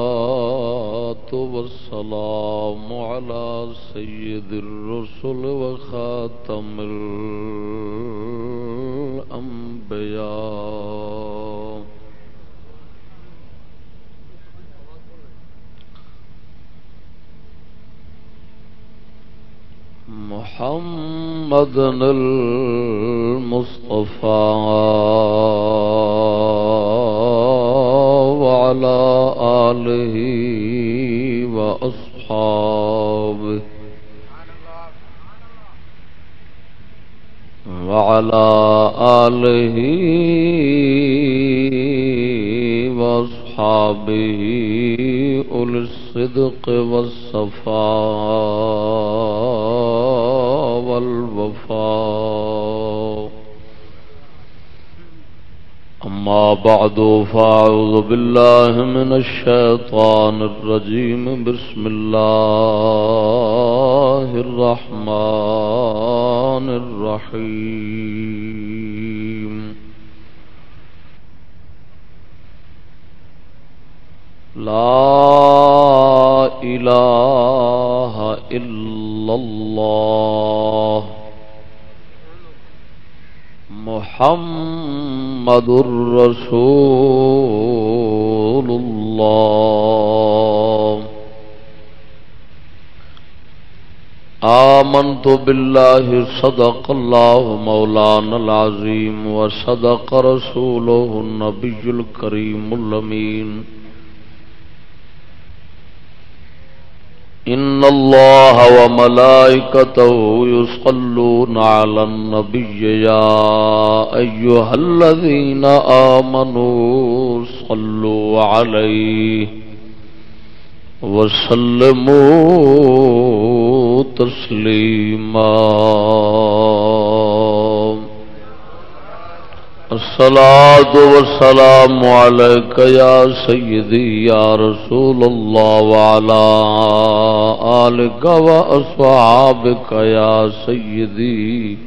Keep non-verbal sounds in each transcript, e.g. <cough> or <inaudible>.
والصلاة والسلام على سيد الرسل وخاتم الأنبياء محمد المصطفى وعلى آله وأصحابه وعلى آله وأصحابه أولي الصدق والصفاء أما بعد فأعوذ بالله من الشيطان الرجيم بسم الله الرحمن الرحيم محمد رسول الله آمنت بالله صدق الله مولانا العظيم وصدق رسوله النبي الكريم اللمين إن الله وملائكته يصلون على النبي يا أيها الذين آمنوا صلوا عليه وسلموا تسليما الصلاة والسلام عليك يا سيدي يا رسول الله وعلى آلك وأصحابك يا سيدي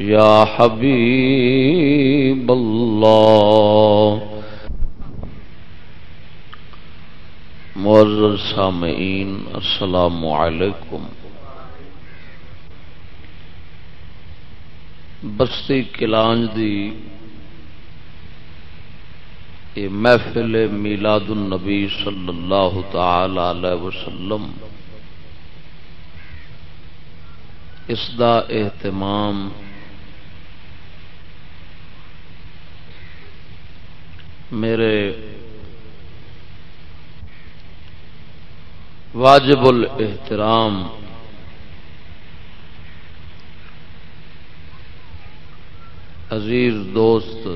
يا حبيب الله معزز سامعين السلام عليكم بستی کلانج دی یہ محفل میلاد النبی صلی اللہ تعالی علیہ وسلم اس دا اہتمام۔ میرے واجب الاحترام۔ عزیز دوست،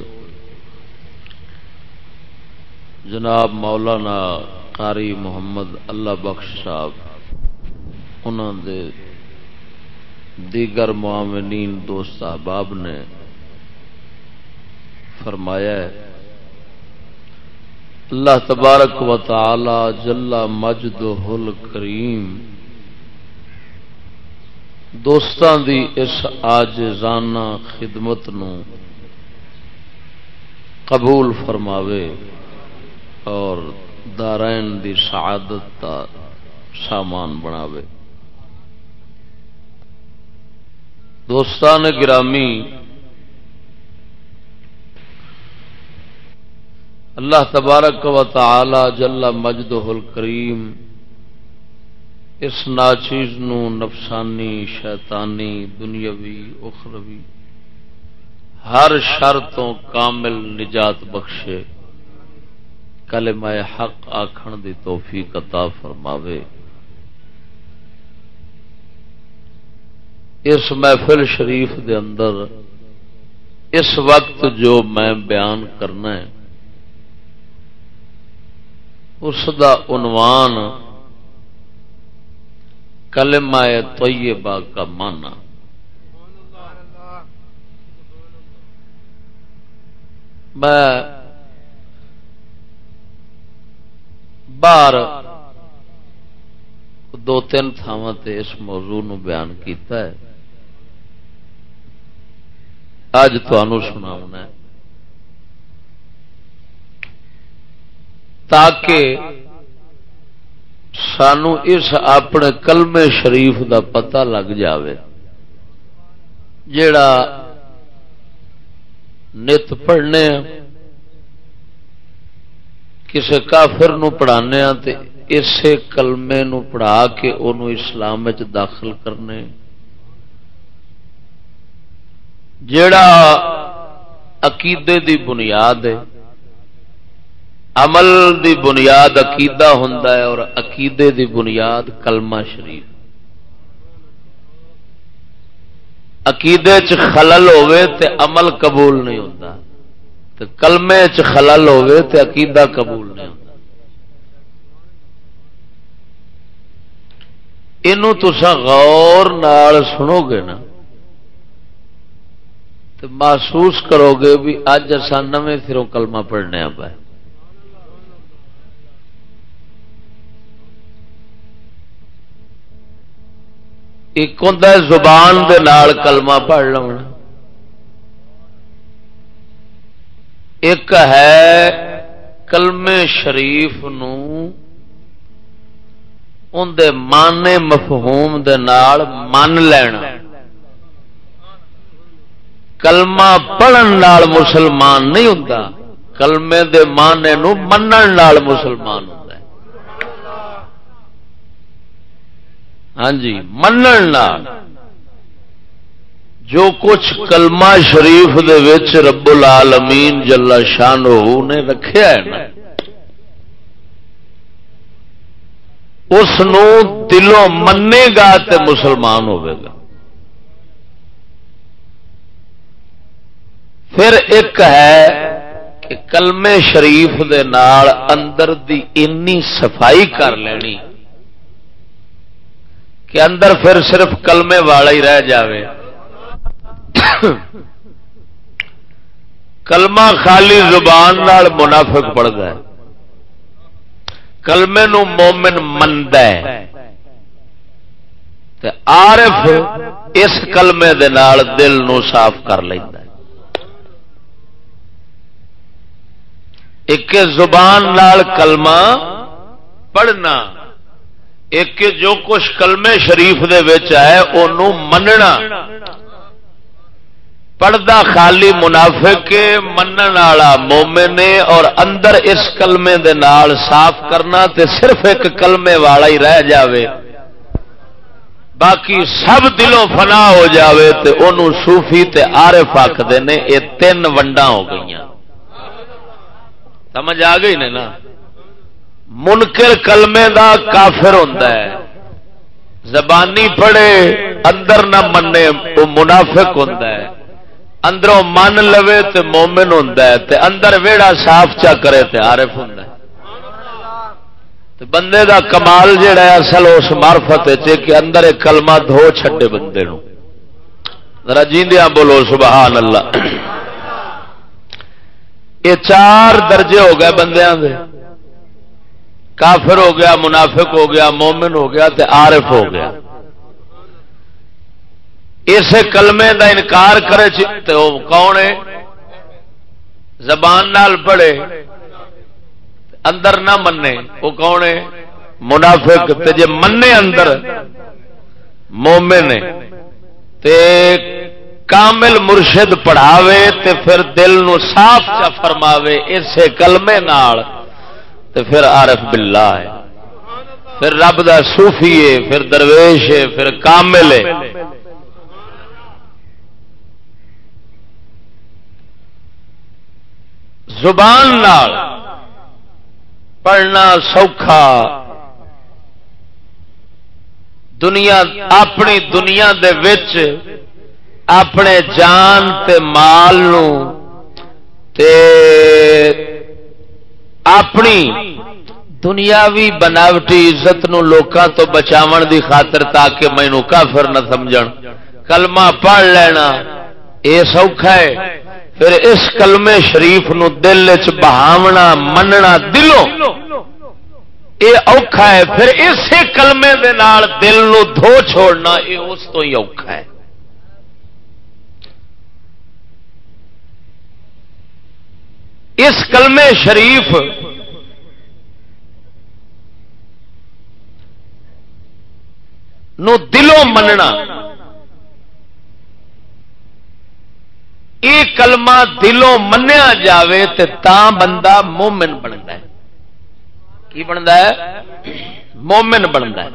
جناب مولانا قاری محمد اللہ بخش صاحب انہوں دے دیگر معاونین دوست احباب نے فرمایا ہے، اللہ تبارک و تعالی جل مجد ہل کریم دوستان دی اس آج زانا خدمت نو قبول فرماوے اور دارائن دی سعادت کا سامان بناوے۔ دوستان گرامی، اللہ تبارک و تعالی جل مجد ہل کریم اس ناچیز نو نفسانی، شیطانی، دنیاوی، اخروی، ہر شر تو کامل نجات بخشے، کلمہ حق آکھن دی توفیق عطا فرماوے۔ اس محفل شریف دے اندر اس وقت جو میں بیان کرنا ہے، اس دا عنوان کلمہ طیبہ کا مانا میں باہر دو تین تھاواں اس موضوع نو بیان کیتا ہے۔ اج سنا تاکہ سانو اس اپنے کلمے شریف دا پتہ لگ جاوے۔ جڑا نت پڑھنے کسی کافر نو پڑھانے تے اسے کلمے نو پڑھا کے انہوں اسلام داخل کرنے جڑا عقیدے دی بنیاد ہے، عمل دی بنیاد عقیدہ ہوں اور عقیدے دی بنیاد کلمہ شریف۔ عقیدے چ خلل ہوے تے عمل قبول نہیں ہوتا تے کلمے چ خلل ہوے تے عقیدہ قبول نہیں ہوتا یہ تسا غور نال سنو گے نا۔ تو محسوس کرو گے بھی اج اصا نویں سروں کلمہ پڑھنے پہ ایک ہوں زبان دے نال کلمہ پڑھ لو ایک ہے کلمے شریف نو اندر مانے مفہوم دے نال من لینا۔ کلمہ پڑھن نال مسلمان نہیں ہوں کلمے دے مانے نو منن نال مسلمان ہوں ہاں جی منن جو کچھ کلمہ شریف دے وچ رب العالمین جلا شان نے رکھیا ہے نا، اس دلوں منے گا تے مسلمان ہوئے گا۔ پھر ایک ہے کہ کلمے شریف دے نال اندر دی انی صفائی کر لینی، کہ اندر پھر صرف کلمے والا ہی رہ جاوے۔ کلمہ خالی زبان نال منافق پڑتا ہے۔ کلمے نو مومن مند ہے۔ آرف اس کلمے دے نال دل نو صاف کر لینا ایک زبان نال کلمہ پڑھنا، ایک جو کچھ کلمے شریف دے وچ ہے انہوں مننا۔ پڑھدا خالی منافق کے منن والا مومن نے اور اندر اس کلمے دے نال صاف کرنا تے صرف ایک کلمے والا ہی رہ جاوے۔ باقی سب دلوں فنا ہو جاوے تے انہوں صوفی تے عارف آکھدے نے اے تین ونڈاں ہو گئیاں۔ سمجھ آ گئی نا؟ منکر کلمے دا کافر ہوتا ہے۔ زبانی پڑے اندر نہ منے، وہ منافق ہوتا ہے۔ اندروں من لوے تے مومن ہوتا ہے۔ تے اندر ویڑا صاف چا کرے تے عارف ہوتا ہے۔ بندے دا کمال جڑا ہے، اصل اس مارفت کہ اندر ایک کلمہ دھو چھڈے بندے نو ذرا جیندیاں بولو، سبحان اللہ۔ یہ چار درجے ہو گئے بندیاں دے۔ کافر ہو گیا، منافق ہو گیا، مومن ہو گیا تے عارف ہو گیا۔ اسے کلمے دا انکار کرے تو کون ہے؟ زبان نال پڑھے۔ اندر نہ منے۔ وہ کون ہے؟ منافق۔ تے جے منے اندر، مومن ہے۔ تے کامل مرشد پڑھاوے تے پھر دل نو صاف چا فرماوے اسے کلمے نال تو پھر عارف باللہ ہے۔ پھر رب دا صوفی ہے، پھر درویش ہے، پھر کامل ہے۔ زبان نال پڑھنا سوکھا۔ دنیا، اپنی دنیا دے وچ اپنے جان تے مال نو تے اپنی دنیاوی بناوٹی عزت نو لوکاں تو بچاون دی خاطر تاکہ مینو کافر نہ سمجھن۔ کلمہ پڑھ لینا، اے سوکھا ہے۔ پھر اس کلمے شریف نو دل چ بہاونا، مننا دلوں۔ یہ اوکھا ہے۔ پھر اسی کلمے دے نال دل نو دھو چھوڑنا یہ اس تو ہی اوکھا ہے۔ اس کلمے شریف نو دلوں مننا۔ یہ کلمہ دلوں منیا جاوے تے تا بندہ مومن بنتا ہے۔ کی بنتا ہے؟ مومن بنتا ہے۔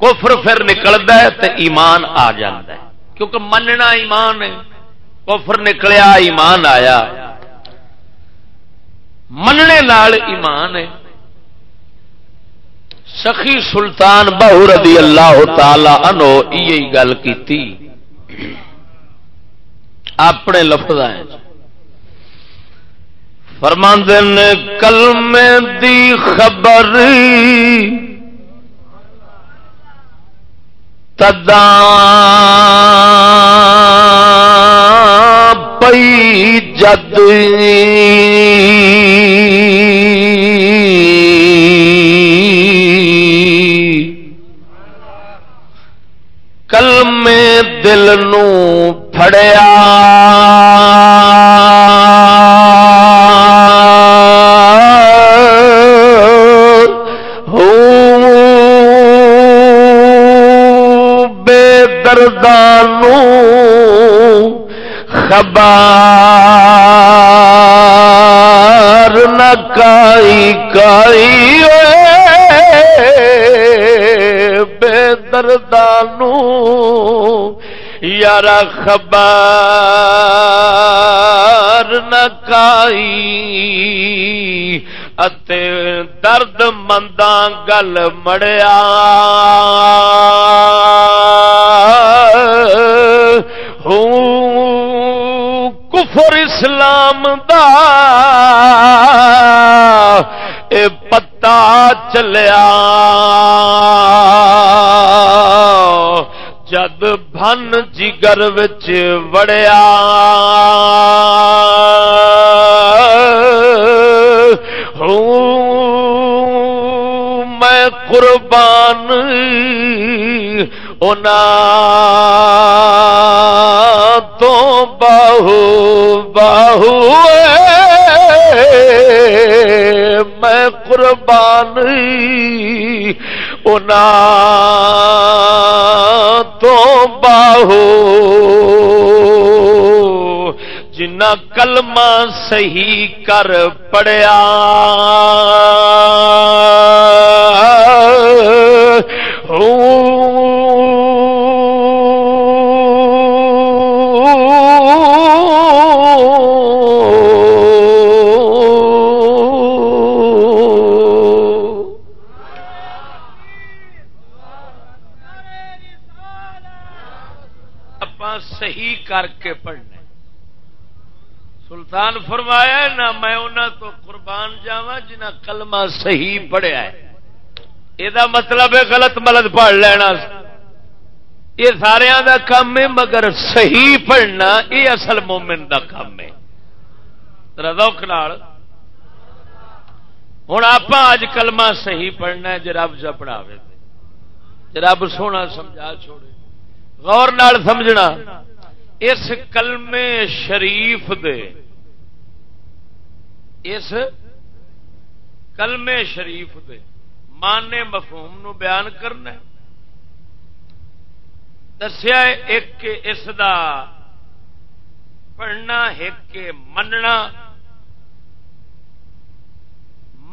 کفر پھر نکلتا ہے تو ایمان آ جاتا ہے۔ کیونکہ مننا ایمان ہے۔ کفر نکلیا، ایمان آیا۔ مننے نال ایمان ہے۔ سخی سلطان بہو رضی اللہ تعالی انو یہ گل کی اپنے لفظ فرماندن کلم دی خبر تدا پئی جد کل میں دل نو پھڑیا۔ بے دردانوں خبر نہ کائی کائی بے دردانو یار خبر نہ کائی اتے درد منداں گل مڑیا اسلام دا۔ اے پتا چلیا۔ جد بن جگر وڑیا۔ میں قربان اونا۔ تو باہو باہو میں قربان تو باہو۔ جنا کلمہ صحیح کر پڑیا کر کے پڑھنا سلطان فرمایا نہ میں انہوں تو قربان جاوا جنہ کلمہ صحیح پڑھیا ہے۔ یہ مطلب ہے غلط ملت پڑھ لینا۔ یہ سارے دا کام ہے، مگر صحیح پڑھنا یہ اصل مومن دا کام ہے۔ روک ہوں آپ اج کلمہ صحیح پڑھنا ہے جی رب جا پڑھاوے جی رب سونا سمجھا چھوڑے۔ غور نال سمجھنا۔ اس کلمے شریف دے، اس کلمے شریف دے مانے مفہوم نو بیان کرنا دسیا ایک اس دا پڑھنا، ایک مننا،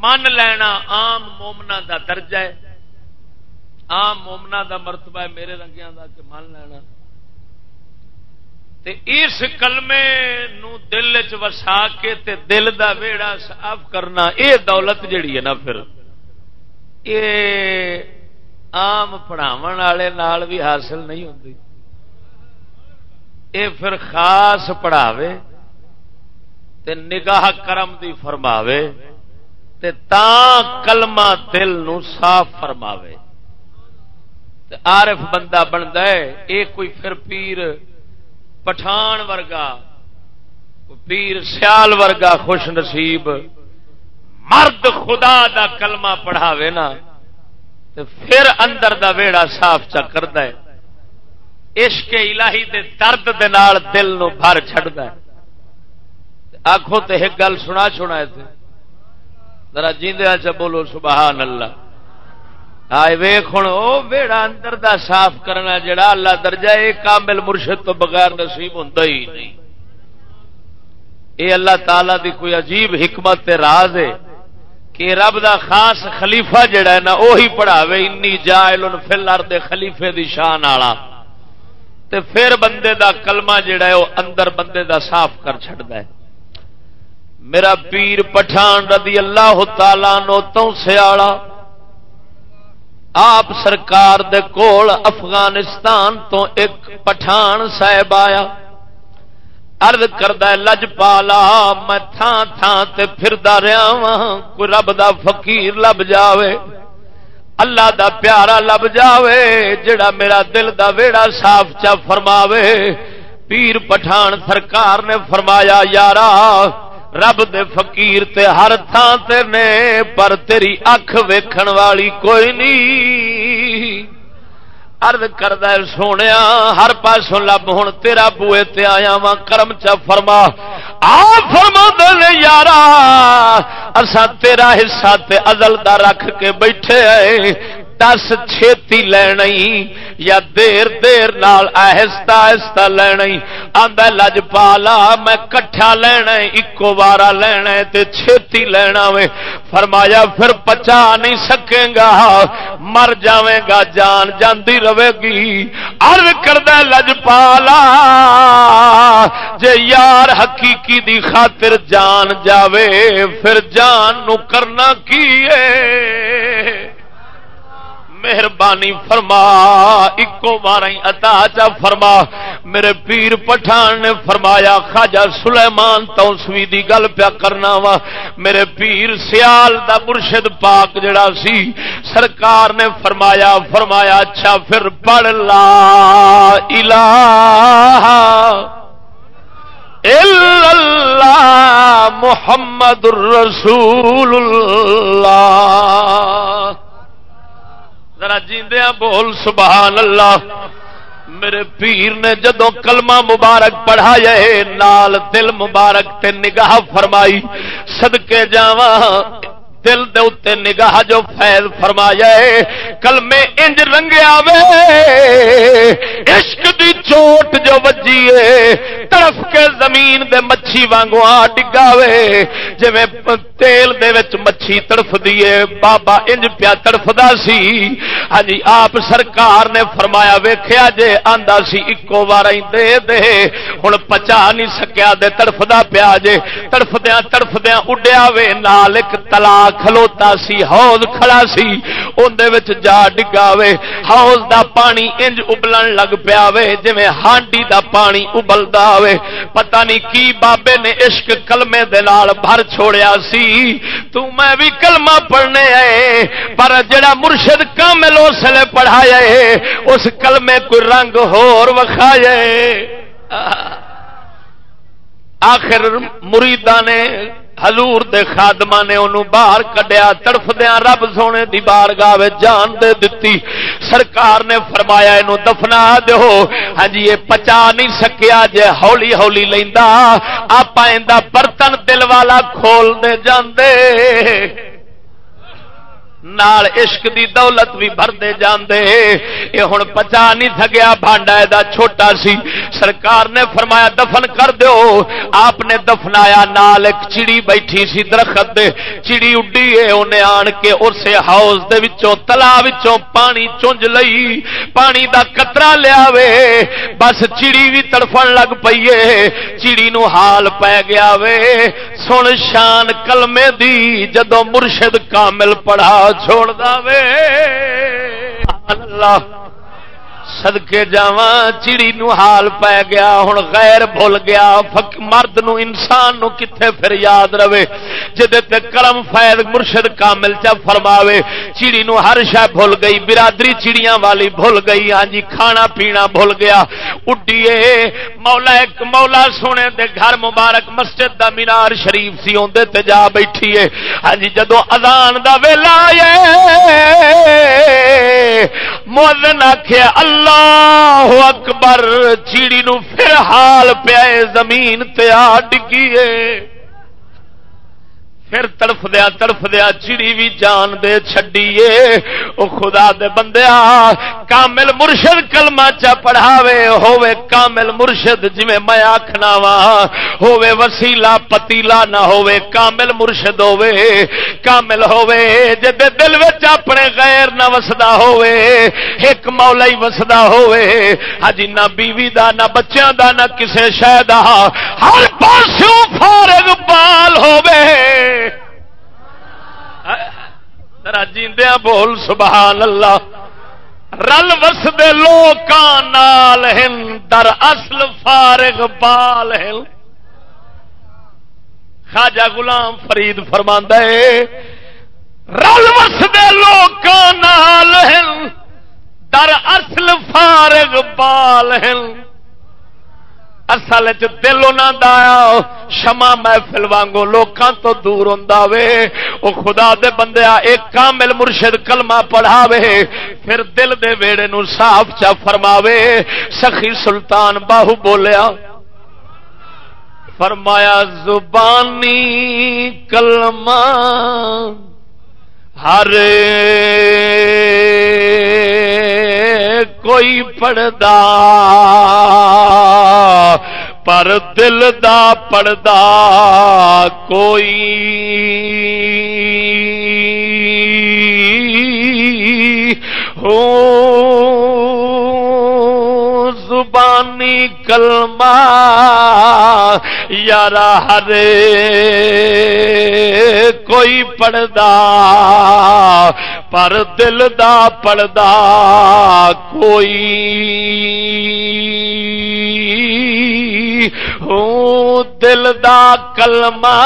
من لینا عام مومنا دا درجہ ہے۔ عام مومنا دا مرتبہ ہے میرے رنگیاں دا کہ من لینا۔ تے اس کلمے نو دل چ وسا کے تے دل دا ویڑا صاف کرنا اے دولت جڑی ہے نا پھر۔ یہ آم پڑھاو والے نال بھی حاصل نہیں ہوتی یہ پھر خاص پڑھاوے تے نگاہ کرم دی فرماوے تے تا کلمہ دل نو صاف فرماوے۔ عارف بندہ بنتا ہے یہ کوئی پھر پیر پٹھان ورگا، پیر سیال ورگا خوش نصیب، مرد خدا دا کلمہ پڑھاوے نا تو پھر اندر دا ویڑا صاف چا کرد عشق الہی دے درد دے نال دل نو بھر چڑھتا ہے۔ آخو تو ایک گل سنا چھوڑا تھے ذرا جیندیا چ بولو سبحان اللہ۔ آئے ویخ ہوں وہ ویڑا اندر دا صاف کرنا جڑا اللہ درجہ یہ کامل مرشد تو بغیر نصیب ہوں ہی نہیں۔ یہ اللہ تعالی دی کوئی عجیب حکمت تے راز ہے کہ رب دا خاص خلیفہ جڑا ہے نا وہی پڑھاوے انی جائل فل دے خلیفے دی شان والا۔ تے پھر بندے دا کلمہ جڑا ہے وہ اندر بندے دا صاف کر چھڑدا ہے۔ میرا پیر پٹھان رضی اللہ تعالی نو تو سیاڑا آپ سرکار دے کول افغانستان تو ایک پٹھان صاحب آیا۔ ارد کرد لج پالا، میں تھان تھان تے پھردا رہا وا کوئی رب دا فقیر لب جاوے، اللہ دا پیارا لب جاوے، جڑا میرا دل دا ویڑا صاف چا فرماوے۔ پیر پٹھان سرکار نے فرمایا، یارا رب دے فقیر تے ہر تھان تے نے، پر تیری اکھ ویکھن والی کوئی نہیں ارد کرد سونے ہر پاسوں لب ہوں تیرا بوئے تے آیا وا کرم چا فرما۔ آ فرما دل یار اصا تیرا حصہ تے ازل دا رکھ کے بیٹھے دس چھتی لینی یا دیر دیر نال آہستہ آہستہ لینی آندا لج پالا، میں کٹھا لینا اکو بارا لینا تے چھتی لینا وے۔ فرمایا، پھر پچا نہیں سکے گا مر جاویں گا جان جاندی رہے گی عرض کردہ لج پالا، جے یار حقیقی دی خاطر جان جاوے، پھر جان نو کرنا کیے؟ مہربانی فرما، اکو بار اتا چا فرما۔ میرے پیر پٹھان نے فرمایا خاجا سلیمان توسوی دی گل پیا کرنا وا۔ میرے پیر سیال دا مرشد پاک جڑا سی، سرکار نے فرمایا فرمایا اچھا پھر پڑھ لا الہ اللہ محمد الرسول اللہ۔ ذرا جیندیا بول، سبحان اللہ۔ میرے پیر نے جدو کلمہ مبارک پڑھایا نال دل مبارک تے نگاہ فرمائی۔ صدقے جاواں دل دے اتے نگاہ جو فیض فرمایا کلمے انج رنگیا وے عشق دی چوٹ جو وجیے طرف کے زمین دے مچھی وانگو آ ڈگا وے جی تیل دے وچ مچھی تڑف دیے بابا انج پیا تڑفدا سی۔ ہاں جی آپ سرکار نے فرمایا، ویکھیا جے آندا سی، اکو بار دے دے۔ ہن پچا نہیں سکیا دے تڑفدا پیا جے۔ تڑفدیاں تڑفدیاں اڈیا وے، نال ایک طلاق کھلوتا سی، حوض کھڑا سی اندر جا ڈگا وے۔ حوض دا پانی انج ابلن لگ پیا وے جی ہانڈی دا پانی ابلدا وے۔ پتہ نہیں کی بابے نے عشق کلمے دے نال بھر چھوڑیا سی۔ تو میں بھی کلمہ پڑھنے آئے، پر جڑا مرشد کامل اس لیے پڑھایا ہے، اس کلمے کوئی رنگ ہور وکھایا آخر مریداں نے حضور دے خادمہ نے انہوں باہر کڈیا تڑفدیا رب سونے دی بار گاہ جان دے دتی۔ سرکار نے فرمایا، انہوں دفنا دو ہاں جی یہ پچا نہیں سکیا جے ہولی ہولی لینا آپ برتن دل والا کھول دے جاندے۔ نال عشق دی دولت بھی بھردے جاندے۔ اے ہن پچا نہیں تھگیا، بھانڈا دا چھوٹا سی۔ سرکار نے فرمایا، دفن کر دیو۔ آپ نے دفنایا، نال ایک چڑی بیٹھی سی درخت دے۔ چڑی اڈی ہے انہیں آن کے اسے ہاؤس دے وچوں، تلا وچوں پانی چونج لئی۔ پانی دا قطرہ لیا وے۔ بس چڑی بھی تڑفن لگ پئیے چڑی نو حال پے گیا وے۔ سن شان کلمے دی جدو مرشد کامل پڑھا چھوڑ دے اللہ سدکے جا چڑی نو حال پی گیا ہوں غیر بھول گیا مرد نو انسان نو کتنے پھر یاد رہے تے کرم فیض مرشد کامل چا فرماوے چڑی نو ہر شہ بھول گئی برادری چڑیاں والی بھول گئی ہاں جی کھانا پینا بھول گیا اڈیے مولا ایک مولا سونے دے گھر مبارک مسجد دا مینار شریف سی اندر تے جا بیٹھیے ہاں جی جدو اذان دا ویلا مولن آخیا اللہ اللہ اکبر، چیڑی نو پھر حال پیا زمین تے آ ڈگیے پھر تڑف دیا تڑف دیا چڑی بھی جان دے چڈیے او خدا دے بندیا کامل مرشد کلمہ چا پڑھاوے، ہووے کامل مرشد جی میں آخنا وا، ہووے وسیلہ پتیلا نہ ہووے، کامل مرشد ہووے، کامل ہووے جد دل وچ اپنے غیر نہ وسدا ہووے، ایک مولا ہی وسدا ہووے ہجی نہ بیوی دا، نہ بچیاں دا، نہ کسے شہ دا، ہر پاسوں فارغ بال ہووے۔ جیندیا بول، سبحان اللہ۔ رل وسدے نال در اصل فارغ بال خاجا غلام فرید فرما رل وسدے نال در اصل فارغ بال اصل چ دل دایا شما محفل وانگو لوکاں تو دور ہوں وے۔ او خدا دے بندے ایک کامل مرشد کلمہ پڑھاوے، پھر دل دے ویڑے نو صاف چا فرماوے۔ سخی سلطان باہو بولیا، فرمایا، زبانی کلمہ ہر کوئی پڑدا پر دل دا پڑدا کوئی۔ ہو زبانی کلمہ یار ہر کوئی پڑدا پر دل دا پڑدا کوئی ہوں دل دا کلمہ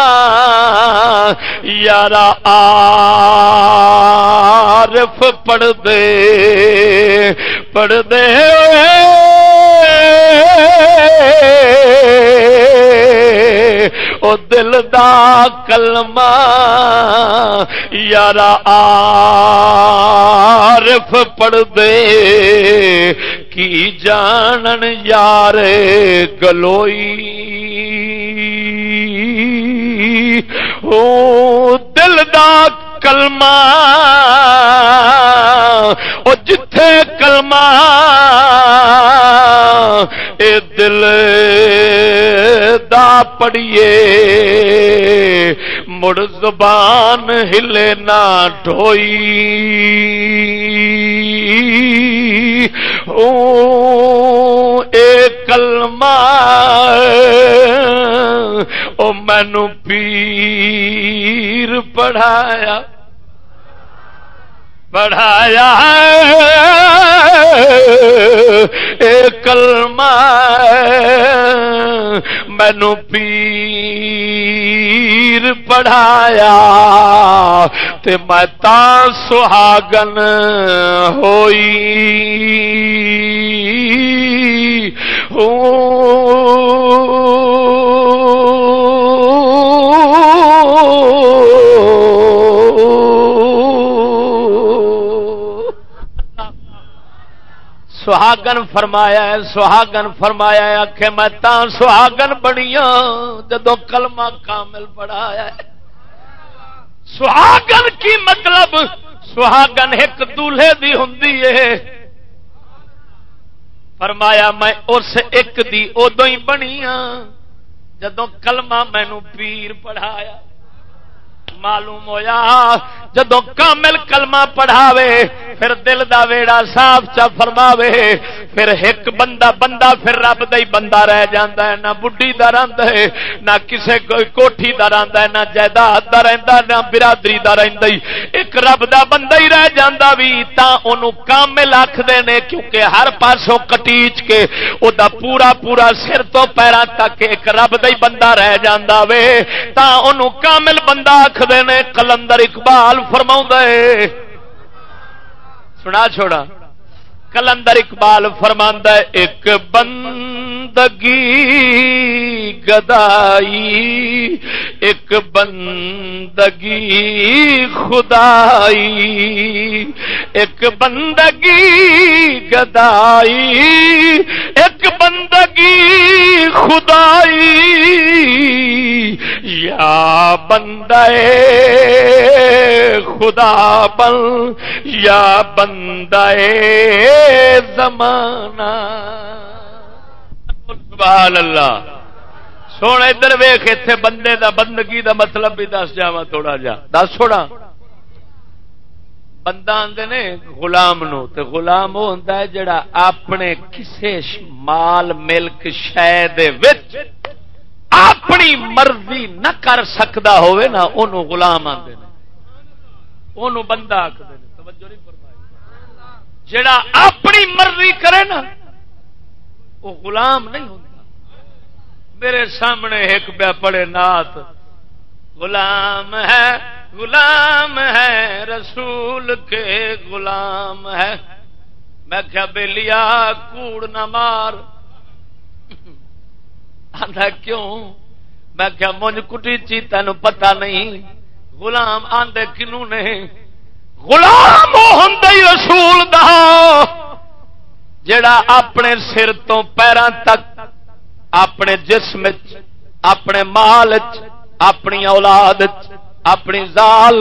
یار آرف پڑھ دے پڑھ دے او دل دا کلمہ یار آرف پڑھ دے کی جانن یار گلوئی؟ او دل دا کلمہ او جتھے کلمہ اے دل دا پڑیے مڑ زبان ہلے نہ ڈھوئی۔ او اے کلمہ او مینو پی پیر پڑھایا۔ پڑھایا اے کلمہ مینو پیر پڑھایا تے میں تا سہاگن ہوئی۔ سہاگن فرمایا ہے، سہاگن فرمایا ہے آخ میں تا سہاگن بنیا جدو کلمہ کامل پڑھایا ہے۔ سہاگن کی مطلب سہاگن ایک دولہے دی ہوں فرمایا میں اس ایک دی ادو ہی بنی ہاں جدو کلمہ مینو پیر پڑھایا۔ معلوم ہویا جدو کامل کلمہ پڑھاوے، پھر دل دا ویڑا صاف چا فرماوے، پھر ایک بندہ بندہ، پھر رب دا ہی بندہ رہ جاندا ہے، نہ بڈھی دا رہندا ہے، نہ کسے کوئی کوٹھی دا رہندا ہے، نہ جائیداد دا رہندا، نہ برادری دا رہندا ہی۔ ایک رب دا بندہ ہی رہ جاندا وی، تا اونوں کامل آکھدے نے، کیونکہ ہر پاسوں کٹیچ کے او دا پورا پورا سر تو پیراں تک ایک رب دا ہی بندہ رہ جاندا وے۔ تا اونوں کامل بندہ آکھدے نے کلندر اقبال فرماؤں ہے۔ سنا چھوڑا۔ کلندر اقبال فرماندہ ایک بند بندگی گدائی، ایک بندگی خدائی، ایک بندگی گدائی، ایک بندگی خدائی۔ یا بندے خدا بن، یا بندے زمانہ۔ سبحان اللہ۔ سونا ادھر ویخ اتے بندے دا، بندگی دا مطلب بھی دس جا تھوڑا جا۔ دس چھوڑا بندہ آدھے نے غلام نو، تے غلام وہ ہوتا ہے جڑا اپنے کسے مال، ملک شہ اپنی مرضی نہ کر سکتا ہوئے نا انہوں غلام آدھے انہوں بندہ آخر جڑا اپنی مرضی کرے نا وہ غلام نہیں ہوتا میرے سامنے ایک پیا پڑے نات، غلام ہے غلام ہے، رسول کے غلام ہے۔ میں کیا بے لیا کوڑ نہ مار۔ آدھا کیوں؟ میں کیا مجھ کٹی چی تین پتا نہیں۔ غلام آدھے کنو نہیں۔ غلام ہوں رسول دا۔ جڑا اپنے سر تو پیروں تک، اپنے جسم اپنے مال اپنی اولاد اپنی زال،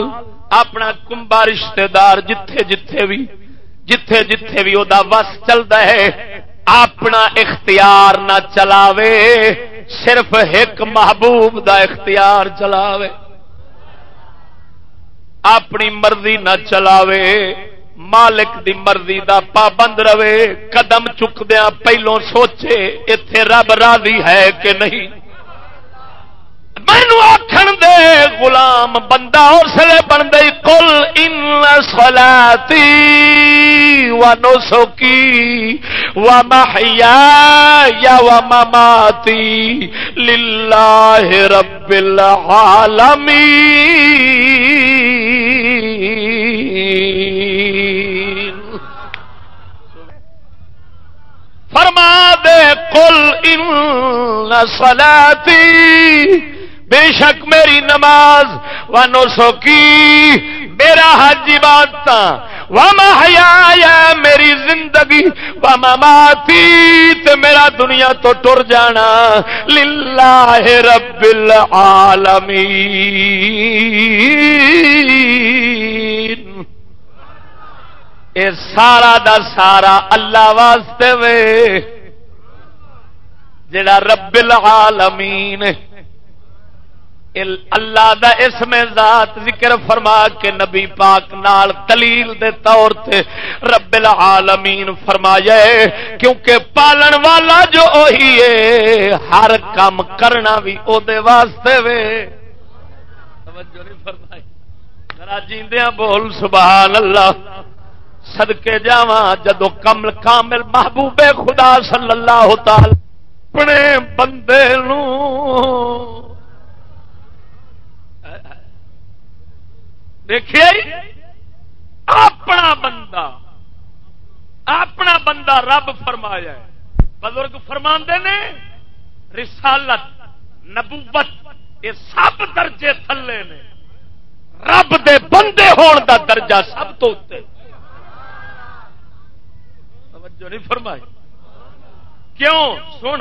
اپنا کمبا رشتے دار جتھے جتھے بھی، جتھے جتھے بھی وہ وس چلتا ہے، اپنا اختیار نہ چلاوے، صرف ایک محبوب دا اختیار چلاوے۔ اپنی مرضی نہ چلاوے۔ مالک دی مرضی دا پابند رہے، قدم چکدیا پہلو سوچے اتے رب راضی ہے کہ نہیں؟ مینو آخر دے، غلام بندہ اس بن گئی کل ان سلاتی و نسوکی و محیا یا و مماتی للہ رب العالمین۔ فرما دے کل ان سلاتی بے شک میری نماز و نسوکی میرا حج عبادت و محیا میری زندگی و مماتی تے میرا دنیا تو ٹر جانا، للہ رب العالمین۔ اے سارا دا سارا اللہ واسطے وے، جڑا رب العالمین۔ ہے اللہ دا اسم ذات ذکر فرما کے نبی پاک نال دلیل دے طور تے رب العالمین فرمایا کیونکہ پالن والا جو وہی ہے، ہر کام کرنا بھی او دے واسطے وے۔ توجہ نہیں فرمائی۔ ذرا جیندیاں بول، سبحان اللہ۔ صدقے جاواں جدو کمل کامل محبوب خدا صلی اللہ تعالی اپنے بندے نو دیکھے اپنا بندہ اپنا بندہ رب فرمایا بزرگ فرما نے، رسالت، نبوت، یہ سب درجے تھلے نے۔ رب دے بندے ہون دا درجہ سب تو توجہ نہیں فرمائی۔ کیوں؟ سن،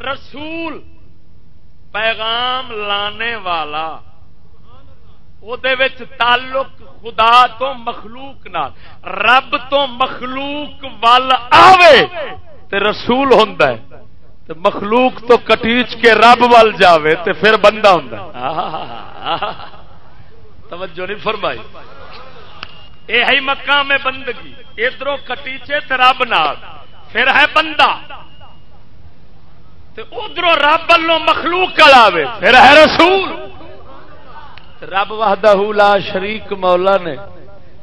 رسول پیغام لانے والا تعلق خدا تو مخلوق نہ رب تو مخلوق وال آوے تے رسول ہوں تے مخلوق تو کٹیچ کے رب وال جاوے تے پھر بندہ ہوں توجہ نہیں فرمائی یہ ہے مقام بندگی ادھر کٹیچے رب نال پھر ہے بندہ ادھر رب والوں مخلوق کلاوے پھر ہے رسول رب وحدہ لا شریک مولا نے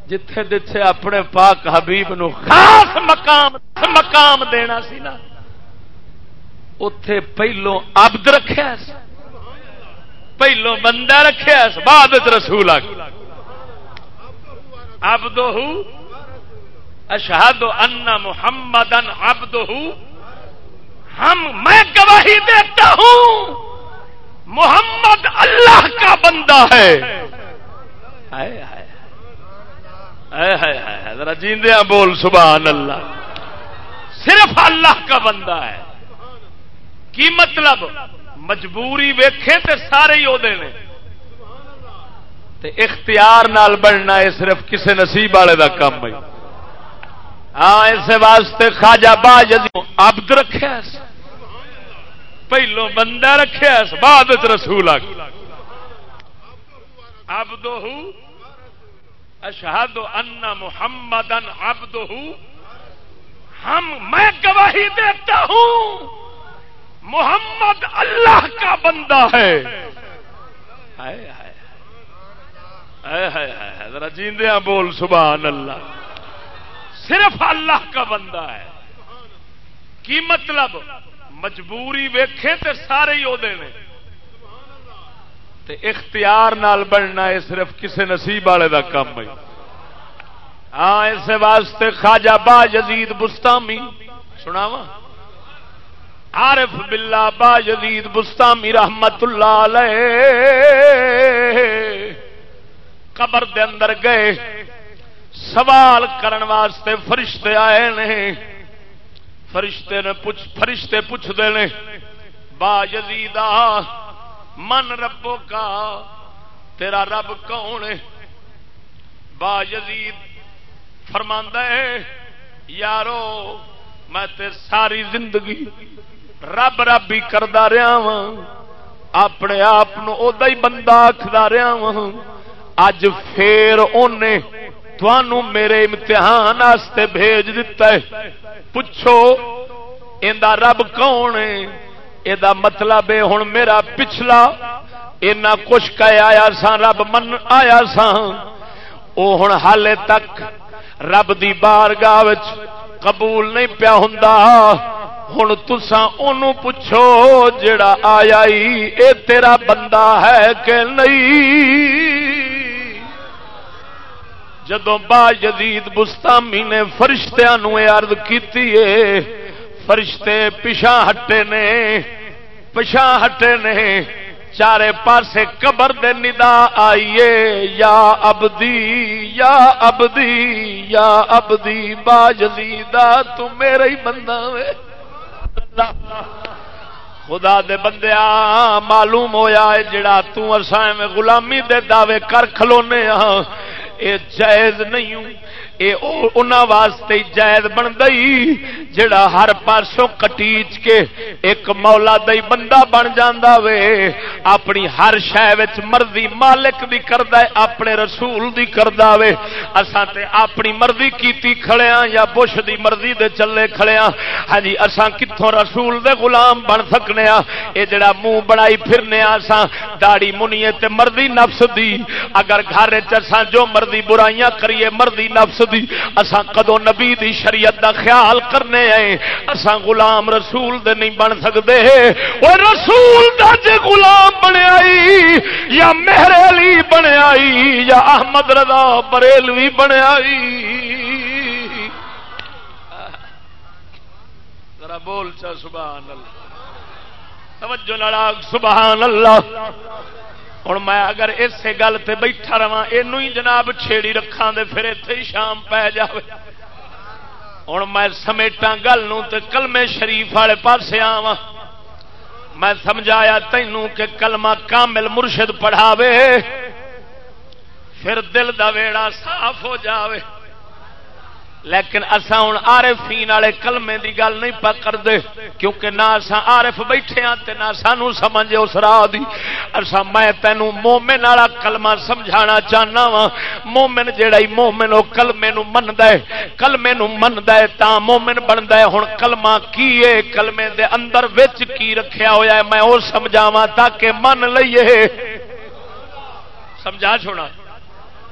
جتھے جتھے اپنے پاک حبیب نو خاص مقام مقام دینا سی نا اتے پہلو ابد رکھا پہلو بندہ رکھا بعد رسول آ ابد اشہد ان محمد ابد ہم میں گواہی دیتا ہوں۔ محمد اللہ کا بندہ ہے۔ ذرا جیندیا بول، سبحان اللہ۔ صرف اللہ کا بندہ ہے۔ کی مطلب؟ مجبوری ویکھے تے سارے ہی وہ اختیار نال بننا ہے صرف کسی نصیب والے کا کام ہے ہاں اس واسطے خاجا باج ابد رکھا پہلو بندہ رکھا بعد رسول ابد اشہد ان محمد ابد ہم، میں گواہی دیتا ہوں، محمد اللہ کا بندہ ہے۔ ذرا جیندیا بول، سبحان اللہ۔ صرف اللہ کا بندہ ہے۔ کی مطلب؟ مجبوری ویکھے تے سارے ہی وہ اختیار نال بننا ہے صرف کسی نصیب والے کا کام ہے۔ ہاں اس واسطے خواجہ با جزید بستامی سناوا عارف باللہ با جدید بستامی رحمت اللہ علیہ۔ قبر دے اندر گئے، سوال کرن واسطے فرشتے آئے نے۔ فرشتے نے پوچھ فرشتے پوچھتے نے، با جزیدا من ربو کا تیرا رب کون ہے؟ با جزید فرماندہ ہے، یارو، میں تے ساری زندگی رب رب ہی کرتا رہا وا اپنے آپ ہی بندہ آخر رہا وا اج پھر انہیں تھانوں میرے امتحان آستے بھیج دیتا ہے۔ پوچھو اندر رب کون ہے؟ یہ مطلب ہے ہوں میرا پچھلا۔ اینا کچھ کہہ آیا سا رب من آیا سا وہ ہوں حالے تک رب دی بارگاہ قبول نہیں پیا ہوں ہوں تسا پوچھو جڑا آیا ہی اے تیرا بندہ ہے کہ نہیں؟ جدو با جدید بستامی نے فرشتیا ارد کی فرشتے پچھا ہٹے نے پچھا ہٹے نے، چارے پاسے قبر دے ندا آئیے، یا ابدی یا ابدی یا ابدی با جدیدہ تو میرا ہی بندہ وے۔ خدا دے بندیا معلوم ہویا ہے جڑا تسان میں غلامی دے دعوے کر کھلونے ہاں۔ اے جائز نہیں ہوں۔ اے واسطے جائز بن گئی، جڑا ہر پاسوں کٹیچ کے ایک مولا دئی بندہ بن جانا وے، اپنی ہر شہ مرضی مالک دی کردا ہے، اپنے رسول دی کردا وے۔ اساں تے اپنی مرضی کیتی کھڑیاں یا بش دی مرضی دے چلے کھڑیاں۔ ہاں جی اساں کتھوں رسول دے غلام بن سکنے ہاں؟ اے جڑا منہ بڑائی پھرنے ہاں اساں، داڑھی منیے تے مرضی نفس دی۔ اگر گھر چ اساں جو مرضی برائیاں کریے، مرضی نفس دی، اساں کدو نبی دی شریعت دا خیال کرنے آئے، اساں غلام رسول دے نہیں بن سکتے۔ وہ رسول دا جے غلام بنے آئی، یا مہر علی بنے آئی، یا احمد رضا بریلوی بنے آئی۔ ذرا بول چا، سبحان اللہ۔ توجہ لڑا سبحان اللہ۔ ہوں میں اگر اسی گل سے بیٹھا رہا یہ جناب چھیڑی رکھا دے پھر اتے ہی شام پی جائے ہوں میں سمیٹا گل کلمے شریف والے پاس آوا میں سمجھایا تینوں کہ کلمہ کامل مرشد پڑھاوے، پھر دل دا ویڑا صاف ہو جاوے۔ لیکن اصا ہوں آرفی والے کلمے کی گل نہیں پا کرتے، کیونکہ نہ اصا آرف بیٹھے ہاں تے نہ سانو سمجھ اس راہ دی۔ اصا میں تینوں مومن والا کلمہ سمجھانا چاہنا وا مومن جہا مومن وہ کلمے منتا ہے، کلمے منتا ہے تا مومن بنتا ہے۔ ہوں کلمہ کی ہے؟ کلمے دے اندر وچ کی رکھیا ہوا ہے؟ میں وہ سمجھاوا تاکہ من لئیے۔ سمجھا چھوڑا۔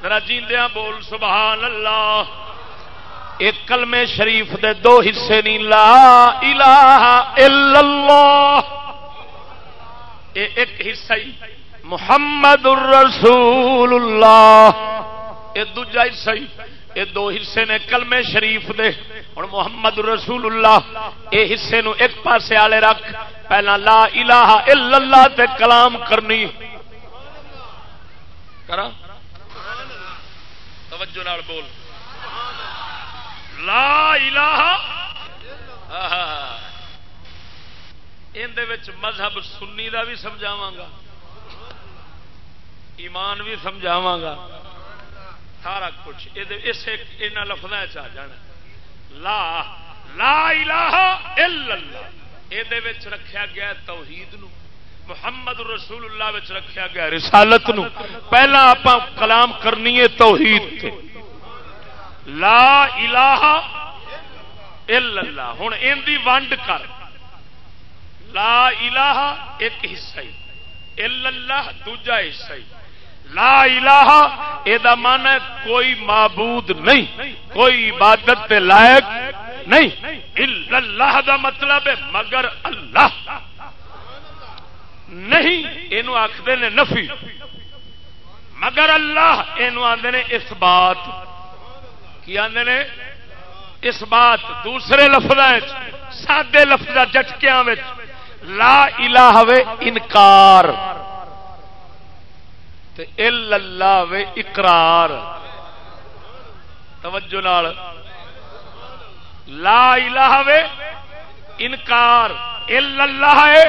ذرا جیندیاں بول، سبحان اللہ۔ ایک کلمے شریف دے دو حصے نہیں لا الہ الا اللہ۔ اے ایک حصہ ہی، محمد الرسول اللہ۔ اے دوجا حصہ ہی، اے دو حصے نے کلمے شریف دے۔ اور محمد الرسول اللہ، اے حصے نو ایک پاسے آلے رکھ۔ پہلا لا الہ الا اللہ تے کلام کرنی۔ کرا۔ توجہ نال بول۔ لا الہ وچ مذہب سنی دا بھی سمجھاوا گا۔ ایمان بھی سمجھاوا گا۔ سارا کچھ اس لفظ آ جانا۔ لا لا الہ الا اللہ۔ یہ رکھا گیا توحید نو۔ محمد رسول اللہ وچ رکھا گیا رسالت نو۔ پہلا آپ کلام کرنی ہے توحید تے۔ لا الہ الا اللہ۔ ہوں ان دی ونڈ کر۔ لا الہ ایک حصہ ہی۔ الا اللہ دوجا حصہ ہی۔ لا الہ یہ من ہے کوئی معبود نہیں، کوئی عبادت تے لائق نہیں۔ الا اللہ دا مطلب ہے مگر اللہ۔ نہیں یہ آخر نے نفی۔ مگر اللہ یہ آدھے اس بات کی آدھے نے؟ اس بات دوسرے لفظ سادے لفظ جٹکیا لا الہ وے انکار۔ اللہ وے اقرار۔ توجہ نال۔ لا الہ وے انکار۔ اللہ ہے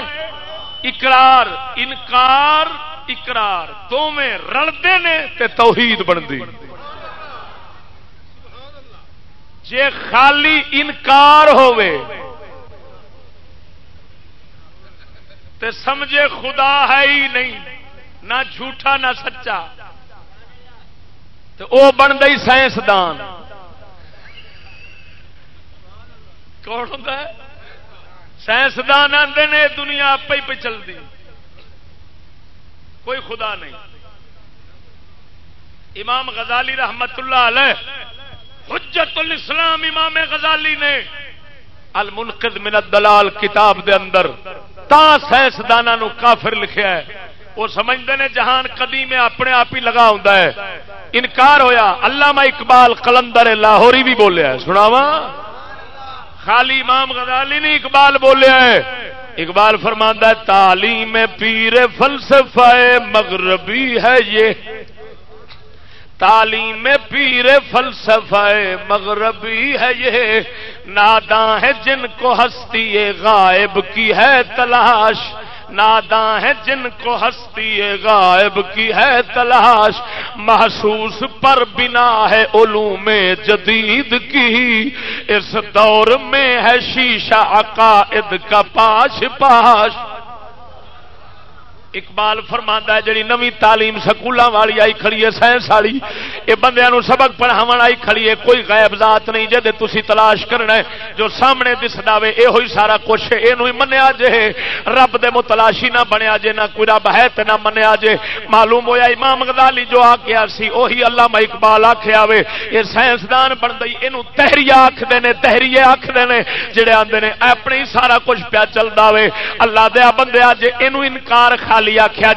اقرار، انکار، اقرار۔ دونیں رلتے نے تے توحید بنتی جے خالی انکار ہوئے تے سمجھے خدا ہے ہی نہیں، نہ جھوٹا نہ سچا۔ تو وہ بن گئی سائنسدان۔ کون ہوتا ہے؟ سائنسدان آتے نے، دنیا آپ ہی پہ چلتی کوئی خدا نہیں۔ امام غزالی رحمت اللہ علیہ حجت الاسلام امام غزالی نے المنقذ من الدلال کتاب دے اندر تا سائنسدانوں نو کافر لکھیا ہے۔ وہ سمجھتے ہیں جہان قدیم اپنے آپ ہی لگا ہوں ہے۔ انکار ہویا، علامہ اقبال قلندر لاہوری بھی بولیا ہے۔ سناوا خالی امام غزالی نہیں، اقبال بولیا ہے۔ اقبال فرماندہ ہے، تعلیم پیر فلسفہ مغربی ہے یہ۔ تعلیم پیر فلسفہ مغربی ہے یہ۔ ناداں ہے جن کو ہستی غائب کی ہے تلاش۔ ناداں ہے جن کو ہستی غائب کی ہے تلاش۔ محسوس پر بنا ہے علوم جدید کی۔ اس دور میں ہے شیشہ عقائد کا پاش پاش۔ اقبال فرما ہے جی نو تعلیم سکولوں والی آئی کھڑی ہے، سائنس والی یہ بندے سبق پڑھاو آئی کھڑی ہے، کوئی غائب ذات نہیں جی تلاش کرنا ہے، جو سامنے دس دے یہ سارا کچھ یہ منیا جے رب دے متلاشی نہ بنیا جے، نہ کوئی رب ہے نہ منیا جے۔ معلوم ہویا امام غزالی جو آ گیا سی وہی اللہ میں اقبال آخیا وے یہ سائنسدان بن گئی یہ تحری آخر نے آخر نے، جڑے آتے ہیں اپنے ہی سارا کچھ پیا چلتا وے اللہ دیا بندیا جے یہ انکار خالی آخیا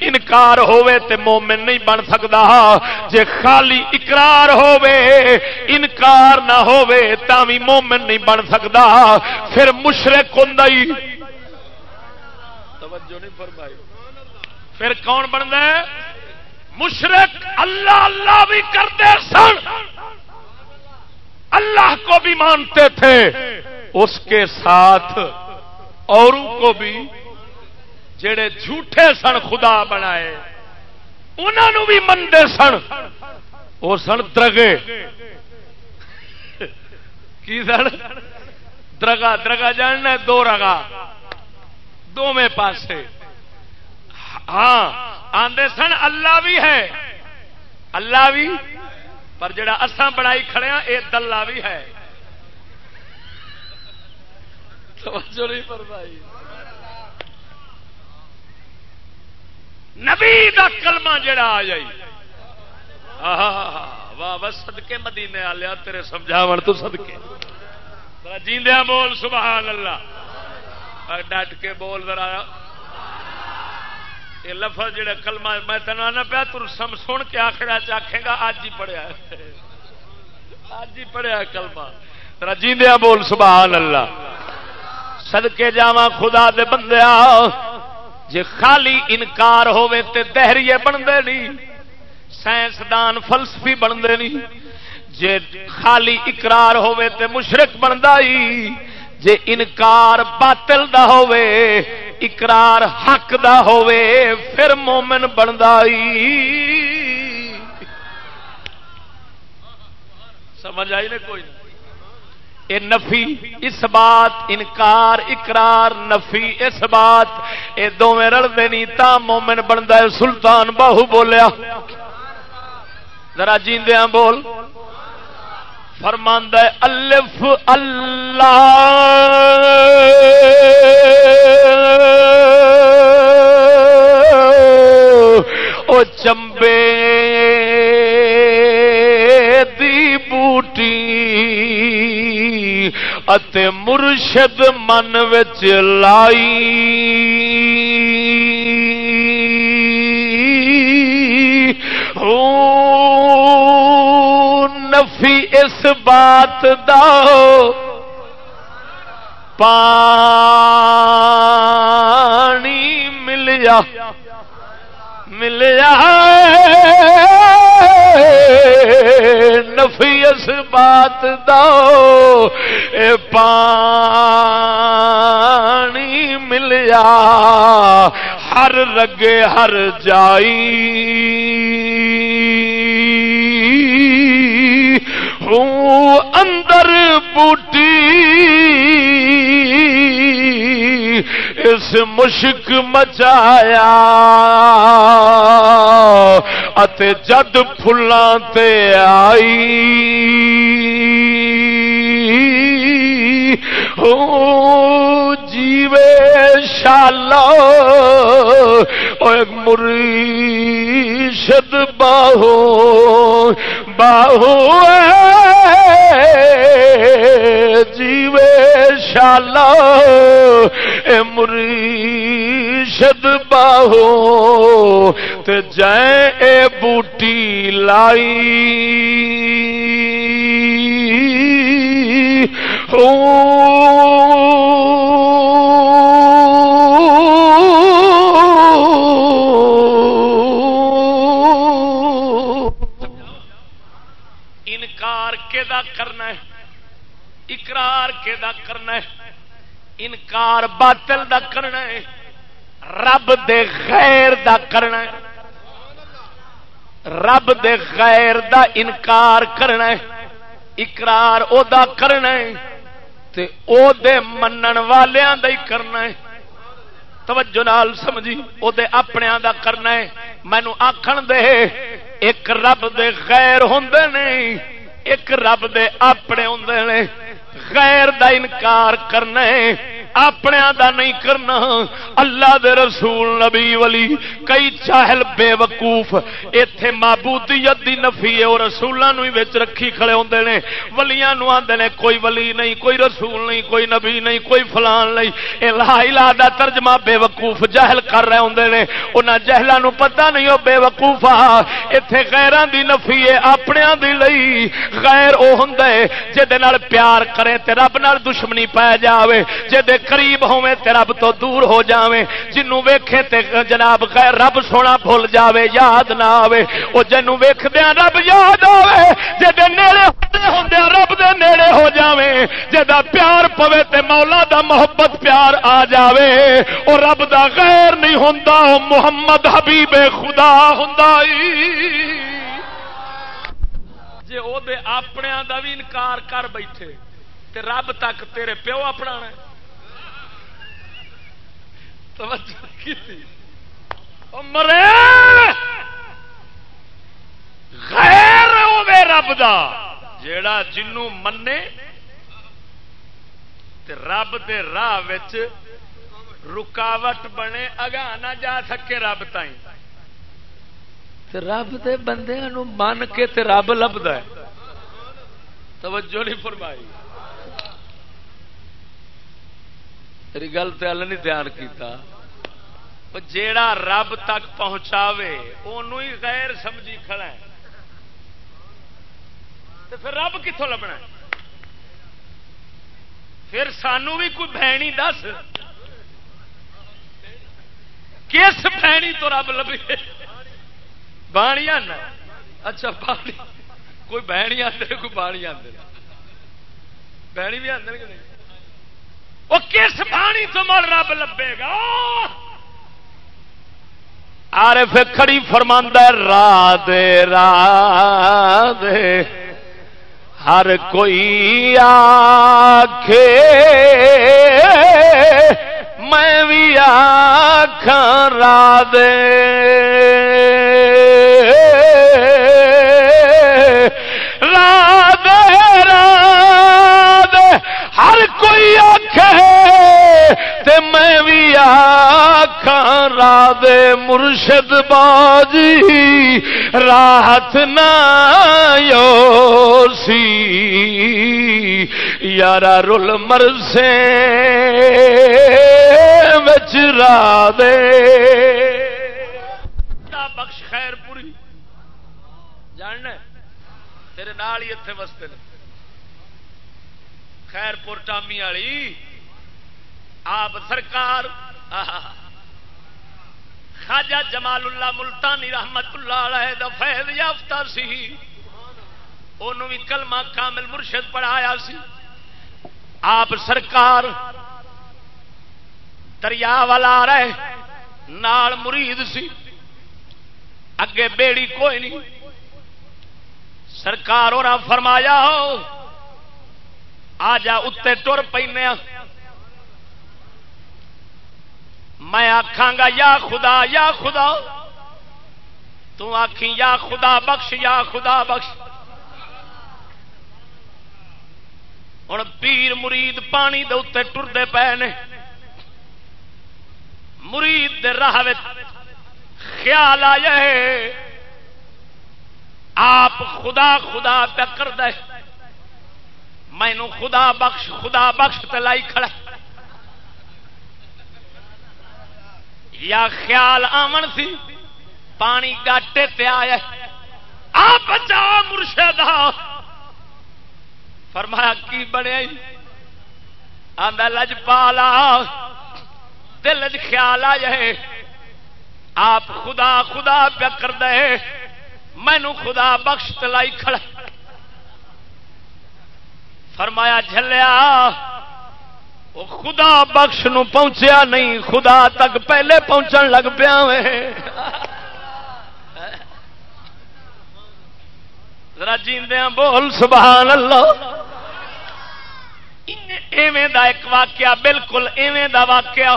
انکار ہوے تے مومن نہیں بن سکتا جے خالی اقرار ہوے انکار نہ ہوے بھی مومن نہیں بن سکتا پھر مشرق ہوں پھر کون بنتا ہے؟ مشرق اللہ اللہ بھی کرتے سن۔ اللہ کو بھی مانتے تھے۔ اس کے ساتھ اوروں کو بھی جڑے جھوٹے سن خدا بنائے انہوں بھی منتے سن۔ وہ سن درگے۔ کی سن؟ درگا درگا جاننا دو رگا۔ دو میں پاسے۔ ہاں آدھے سن اللہ بھی ہے۔ اللہ بھی؟ پر جڑا اساں بڑائی کھڑے ہیں یہ دلہ بھی ہے۔ نبی دا کلمہ جڑا آ جائی۔ واہ واہ سدکے مدینے آ تیرے سمجھاو تو سدکے جیندیا بول، سبحان اللہ۔ ڈٹ کے بول ذرا۔ یہ لفظ جڑا کلمہ، میں تین آنا پیا تر سم سن کے آخر چاہے گا اج ہی پڑھیا اج ہی پڑھیا کلمہ۔ ذرا جیندیا بول، سبحان اللہ۔ سدکے جاوا خدا دے بندیا جے خالی انکار ہوے تے دہریے بنتے نہیں، سائنسدان فلسفی بنتے نہیں، جے خالی اقرار ہوے تے مشرق بنتا ہی، جے انکار باطل دا ہوے اقرار حق دا ہوے پھر مومن بنتا ہی۔ سمجھ آئی نے کوئی؟ نہیں اے نفی، اس بات، انکار، اقرار، نفی، اس بات یہ دونوں رلتے نہیں تا مومن بنتا ہے، سلطان باہو بولیا۔ ذرا جیندیا بول۔ فرماندہ الف اللہ۔ او چمبے اتے مرشد من وچ لائی نفی اس بات پانی ملیا ملیا نفی اس بات پانی ملیا ہر رگے ہر جائی۔ اندر بوٹی۔ اس مشک مچایا اتے جد فلاں تے آئی۔ جیوے شالا مرشد باہو باہو جیوے شالا مرشد باہو تے جائیں اے بوٹی لائی۔ انکار کرنا ہے۔ اقرار کے دا کرنا ہے؟ انکار باطل دا کرنا ہے۔ رب دے غیر دا کرنا ہے۔ رب دے غیر دا انکار کرنا ہے۔ اقرار او دا کرنا ہے تے او دے منن والیاں دا ہی کرنا ہے۔ توجہ نال سمجھی، او دے اپنے دا کرنا ہے۔ مینو آکھن دے، ایک رب دے غیر ہوندے نہیں ایک رب دے اپنے ہوں نے غیر دا انکار کرنا ہے اپنے دا نہیں کرنا۔ اللہ دے رسول، نبی ولی، کئی چاہل بے وقوف۔ ایتھے معبودیت دی نفی ہے اور رسولاں نو وچ رکھی کھڑے ہوندے نے۔ ولیاں نو آندے نے، کوئی ولی نہیں، کوئی رسول نہیں، کوئی نبی نہیں، کوئی فلان نہیں۔ اے لا الہ دا ترجمہ بے وقوف جاہل کر رہے ہوندے نے۔ انہاں جاہلاں نو پتہ نہیں او بے وقوف ایتھے غیراں دی نفی ہے، اپنیاں دی لئی غیر او ہوندا ہے جے دے نال پیار کرے تے رب نال دشمنی پے جاوے جے دے قریب ہوے تے رب تو دور ہو جاوے جنوں ویکھے تے جناب غیر رب سونا بھول جاوے، یاد نہ آوے۔ او جنوں ویکھدیاں رب یاد آوے جے دے نیڑے ہوندے ہوندے رب دے نیڑے ہو جاوے جے دا پیار پوے تے مولا دا محبت پیار آ جاوے۔ او رب دا غیر نہیں ہوندا محمد حبیب خدا ہوندا جے او دے اپنے دا بھی انکار کر بیٹھے۔ تے رب تک تیرے پیو اپنا مرے۔ غیر ہوے رب دا۔ جیڑا جنوں منے، تے رب دے راہ وچ رکاوٹ بنے اگا نہ جا سکے رب تائیں۔ تے رب دے بندے من کے تے رب لبدا ہے۔ توجہ نہیں فرمائی۔ میری گل تو ہل نہیں دھیان کیتا۔ جیڑا رب تک پہنچاوے انہوں ہی غیر سمجھی کھڑا ہے۔ تو پھر رب کتوں لبنا پھر سانو بھی کوئی بہنی دس؟ کس بہنی تو رب لبے؟ بانی آنا اچھا بانی۔ کوئی بہنی آتے کوئی بانی آتے بہنی بھی آتے کہ نہیں؟ وہ کس بانی تو مل رب لبے گا؟ آر کھڑی فرماندہ را دے را دے ہر کوئی آکھے، میں بھی آخ را دے را دے را دے ہر کوئی تے میں بھی آخان را دے مرشد باجی راحت نہ سی یارا رول مرسے بچ را دے۔ بخش خیر پوری۔ جاننا تیرے نال ہی اتنے وستے خیر پور ٹامی والی۔ آپ سرکار خاجا جمال اللہ ملتانی رحمت اللہ علیہ دا فیض یافتہ سی۔ انہوں بھی کلمہ کامل مرشد پڑھایا سی۔ آپ سرکار دریا والا رہے نال مرید سی۔ اگے بیڑی کوئی نہیں۔ سرکار اور فرمایا ہو آ جا اتنے ٹر پہ میں آخا گا، یا خدا یا خدا۔ تو آخی یا خدا بخش، یا خدا بخش۔ ہوں پیر مرید پانی دے اتنے ٹرتے پے نے۔ مرید دے راہ خیال آیا آپ خدا خدا پہ کر دے مینو خدا بخش خدا بخش تلائی کھڑا یا خیال آمن سی، پانی گاٹے تے آیا آ بچا مرشد ہاں۔ فرمایا، کی بنے؟ آدھا لج پالا دل خیال آ جائے آپ خدا خدا پیا کر دے۔ مینو خدا بخش تلائی کھڑا فرمایا جلیا وہ خدا بخش نو پہنچیا نہیں، خدا تک پہلے پہنچن لگ پیا ذرا جیندیا بول، سبحان اللہ۔ ایویں دا ایک واقعہ، بالکل ایویں دا واقعہ۔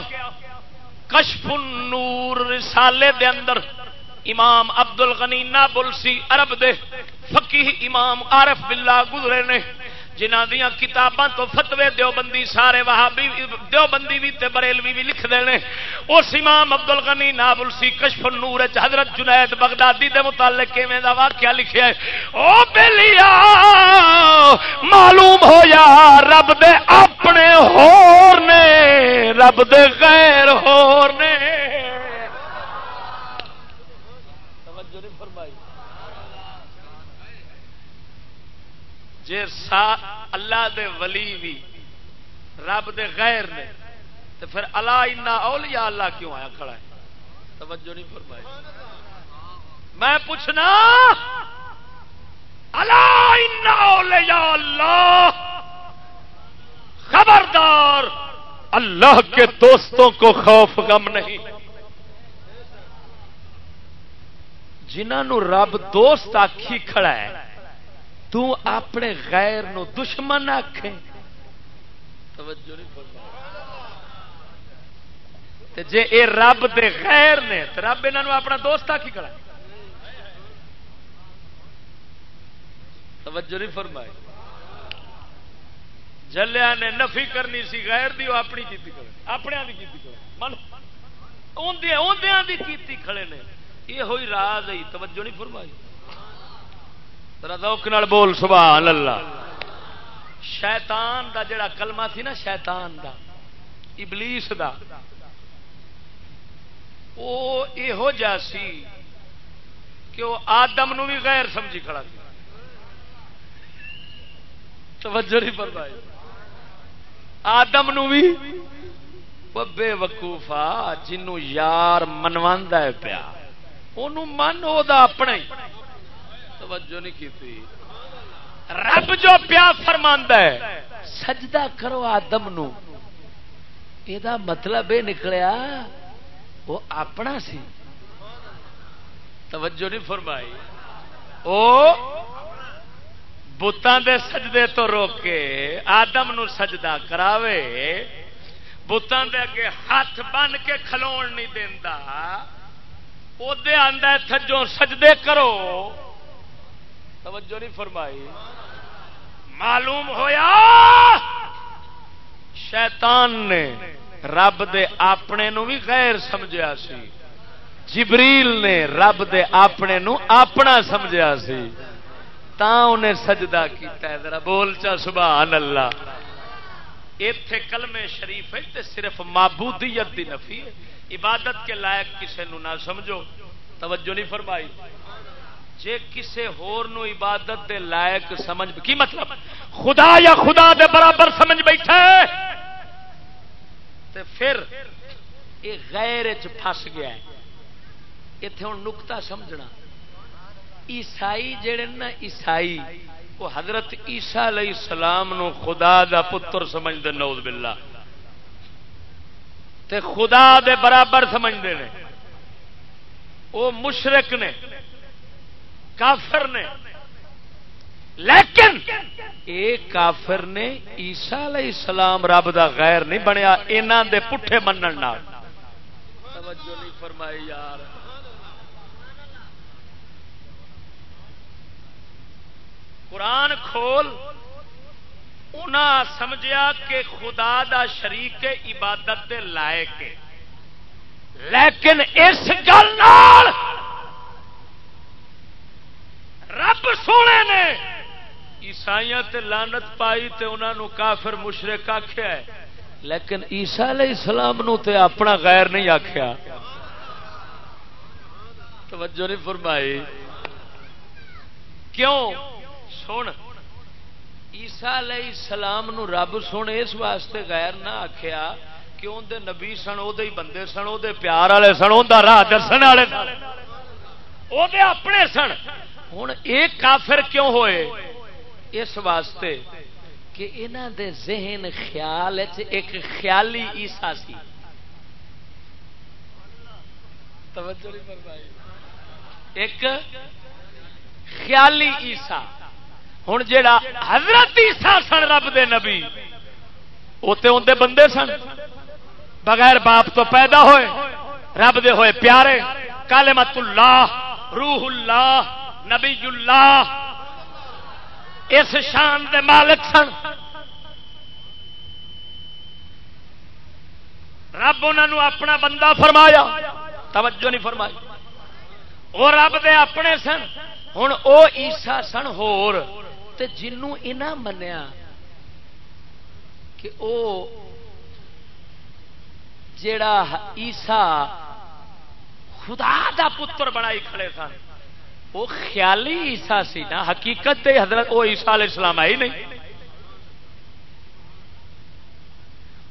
کشف نور رسالے دے اندر امام ابدل غنی نابل سی عرب دے فقی امام عارف باللہ گزرے نے۔ جنہ دیا کتاباں تو فتوے دیوبندی سارے وہابی دیوبندی بھی تے بریلوی بھی لکھ دینے اس امام عبدل غنی نابل سی کشف نور حضرت جنید بغدادی دے متعلق کیویں دا واقعہ لکھیا ہے۔ او بلیا معلوم ہو یا رب دے اپنے ہور نے، رب دے غیر ہور نے۔ توجہ نہیں فرمائی۔ جی سا اللہ دے ولی بھی رب دے غیر نے تو پھر اللہ انا اولیاء اللہ کیوں آیا کھڑا ہے؟ توجہ نہیں فرمائی۔ میں پوچھنا، اللہ انا اولیاء اللہ، خبردار، اللہ کے دوستوں کو خوف غم نہیں۔ جنہوں رب دوست آخی کھڑا ہے تو اپنے غیر نو دشمن آکھے۔ توجہ نہیں جے اے رب دے غیر نے تو رب انہوں اپنا دوست آ کی کرا توجہ نہیں فرمائی۔ جلیا نے نفی کرنی سی، غیر دی وہ اپنی کیتی کرے اپنے دی کیتی کرے من اوندیاں دی کیتی کھڑے نے۔ یہ ہوئی راز ہے، توجہ نہیں فرمائی۔ ذوق نال بول، سبحان اللہ۔ شیطان دا جڑا کلمہ تھی نا، شیطان دا، ابلیس دا وہ یہو جا سی کہ وہ آدم نو بھی غیر سمجھی کھڑا سی۔ توجہ نہیں فرمائی۔ آدم نو بھی بے وقوفا جنوں یار منوا ہے پیا۔ ان من وہ اپنا ہی۔ توجہ نہیں کی تھی۔ رب جو پیا فرما ہے، سجدہ کرو آدم نو۔ یہ مطلب یہ نکلیا، وہ اپنا سی۔ توجہ نہیں فرمائی۔ او بتان دے سجدے تو روکے آدم نو سجدہ کراوے۔ بتان دے اگے ہاتھ بن کے کھلو نہیں دینا وہ آدھا تھجوں سجدے کرو۔ توجہ نہیں فرمائی۔ معلوم ہویا؟ شیطان نے رب دے اپنے نو بھی غیر سمجھا سی۔ جبریل نے رب دے اپنے نو اپنا سمجھا سی۔ تا انہیں سجدہ کیتا ہے۔ ذرا بول چا سبحان اللہ۔ اتے کلمے شریف ہے تے صرف معبودیت دی نفی ہے۔ عبادت کے لائق کسے نو نہ سمجھو۔ توجہ نہیں فرمائی۔ جے کسے ہور نو عبادت دے لائق سمجھ کی مطلب؟ خدا یا خدا دے برابر سمجھ بیٹھا ہے تے پھر یہ غیر پھس گیا ہے۔ اتے ہوں نکتا سمجھنا۔ عیسائی جڑے نا عیسائی وہ حضرت عیسا علیہ السلام نو خدا دا پتر سمجھتے نوز باللہ۔ تے خدا دے برابر سمجھتے ہیں وہ مشرق نے۔ کافر نے۔ لیکن ایک کافر نے عیسا علیہ السلام رب دا غیر نہیں بنیا یہاں دے پٹھے منن توجہ نہیں فرمائی یار۔ قرآن کھول انہاں سمجھیا کہ خدا دا شریک عبادت دے لائق لیکن اس گل رب سونے نے عیسائی لانت پائی تے انہوں کافر مشرق آخیا ہے۔ لیکن عیسا علیہ السلام نو تے اپنا غیر نہیں آخیا توجہ نہیں فرمائی۔ کیوں؟ سن عیسا علیہ السلام نو رب سن اس واسطے غیر نہ آخیا کہ اندر نبی سن وہ بندے سن وہ پیار والے سن وہ راہ درسن والے وہ اپنے سن۔ ہوں ایک کافر کیوں ہوئے؟ اس واسطے کہ انہ دے ذہن خیال ایک خیالی عیسا سی۔ ایک خیالی عیسا ہوں جا حضرت عیسا سن رب دے نبی وہ تو اندر بندے سن۔ بغیر باپ تو پیدا ہوئے، رب دے ہوئے پیارے کالمت اللہ، روح اللہ نبی اللہ اس شان دے مالک سن۔ رب انہوں اپنا بندہ فرمایا، توجہ نہیں فرمائی۔ وہ رب دے اپنے سن۔ ہوں وہ عیسا سن ہور، تے جنوں انہ منیا کہ او جیڑا عیسا خدا دا پتر بنائی کھڑے سن۔ وہ خیالی عیسا سی نا، حقیقت حضرت، وہ عیسا علیہ السلام آئی نہیں۔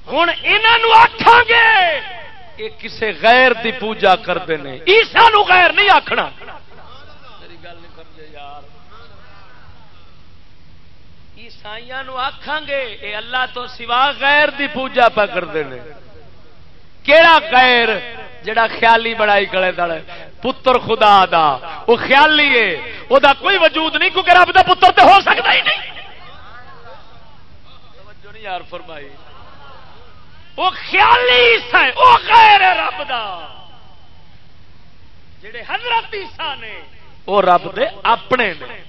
ہوں یہ آخان گے، یہ کسے غیر دی پوجا کرتے ہیں عیسا نو غیر نہیں آخنا عیسائی آخان گے یہ اللہ تو سوا غیر دی پوجا پہ کرتے ہیں کہڑا غیر جڑا خیالی بڑائی کلے دڑے پتر خدا دا۔ وہ خیالی ہے۔ وہ دا کوئی وجود نہیں، کیونکہ رب دا پتر تو ہو سکتا ہی نہیں۔ یار فرمائی۔ وہ خیالی عیسا ہے، وہ غیر ہے رب دا۔ جڑے حضرت عیسا نے، وہ رب دے اپنے نے۔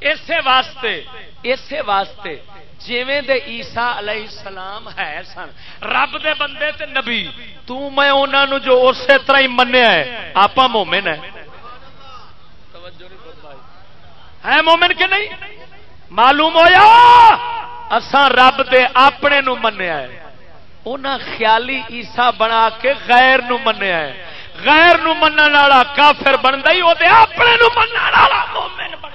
اسی واسطے اسی واسطے جیویں دے عیسا علیہ السلام ہے سن، رب دے بندے تے نبی، تو میں انہاں نو جو اسی طرح ہی منیا ہے آپ مومن ہے ہے مومن کہ نہیں؟ معلوم ہویا؟ اساں رب دے اپنے نو منیا ہے۔ انہاں خیالی عیسا بنا کے غیر نو منیا ہے۔ غیر نو منن والا کافر بندا ہی او دے اپنے نو منن والا مومن بن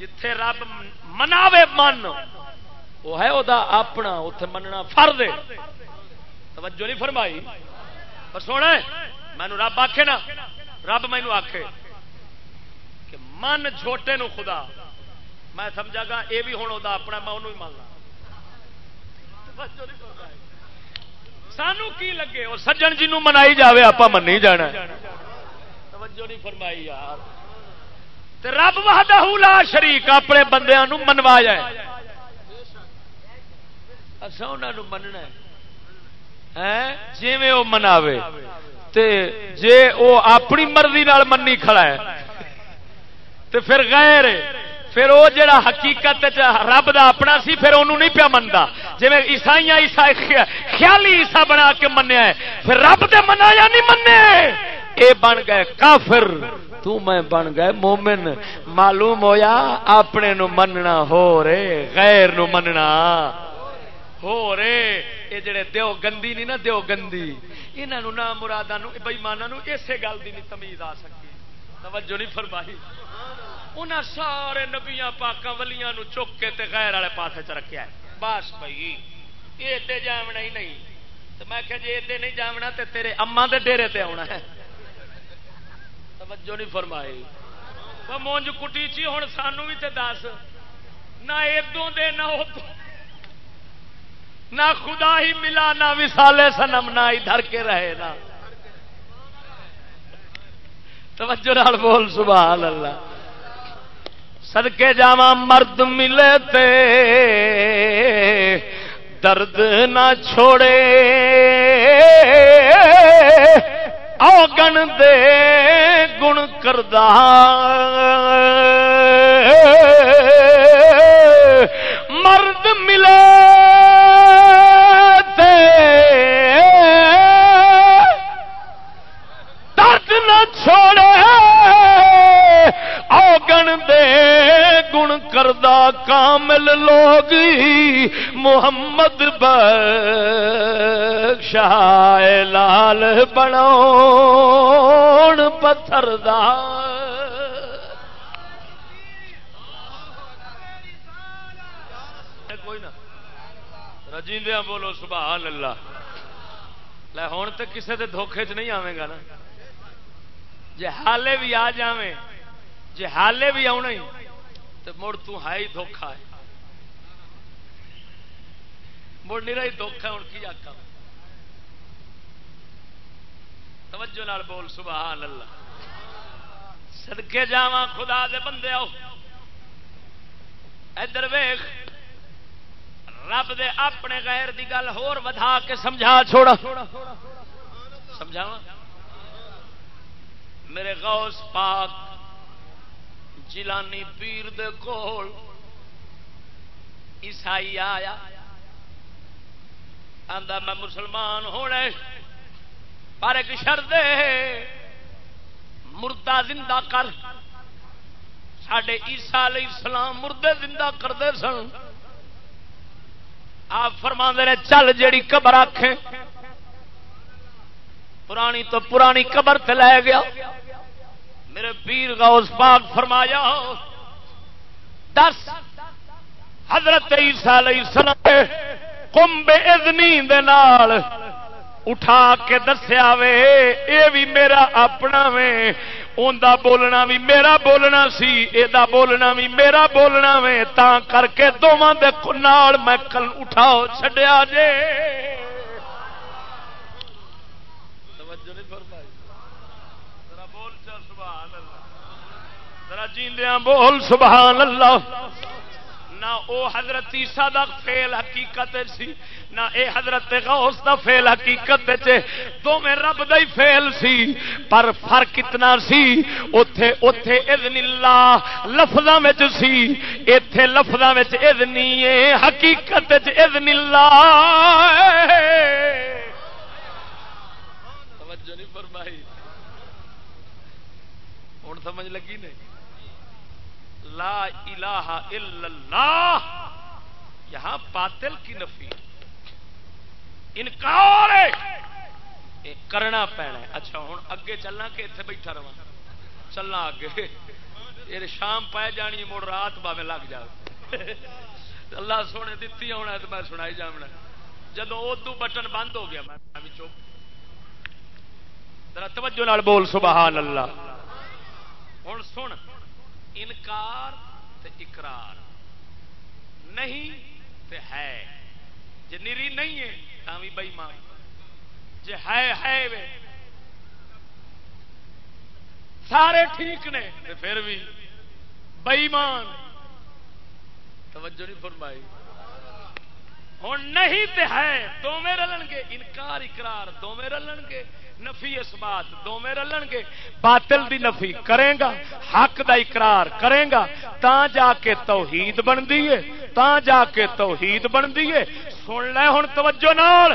جتھے رب مناوے من، وہ ہے وہ اپنا اتے مننا فرد توجہ نہیں فرمائی۔ پر سونا مینو رب آخے نا، رب مینو آخے کہ من چھوٹے نو خدا۔ میں سمجھا گا یہ بھی ہوں اپنا میں انہوں ہی ماننا سانو کی لگے؟ وہ سجن جی منائی جائے آپ منی جانا۔ توجہ نہیں فرمائی یار۔ رب وحدہ لا شریک اپنے بندیاں منوایا مننا جی وہ مناوے۔ تے جے وہ اپنی مرضی منی کھڑا ہے۔ تے پھر غیر پھر وہ جڑا حقیقت رب دا اپنا سی، پھر انہوں نہیں پیا منتا جی عیسائی عیسا، خیالی عیسا بنا کے منیا ہے۔ پھر رب دے منایا نہیں منے اے بن گئے کافر۔ تو میں بن گئے مومن معلوم ہویا اپنے نو مننا ہو رے غیر نو مننا ہو رے یہ جڑے دیو گندی نہیں نا دیو گندی انہوں نہ مرادہ بئیمانہ اسی گل کی نہیں تمیز آ سکی توجہ نہیں فرمائی انہیں سارے نبیا پاکا ولیاں نو چک کے تے غیر والے پاس چ رکھا بس بھائی یہ جامنا ہی نہیں تو میں کہ جی ادے نہیں جامنا تے تیرے اما دے ڈیرے تے آنا ہے توجہ نہیں فرمائی۔ مونج کٹی چی ہوں سانو بھی تے دس۔ نہ ادو دے، نہ ادو نہ خدا ہی ملا، نہ وسالے سنم، نہ ادھر کے رہے نا۔ توجہ نال بول، سبحان اللہ۔ سدکے جاوا مرد ملے تے درد نہ چھوڑے۔ اوگن دے گن کردہ۔ مرد ملے گن کردہ کامل لوگ محمد بخشاہ لال بنو پتھر کوئی نہ۔ رجیندیا بولو سبحان اللہ۔ لے ہوں تو کسے دے دھوکھے چ نہیں آئے گا نا۔ جی حالے بھی آ جائیں جی حالے بھی آنا ہی۔ تو مڑ تائی دھوکھا ہے۔ مڑ نہیں رہی، دھوکھا ہوں کی آخا توجہ نال بول، سبحان اللہ۔ سدکے جا خدا دے بندے آؤ۔ ادھر ویخ رب دے اپنے غیر دی گل ہور ودھا کے سمجھا چھوڑا۔ سمجھاوا میرے غوث پاک جیلانی پیر دے کول عیسائی آیا، آندا میں مسلمان ہونے، پر ایک شرط مردہ زندہ کر۔ سڈے عیسا علیہ السلام مردے زندہ کرتے سن۔ آپ فرما نے، چل جیڑی قبر آخے پرانی تو پرانی قبر تے لے گیا۔ میرے پیر غوث پاک فرمایا، دس، حضرت عیسیٰ علیہ السلام کمبے ادنی نال اٹھا کے دسیا وے، اے بھی میرا اپنا وے اوندا بولنا بھی میرا بولنا سی، اے بولنا بھی میرا بولنا وے تا کر کے دونوں دے نال میں کل اٹھاؤ چھڈیا جے۔ جیندیاں بول سبحان اللہ نہ او حضرت عیسیٰ دا فیل حقیقت سی، نہ اے حضرت غوث دا فیل حقیقت چے دو میں رب دا ہی فیل سی، پر فرق کتنا سی، اوتھے اوتھے اذن اللہ لفظاں وچ سی۔ ایتھے لفظاں وچ اذنی ہے حقیقت وچ اذن اللہ۔ توجہ نہیں فرمائی۔ ہن سمجھ لگی نہیں؟ لا الہ الا اللہ۔ یہاں باطل کی نفی۔ انکار کرنا پینا اچھا ہوں اگے چلنا کہ اتنے بیٹھا رہا چلنا اگے۔ یہ شام پائے جانی مڑ رات باوے لگ جائے اللہ سونے دیتی ہونا تو میں سنائی جامنا جدو ادو بٹن بند ہو گیا، میں چپ توجہ بول سبحان اللہ۔ ہوں سن۔ انکار تے اقرار۔ نہیں تے ہے۔ جی نری نہیں ہے بھی بئی مان جی ہے ہے وے۔ سارے ٹھیک نے تے پھر بھی بئیمان توجہ نہیں فرمائی۔ ہوں نہیں تے ہے دو میں رلن گے۔ انکار، اقرار دو میں رلن گے۔ نفی اس بات دو رلن گے۔ باطل دی نفی کرے گا۔ حق دا اقرار کرے گا، تا جا کے توحید بنتی ہے، تا جا کے توحید بنتی ہے۔ سن لے ہوں توجہ نال۔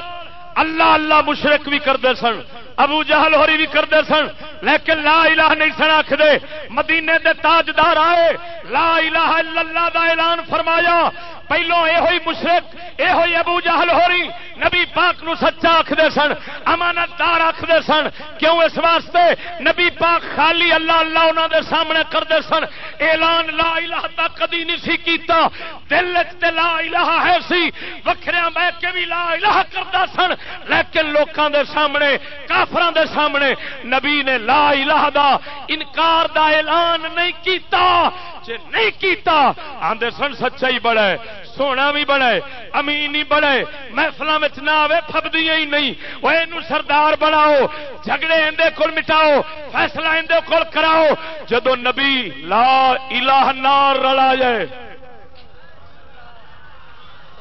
اللہ اللہ مشرق بھی کرتے سن، ابو جہل ہوری بھی کرتے سن، لیکن لا الہ نہیں سن آخر مدینے دے تاجدار آئے، لا الہ الا اللہ دا اعلان فرمایا۔ پہلو یہ ہوئی مشرق یہ ہوئی ابو جہل ہو رہی نبی پاک نو سچا آخر سن، امانت دار آخر سن۔ کیوں اس واسطے؟ نبی پاک خالی اللہ اللہ انہوں دے سامنے کرتے سن۔ اعلان لا الہ تا کدی نہیں سی کیتا۔ دل تے لا الہ ہے سی۔ وکھریا بہ کے بھی لا الہ کرتا سن۔ لیکن لوکاں دے سامنے، کافراں دے سامنے نبی نے لا الہ دا انکار دا اعلان نہیں کیتا۔ جے نہیں کیتا۔ آندے سن، سچائی بڑا ہے سونا بھی بڑا ہے امین ہی بڑا ہے محفل نہ آئے فبدی ہی نہیں۔ وہ یہ سردار بناؤ، جھگڑے اندر کول مٹاؤ، فیصلہ اندر کول کراؤ۔ جدو نبی لا الہ نار رلا جائے۔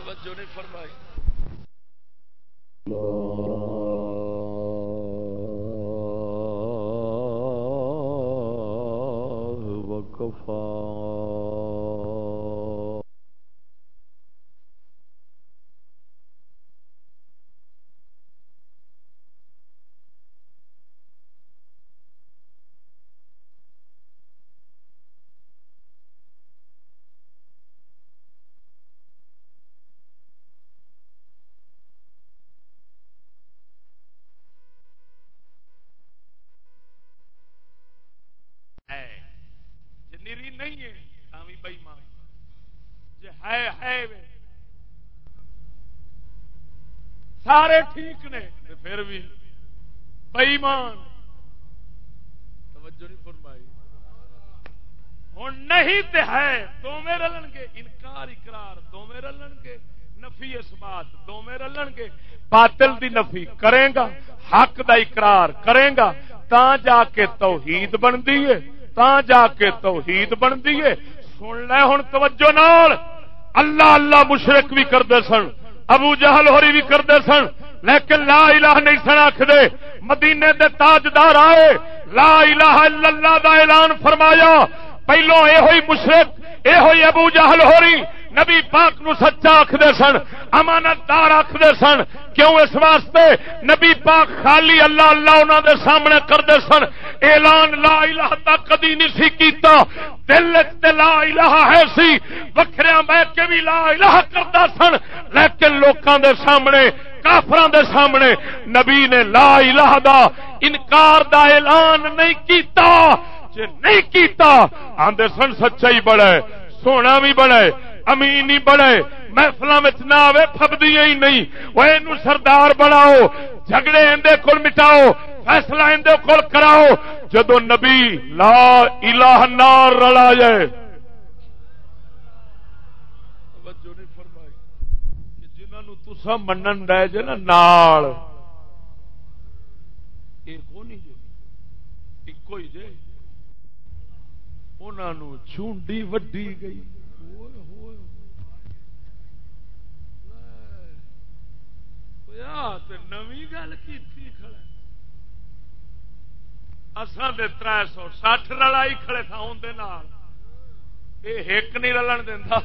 توجہ نہیں فرمائی۔ سارے ٹھیک نے پھر بھی بئیمان توجہ نہیں فرمائی۔ ہوں نہیں تے ہے دو رلن گے، انکار، اقرار دو رلن گے۔ نفی اس بات دو رلن گے۔ باطل دی نفی کرے گا، حق دا اقرار کرے گا۔ تا جا کے توحید بنتی ہے تا جا کے توحید بنتی ہے۔ سن لے ہوں توجہ نال۔ اللہ اللہ مشرق بھی کرتے سن، ابو جہل ہوری بھی کرتے سن۔ لیکن لا الہ نہیں سن آخر مدینے دے تاجدار آئے۔ لا الہ الا اللہ دا اعلان فرمایا۔ پہلو یہ ہوئی مشرق یہ ہوئی ابو جہل ہوری۔ نبی پاک نو سچا آخر سن امانت دار آخر سن۔ کیوں اس واسطے؟ نبی پاک خالی اللہ اللہ انہوں دے سامنے کرتے سن۔ اعلان لا الہ تا کدی نہیں سی کیتا۔ دل تے لا الہ ہے سی۔ وکھریا بہ کے بھی لا الہ کرتا سن۔ لیکن لوکاں دے سامنے کافران دے سامنے نبی نے لا الہ دا انکار دا اعلان نہیں کیتا۔ جے نہیں کیتا، آندے سن سچائی بڑا ہے سونا بھی بڑا ہے امین ہی بڑے محفل نہ آئے فبدی ہی نہیں۔ وہ یہ سردار بناؤ، جھگڑے اندر کول مٹاؤ، فیصلہ اندر کول کراؤ۔ جدو نبی لا الہ نار رلا جائے جنہوں تسا منن ڈے جے نا نال۔ ایک ہی جے؟ انہوں چونڈی وڈی گئی۔ نوی گل کی اصل تر سو سٹھ رلائی کھڑے تھا اندر یہ ایک نہیں رلن دینا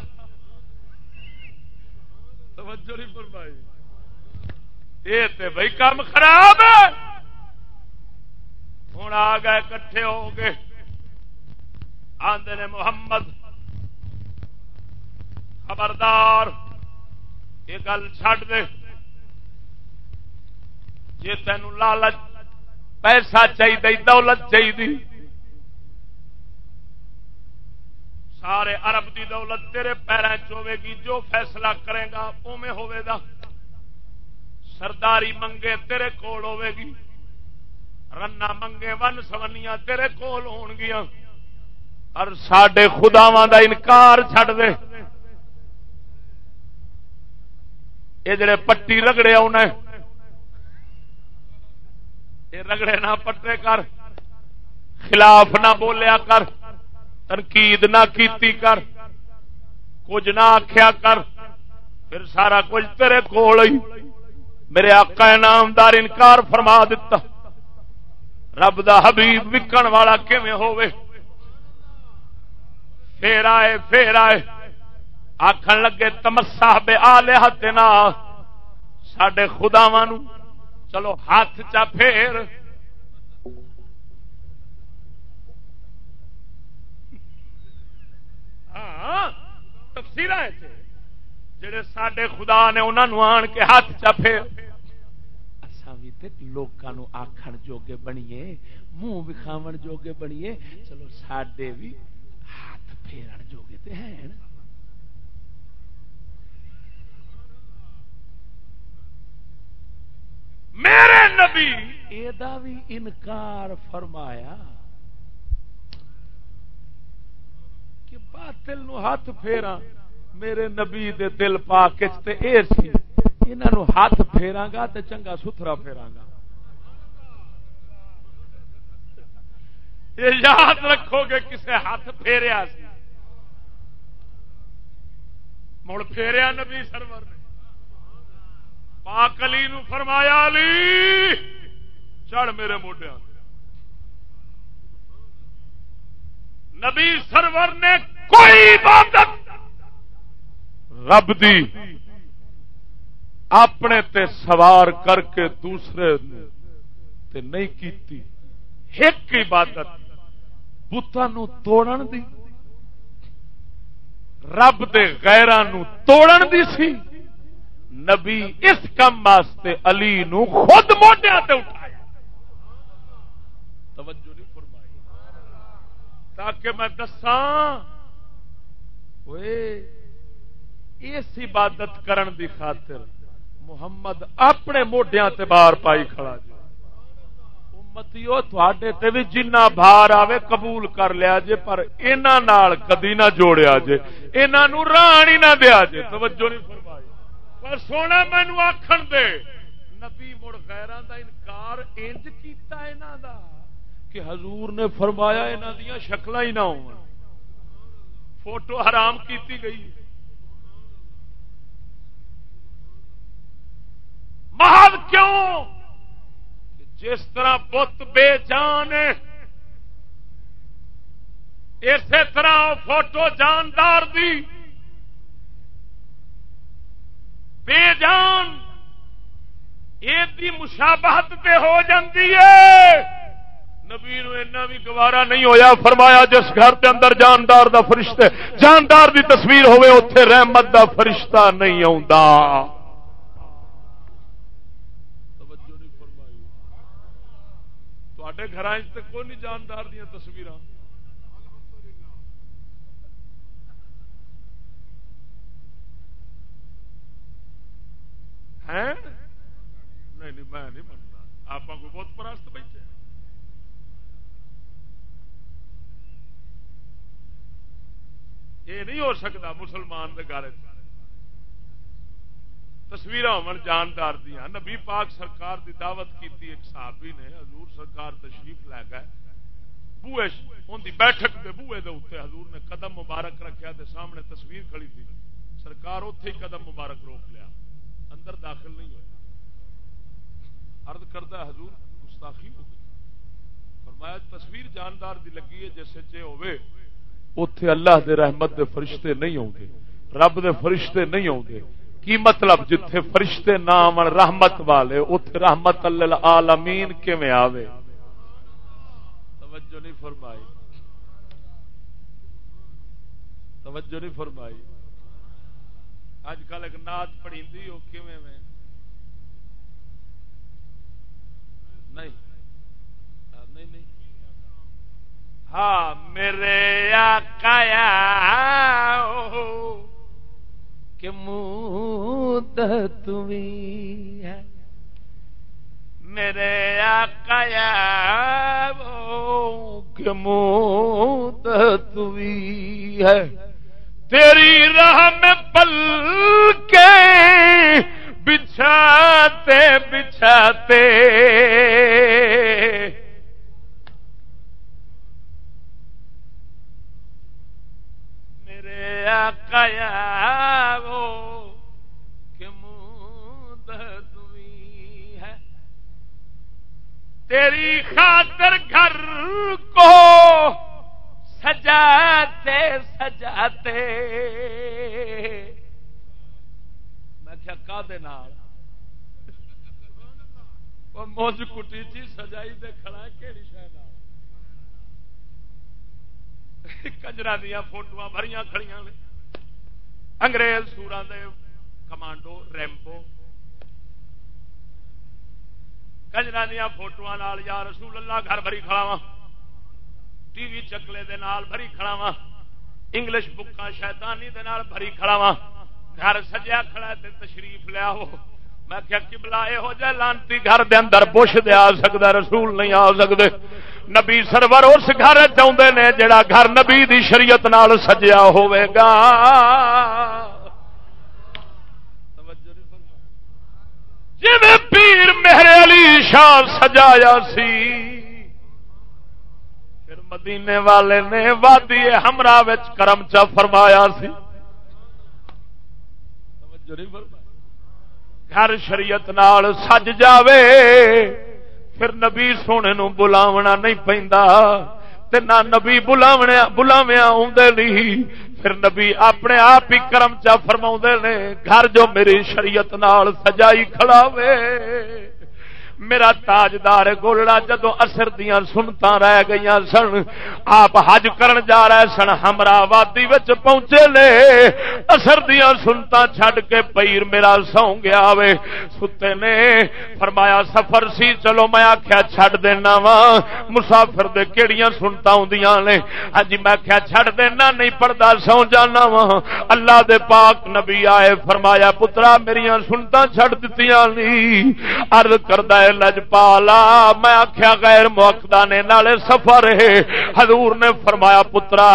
توجہ نہیں فرمائی۔ یہ تے بھائی کام خراب ہوں آ گئے کٹھے ہو گئے آدھے نے محمد۔ خبردار۔ یہ گل چڈ دے۔ جی تین لالچ، پیسہ چاہیے دولت چاہیے سارے عرب دی دولت تیرے پیروں چوے گی، جو فیصلہ کرے گا اوے ہوے گا۔ سرداری منگے تیرے کول ہوے گی۔ رنا منگے ون سونیاں تیرے کول ہون گیا اور سڈے خداواں دا انکار چھڈ دے۔ یہ جڑے پٹی رگڑے آنا یہ رگڑے نہ پٹے کر، خلاف نہ بولیا کر۔ تنقید نہ کیتی کر، کچھ نہ آخیا کر، پھر سارا کچھ تیرے کول میرے آقا نامدار انکار فرما دیتا رب دا حبیب وکن والا کیویں ہوے پھر آئے پھر آئے۔ آخر لگے تمسا بے آلے ہاتھ سڈے خداوا چلو ہاتھ چا پھیر۔ ہاں تفصیل جڑے سڈے خدا نے انہوں آن کے ہاتھ پھیر لوگوں آخر جوگے بنیے منہ وکھاو جوگے بنیے۔ چلو سڈے بھی ہاتھ پھیرن جوگے تو ہیں۔ میرے نبی یہ انکار فرمایا۔ کہ باطل نو ہاتھ پھیرا میرے نبی دے دل پا کے انہوں ہاتھ پھیرا گا تو چنگا ستھرا پھیرا گا۔ یہ یاد رکھو گے کسے ہاتھ پھیریا مڑ پھیریا نبی سرور نے۔ پاک علی نو فرمایا، علی، چڑھ میرے موڈیا نبی سرور نے کوئی عبادت رب دی اپنے تے سوار کر کے دوسرے تے نہیں کیتی۔ ایک عبادت بتان توڑن دی۔ رب دے غیران توڑن دی سی۔ نبی اس کم واسطے علی نو خود موٹیا اٹھایا۔ توجہ۔ تاکہ میں دساں اس عبادت کرن دی خاطر محمد اپنے موڈیا بار پائی کھڑا جی امتیو تھے بھی جنہ بھار آوے قبول کر لیا جے، پر انہوں کدی نہ جوڑیا جے۔ انہوں ران ہی نہ دیا جے، توجہ نہیں فرمائی۔ پر سونا مینو آخر دے، نبی مڑ غیران دا انکار انج کیتا اینا دا۔ کہ حضور نے فرمایا انہاں دیاں شکلاں ہی نہ ہون۔ فوٹو حرام کیتی گئی۔ محض کیوں؟ جس طرح بت بے جان اسی طرح فوٹو جاندار دی۔ بے جان، یہ مشابہت پہ ہو جاتی ہے۔ نبی نو بھی گوارا نہیں ہویا، فرمایا جس گھر کے اندر جاندار دا فرشتے، جاندار دی تصویر ہوئے اتے رحمت دا فرشتہ نہیں آتا گھر کوئی نہیں جاندار دیا تصویر نہیں نہیں، میں نہیں منتا آپ کو بہت پرست بیٹھے یہ نہیں ہو سکتا مسلمان کے تصویر ہو جاندار دیا نبی پاک سرکار دی دعوت کی ایک صحابی نے، حضور سرکار تشریف لے گئے۔ بوئے ان کی بیٹھک کے بوے دے اتنے حضور نے قدم مبارک رکھا تے سامنے تصویر کھڑی تھی۔ سرکار اتے ہی قدم مبارک روک لیا۔ اندر داخل نہیں ہوئے۔ ارد کردہ حضور، گستاخی ہو گئی۔ فرمایا، تصویر جاندار دی لگی ہے جیسے چے ہوئے۔ اتے اللہ دے رحمت دے فرشتے نہیں ہوں رب دے فرشتے نہیں ہوں کی مطلب جتھے فرشتے نام رحمت والے اتے رحمت اللہ عالمین کیویں آوے؟ توجہ نہیں فرمائی۔ توجہ نہیں فرمائی۔ اج کل ایک نات پڑی وہ کیویں میں؟ نہیں۔ نہیں نہیں۔ ہاں میرے آقایا کہ مود تمہیں ہے۔ میرے آقایا کہ مود تمہیں ہے۔ تیری راہ میں پل کے بچھاتے بچھاتے میرے آقایا وہ کہ مود ہے۔ تیری خاطر گھر کو سجاتے سجاتے۔ میں کیا کا دے نال موج کٹی چی، سجائی دے کھڑا کہڑی شاید کجرا دیا فوٹو بھری کھڑی نے انگریز سورا دے کمانڈو ریمپو کجرا دیا فوٹو یا رسول اللہ گھر بھری کھڑا وا ٹی وی چکلے دے نال بھری کھڑا وا انگلش بکا شیطانی دے نال بھری کھڑا وا گھر سجیا کھڑا تے تشریف لیا ہو میں کیا کبلا یہو جہ لانتی گھر دے اندر بش دے آ سکتا رسول نہیں آ سکتے نبی سرور اس گھر چاہتے نے جڑا گھر نبی دی شریعت نال سجیا ہوئے گا۔ جی پیر مہر علی شاہ سجایا سی، پھر مدینے والے نے وادی ہمراہ کرم چا فرمایا سی۔ فرمایا گھر شریعت نال سج جاوے، پھر نبی سونے نو بلاونا نہیں پہ نہ نبی بلاویا بلاویا نہیں، پھر نبی اپنے آپ ہی کرم چا فرما نے، گھر جو میری شریعت نال سجائی کھڑاوے۔ میرا تاجدار گولڑا جدو اثر دیا سنتا رہ گئی سن، آپ حج کرن جا رہے سن ہمرا وادی پہنچے لے اثر دیا سنتا چھڈ کے پیر میرا سو گیا وے، ستے نے فرمایا، سفر سی، چلو میں آخیا چھڈ دینا وا، مسافر دے کیڑیاں سنتا ہوں نے۔ ہجی میں آخیا چھڈ دینا، نہیں پڑتا سو جانا وا۔ اللہ دے پاک نبی آئے، فرمایا، پترا میری سنتا چھڈ دیتی نہیں ارد کردہ لجپالا میں آخیا غیر موقع نے نالے سفر ہے حضور نے فرمایا پترا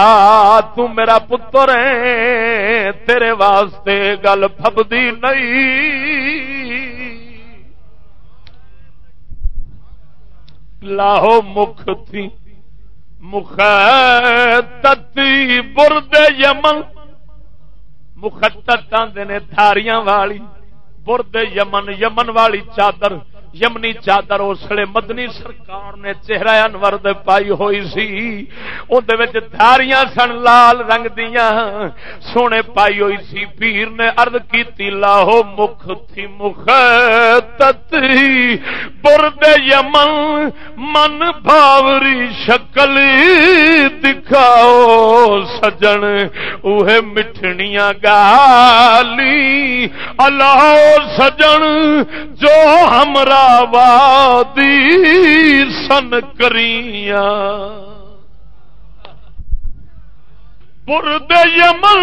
تو میرا پتر ہے تیرے واسطے گل فبدی نہیں لاہو مکھ تھی مختی برد یمن مخت آدھے دھاریاں والی برد یمن یمن والی چادر یمنی چادر اسلے مدنی سرکار نے چہرہ انور پائی ہوئی سی۔ اندر دھاریاں سن، لال رنگ دیا سونے پائی ہوئی سی۔ پیر نے ارد کی لاہو مکھ تھی مخ تتی برد یمن من باوری شکل دکھاؤ سجن۔ اوہ مٹھنیاں گالی، اللہ سجن جو ہمرا وادی سن کریاں۔ برد یمن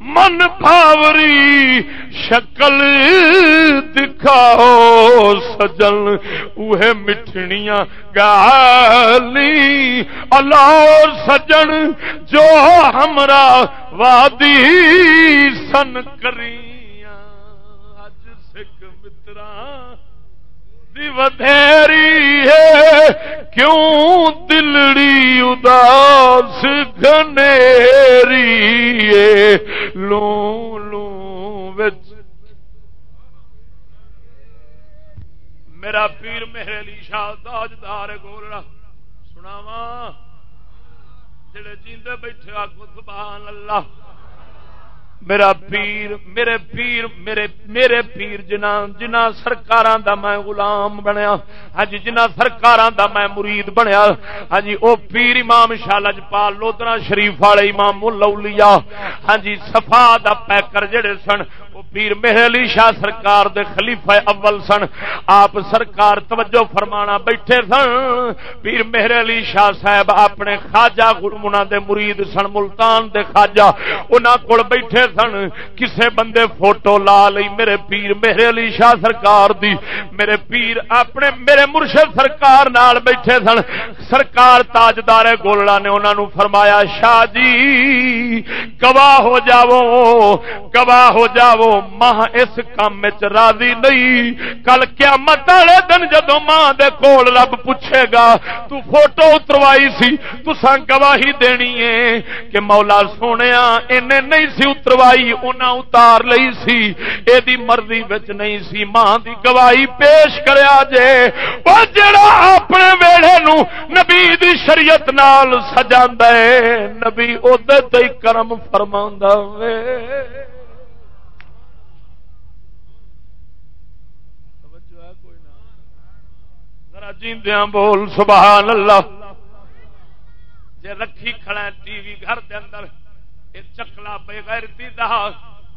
من پاوری شکل دکھاؤ سجن۔ وہ مٹھنیاں گالی اللہ سجن جو ہمرا وادی سن کری ودھیری ہے۔ کیوں دلڑی اداس گنیری لوں لوں وچ۔ میرا پیر میرے علی شاہ تاجدار گولڑا سناوا جڑے جیندے بیٹھے آخو سبحان اللہ۔ میرا پیر، میرے پیر، میرے میرے پیر جنا جنا سرکار دا میں غلام بنیا۔ ہاں جی جنا سرکار دا میں مرید بنیا۔ ہاں جی او پیر امام شالج پال لودرا شریف والے امام لولیا ہاں جی صفا دا پیکر جڑے سن وہ پیر میرے علی شاہ سرکار دے خلیفہ اول سن۔ آپ سرکار توجہ فرمانا بیٹھے سن۔ پیر میرے علی شاہ صاحب اپنے خواجہ گرمنا دے مرید سن، ملتان دے خواجہ۔ انہاں کول بیٹھے سن کسے بندے فوٹو لا لئی میرے پیر میرے علی شاہ سرکار دی میرے پیر اپنے میرے مرشد سرکار نال بیٹھے سن سرکار تاجدار گولڑا نے انہاں نو فرمایا، شاہ جی گواہ ہو جاؤ، گواہ ہو جاؤ، ماں اس کام راضی نہیں۔ کل کیا مت والے دن جدو ماں دے کول رب پوچھے گا، تو فوٹو اتروائی سی تو گواہی دینی ہے کہ مولا سونے انہیں نہیں سی اتروائی انہاں اتار لئی سی۔ اے دی مرضی وچ نہیں سی۔ ماں دی گواہی پیش کریا جے۔ او جڑا اپنے ویڑے نو نبی دی شریعت نال سجاندا ہے، نبی او دے تے کرم فرماندا وے۔ جیندیاں بول، سبحان اللہ۔ جے رکھی کھڑا ٹی وی گھر دے اندر۔ اے چکلا بے غیرتی دا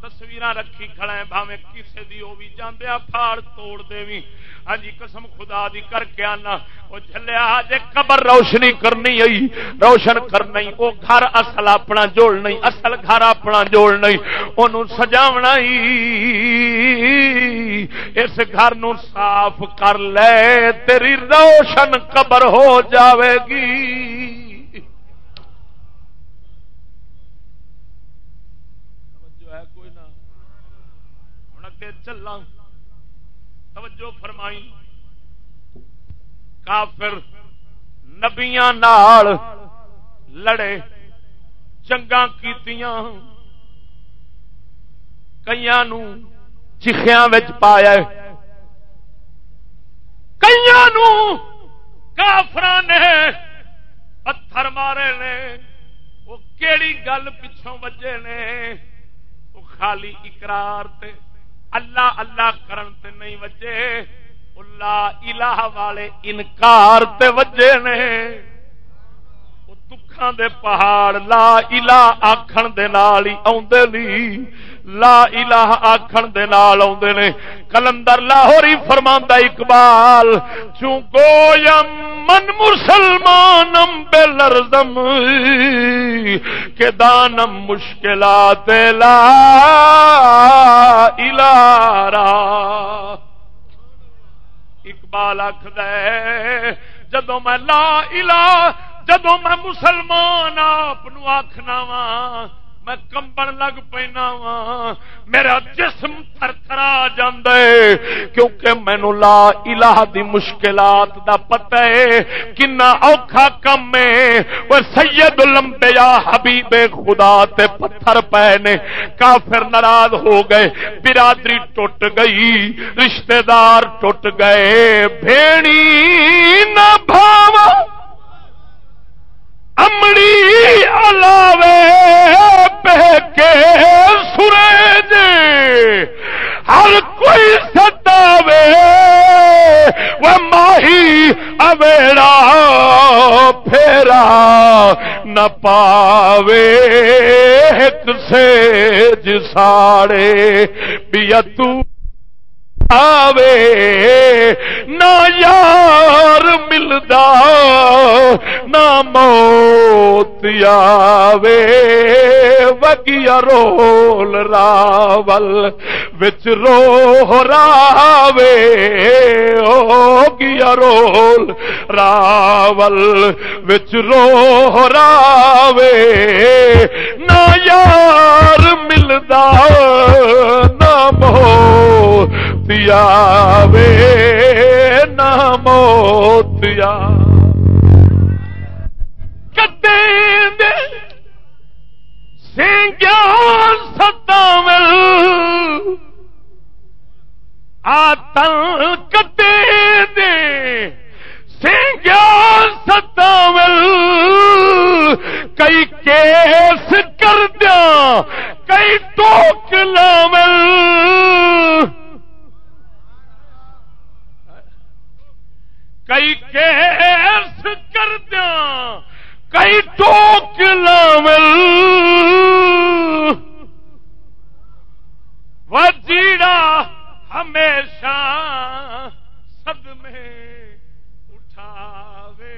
تصویر رکھی کھڑا ہے بھاوے کسے دی او بھی جاندیا پھاڑ توڑ دے وی۔ ہاں جی قسم خدا دی کر کے آنا۔ او جھلیا جے قبر روشنی کرنی آئی روشن کرنی، او گھر اصل اپنا جوڑ نہیں، اصل گھر اپنا جوڑ نہیں۔ اونوں سجاونا ہی۔ اس گھر نو صاف کر لے، تیری روشن قبر ہو جاوے گی۔ چلا توجہ فرمائی کافر نبیاں نال لڑے چنگا کیتیاں۔ کئی چیخیا پایا کئی کافر نے پتھر مارے نے وہ کیڑی گل پچھوں وجے نے وہ خالی اقرار تے اللہ اللہ کرن تے نہیں وجے اللہ الہ والے انکار تے وجے نے۔ دکھان دے پہاڑ لا الہ آکھن دے نال ہی اوندے نہیں لا الہ آکھن دے نال اوندے نے کلندر لاہوری فرماندا اقبال چوں گویم من مسلمانم بے لرزم کہ دانم مشکلات لا الہ را اقبال آخد جدو میں لا الہ جدو میں مسلمان آپ آخنا وا، میں کمبن لگ پینا وا، میرا جسم تھر تھرا جائے کیونکہ مینو لا الہ دی مشکلات دا پتہ ہے، کنا اوکھا کم ہے۔ وہ سید لمبیا حبیب خدا تے پتھر پے نے کافر ناراض ہو گئے، برادری ٹوٹ گئی، رشتہ دار ٹوٹ گئے۔ بھیڑی نہ بھاوا امڑی علاوے کے سورج ہر کوئی ستاوے وہ ماہی اویڑا پھیرا نہ پاوے ایک سے جساڑے۔ پیا تو آوے، نہ یار ملدا، نہ موت آوے۔ وگیا رول راول وچ رو راوے۔ او گیا رول راول وچ رو راوے۔ نہ یار ملدا، نہ موت موتیا وے نہ موتیا کدے سنگیا ستاول آتل کدے دے سنگیا ستاول کئی کیس کر دیا کئی ٹوک لاول لامل وجیڑا ہمیشہ سد میں اٹھاوے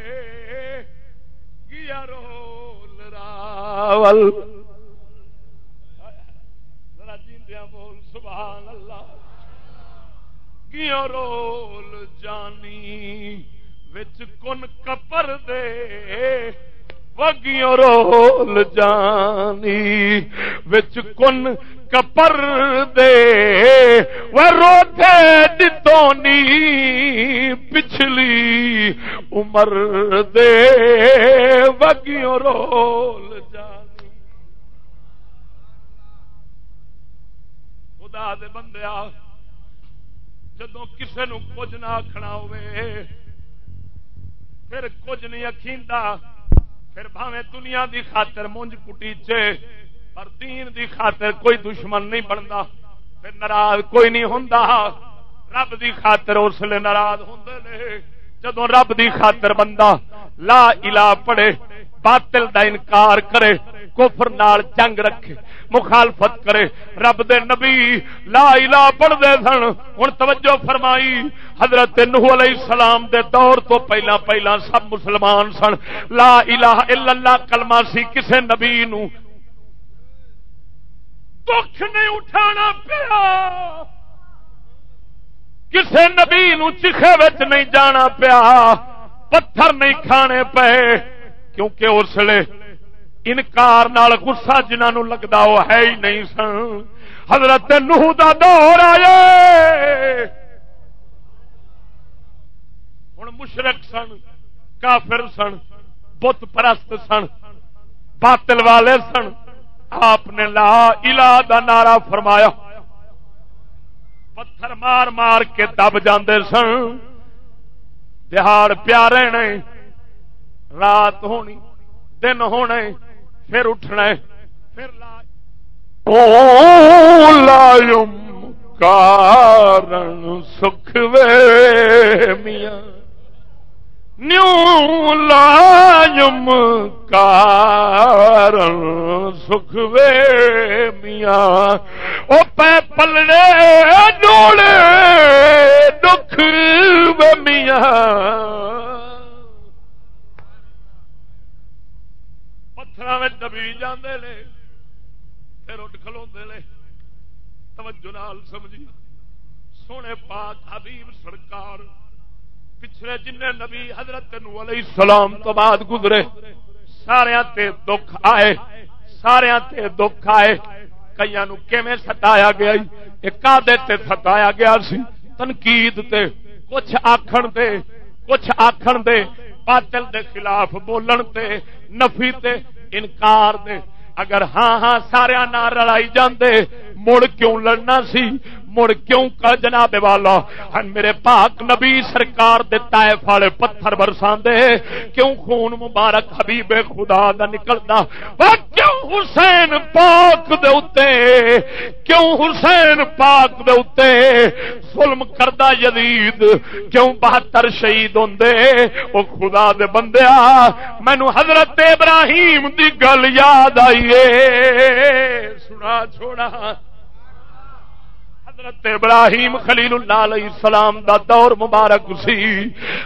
گیا رول راول جیندیا بول سبحان اللہ گیا رول جانی، وچ کن کپر دے وگیوں رول جانی، وچ کن کپر دے وہ روتے دتونی پچھلی عمر دے وگیوں رول جانی۔ خدا دے بندے جدو کسے نو کچھ نہ آخنا ہوئے پھر کچھ نہیں اکھیندا پھر بھاویں دنیا دی خاطر مونج کٹیچے پر دین دی خاطر کوئی دشمن نہیں بنتا پھر ناراض کوئی نہیں ہوں رب دی خاطر اس لیے ناراض ہوں جدو رب دی خاطر بندہ لا الہ پڑے۔ باطل دا انکار کرے، کفر نال جنگ رکھے، مخالفت کرے۔ رب دے نبی لا الہ پڑھ دے سن۔ ہن توجہ فرمائی، حضرت نوح علیہ السلام دے دور تو پہلا پہلا سب مسلمان سن۔ لا الہ الا اللہ، کلمہ سی کسے نبی نو۔ دکھ نہیں اٹھانا پیا۔ کسے نبی نو چیخے وچ نہیں جانا پیا۔ پتھر نہیں کھانے پے۔ کیونکہ اس لیے انکار نال گسا جنہوں لگتا وہ ہے ہی نہیں سن۔ حضرت نوح دا دور آئے۔ ہوں مشرق سن، کافر سن، بت پرست سن، باطل والے سن۔ آپ نے لا الہ دا نعرہ فرمایا۔ پتھر مار مار کے دب جاندے سن۔ دہاڑ پیارے نے رات ہونی، دن ہونے، پھر اٹھنا پھر لائم کارن سکھ وے میاں۔ نیو لائم کارن سکھ وے میاں۔ او پے پلڑے ڈوڑے دکھ وے میاں۔ پتھر دبی جاندے لے پھر اٹھ کھلو لے توجہ نال سمجھی۔ سونے پاک حبیب سرکار، پچھلے جن نبی حضرت نو علیہ السلام تو بعد گزرے، سارے تے دکھ آئے، سارے تے دکھ آئے۔ کئی نو کیویں ستایا گیا ایک تے ستایا گیا سی۔ تنقید تے، کچھ آکھن دے، کچھ آکھن دے۔ باطل دے خلاف بولن تے، نفی تے انکار دے اگر ہاں ہاں سارا نہ رلائی جاندے مڑ کیوں لڑنا سی؟ مڑ کیوں کا جناب والا؟ ہن میرے پاک نبی سرکار دے طائف والے پتھر برسان دے کیوں خون مبارک حبیب خدا دا نکلدا کیوں حسین پاک دے اتے؟ کیوں حسین پاک دے اتے؟ ظلم کردہ یزید کیوں بہتر شہید ہوندے؟ او خدا دے بندیا مینو حضرت ابراہیم دی گل یاد آئیے سنا چھوڑا۔ حضرت ابراہیم خلیل اللہ علیہ السلام دا دور مبارک سی۔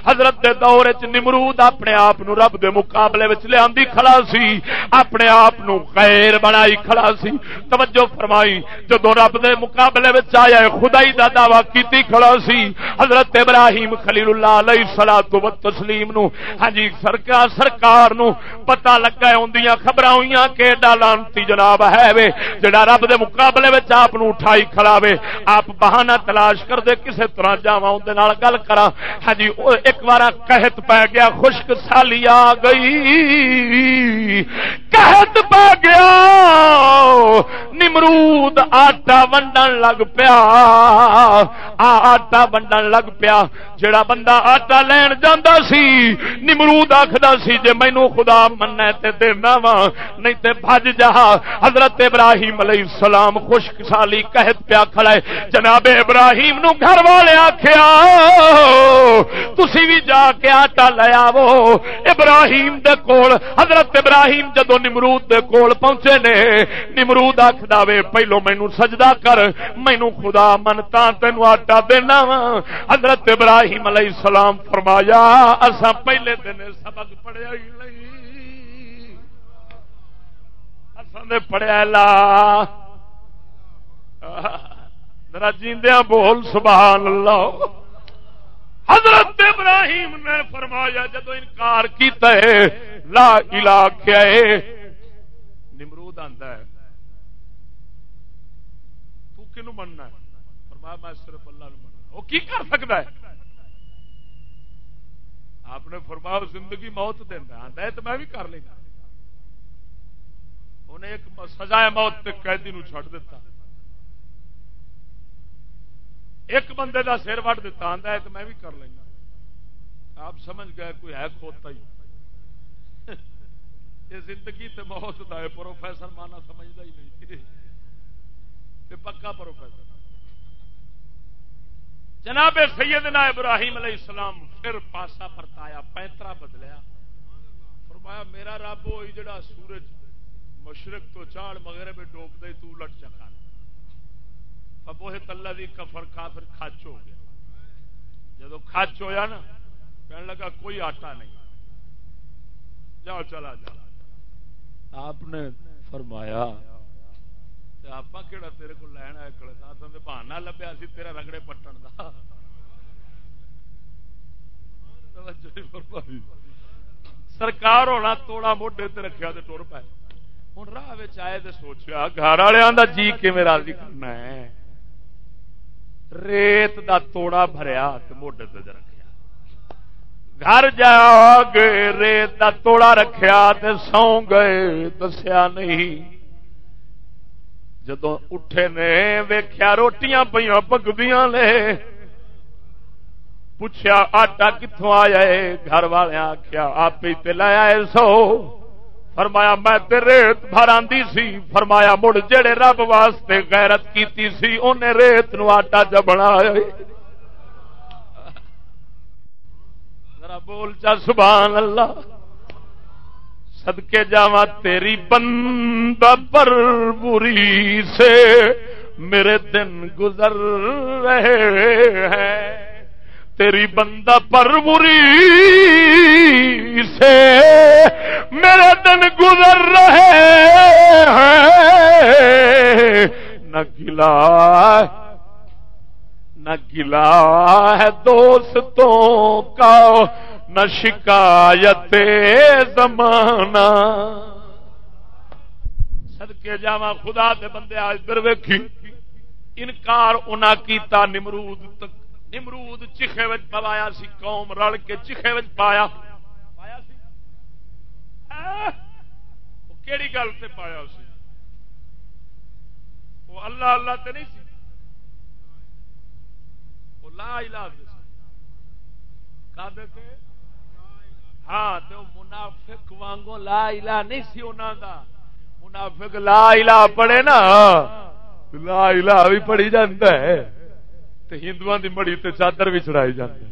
حضرت دے دور چ نمرود اپنے آپ نو رب دے مقابلے وچ لے آندی کھڑا سی۔ اپنے آپ نو غیر بنائی کھڑا سی۔ توجہ فرمائی جدو رب دے مقابلے وچ آیا، خدائی دا دعویٰ کیتی کھڑا سی۔ حضرت ابراہیم خلیل اللہ علیہ الصلوۃ و تسلیم نو۔ ہاں جی سرکار سرکار نو پتہ لگا ہوندیاں خبراں ہویاں کہ ڈالانتی جناب ہے وے، جڑا رب دے مقابلے وچ آپ نو اٹھائی کھڑا وے۔ آپ بہانا تلاش کر دے، کسے طرح جا گل کرا ہاں جی ایک بار کہت پی گیا، خشک سالی آ گئی۔ قحط پا گیا۔ نمرود آٹا ونڈن لگ پیا۔ آٹا ونڈن لگ پیا۔ جڑا بندہ آٹا لین جانا سی، نمرود آخر سی جے مینو خدا مننا تے دینا وا، نہیں تے بج جا۔ حضرت ابراہیم علیہ السلام خوش سالی قحط پیا کھڑا ہے۔ جناب ابراہیم نو گھر والے آخیا تسی بھی جا کے آٹا لے آو ابراہیم دے کول، حضرت ابراہیم جدو نمرود دے کول پہنچے نے، نمرود آخدا وے، پہلو مینو سجدہ کر مینو خدا منتا تین آٹا دینا حضرت ابراہیم علیہ السلام فرمایا اسا پہلے دن سبق پڑھیا ہی نہیں۔ اصل پڑھیا لا۔ ذرا جیندیا بول، سبحان اللہ۔ حضرت ابراہیم نے فرمایا، جدو انکار کیتا ہے، لا الہ کیا ہے؟ نمرود آندا ہے۔ تو کنو مننا ہے؟ فرمایا، میں صرف اللہ نو مننا۔ وہ کی کر سکتا ہے؟ آپ نے فرمایا، زندگی موت دینا آندا ہے تو میں بھی کر لینا۔ انہیں ایک سزا موت تے قیدی نو چھڑ دیتا ایک بندے دا سر وٹ دیتا آتا ہے تو میں بھی کر لینا۔ آپ سمجھ گئے کوئی ہے کھوتا ہی۔ یہ زندگی تے موت دا ہے، پروفیسر مانا سمجھتا ہی نہیں۔ یہ پکا پروفیسر۔ جناب سیدنا ابراہیم علیہ السلام پھر پاسا پرتایا پینترا بدلیا۔ فرمایا، میرا رب ہوئی جڑا سورج مشرق تو چاڑ مغرب ڈوب دے، تو لٹ چکا۔ ابوہ تلا دی کفر کافر کھچ ہو گیا۔ جدو کھچ ہویا نا کہنے لگا کوئی آٹا نہیں۔ جاؤ چلا جا۔ آپ نے فرمایا آپ کہڑا تیرے کو لین آئے کڑے ساتھ بہانا لبیا سی تیرا رگڑے پٹن دا۔ سرکار ہونا توڑا موڈے تے رکھیا تے ٹر پائے۔ ہوں راہ آئے تو سوچا گھر والوں کا جی کی راضی کرنا ہے؟ ریت دا توڑا بھریا موڈے تے رکھیا۔ گھر جا گئے ریت دا توڑا رکھیا تے سو گئے، دسیا نہیں۔ جدو اٹھے نے ویخیا روٹیاں پہ پکدیاں نے۔ پوچھا آٹا کتوں آیا گھر والے آخیا آپ ہی لایا سو۔ فرمایا میں ریت بھر آدھی سی۔ فرمایا مڑ جڑے رب واسطے غیرت کیتی سی انہیں ریت نو آٹا چ بنا بول چا سبحان اللہ سدکے جا تیری بند پر بری سے میرے دن گزر رہے ہیں۔ تیری بندہ پروری سے میرے دن گزر رہے ہیں۔ نہ گلا نہ گلا ہے دوستوں کا، نہ شکایت زمانہ۔ سدکے جا خدا دے بندے آج در ویکھی، انکار انہاں کیتا نمرود تک۔ نمرود چیخے وچ پوایا سی، قوم رل کے چیخے وچ پایا۔ پایا سی؟ کیڑی گل سے پایا سی؟ وہ اللہ اللہ تے نہیں سی؟ وہ لا الہ کدے ہاں تو منافق وانگو لا الہ نہیں سی انہاں دا۔ منافق لا الہ پڑھے نا۔ لا الہ بھی پڑھی جانتا ہے۔ ہندو کی مڑی تے چادر بھی چڑھائی جاتی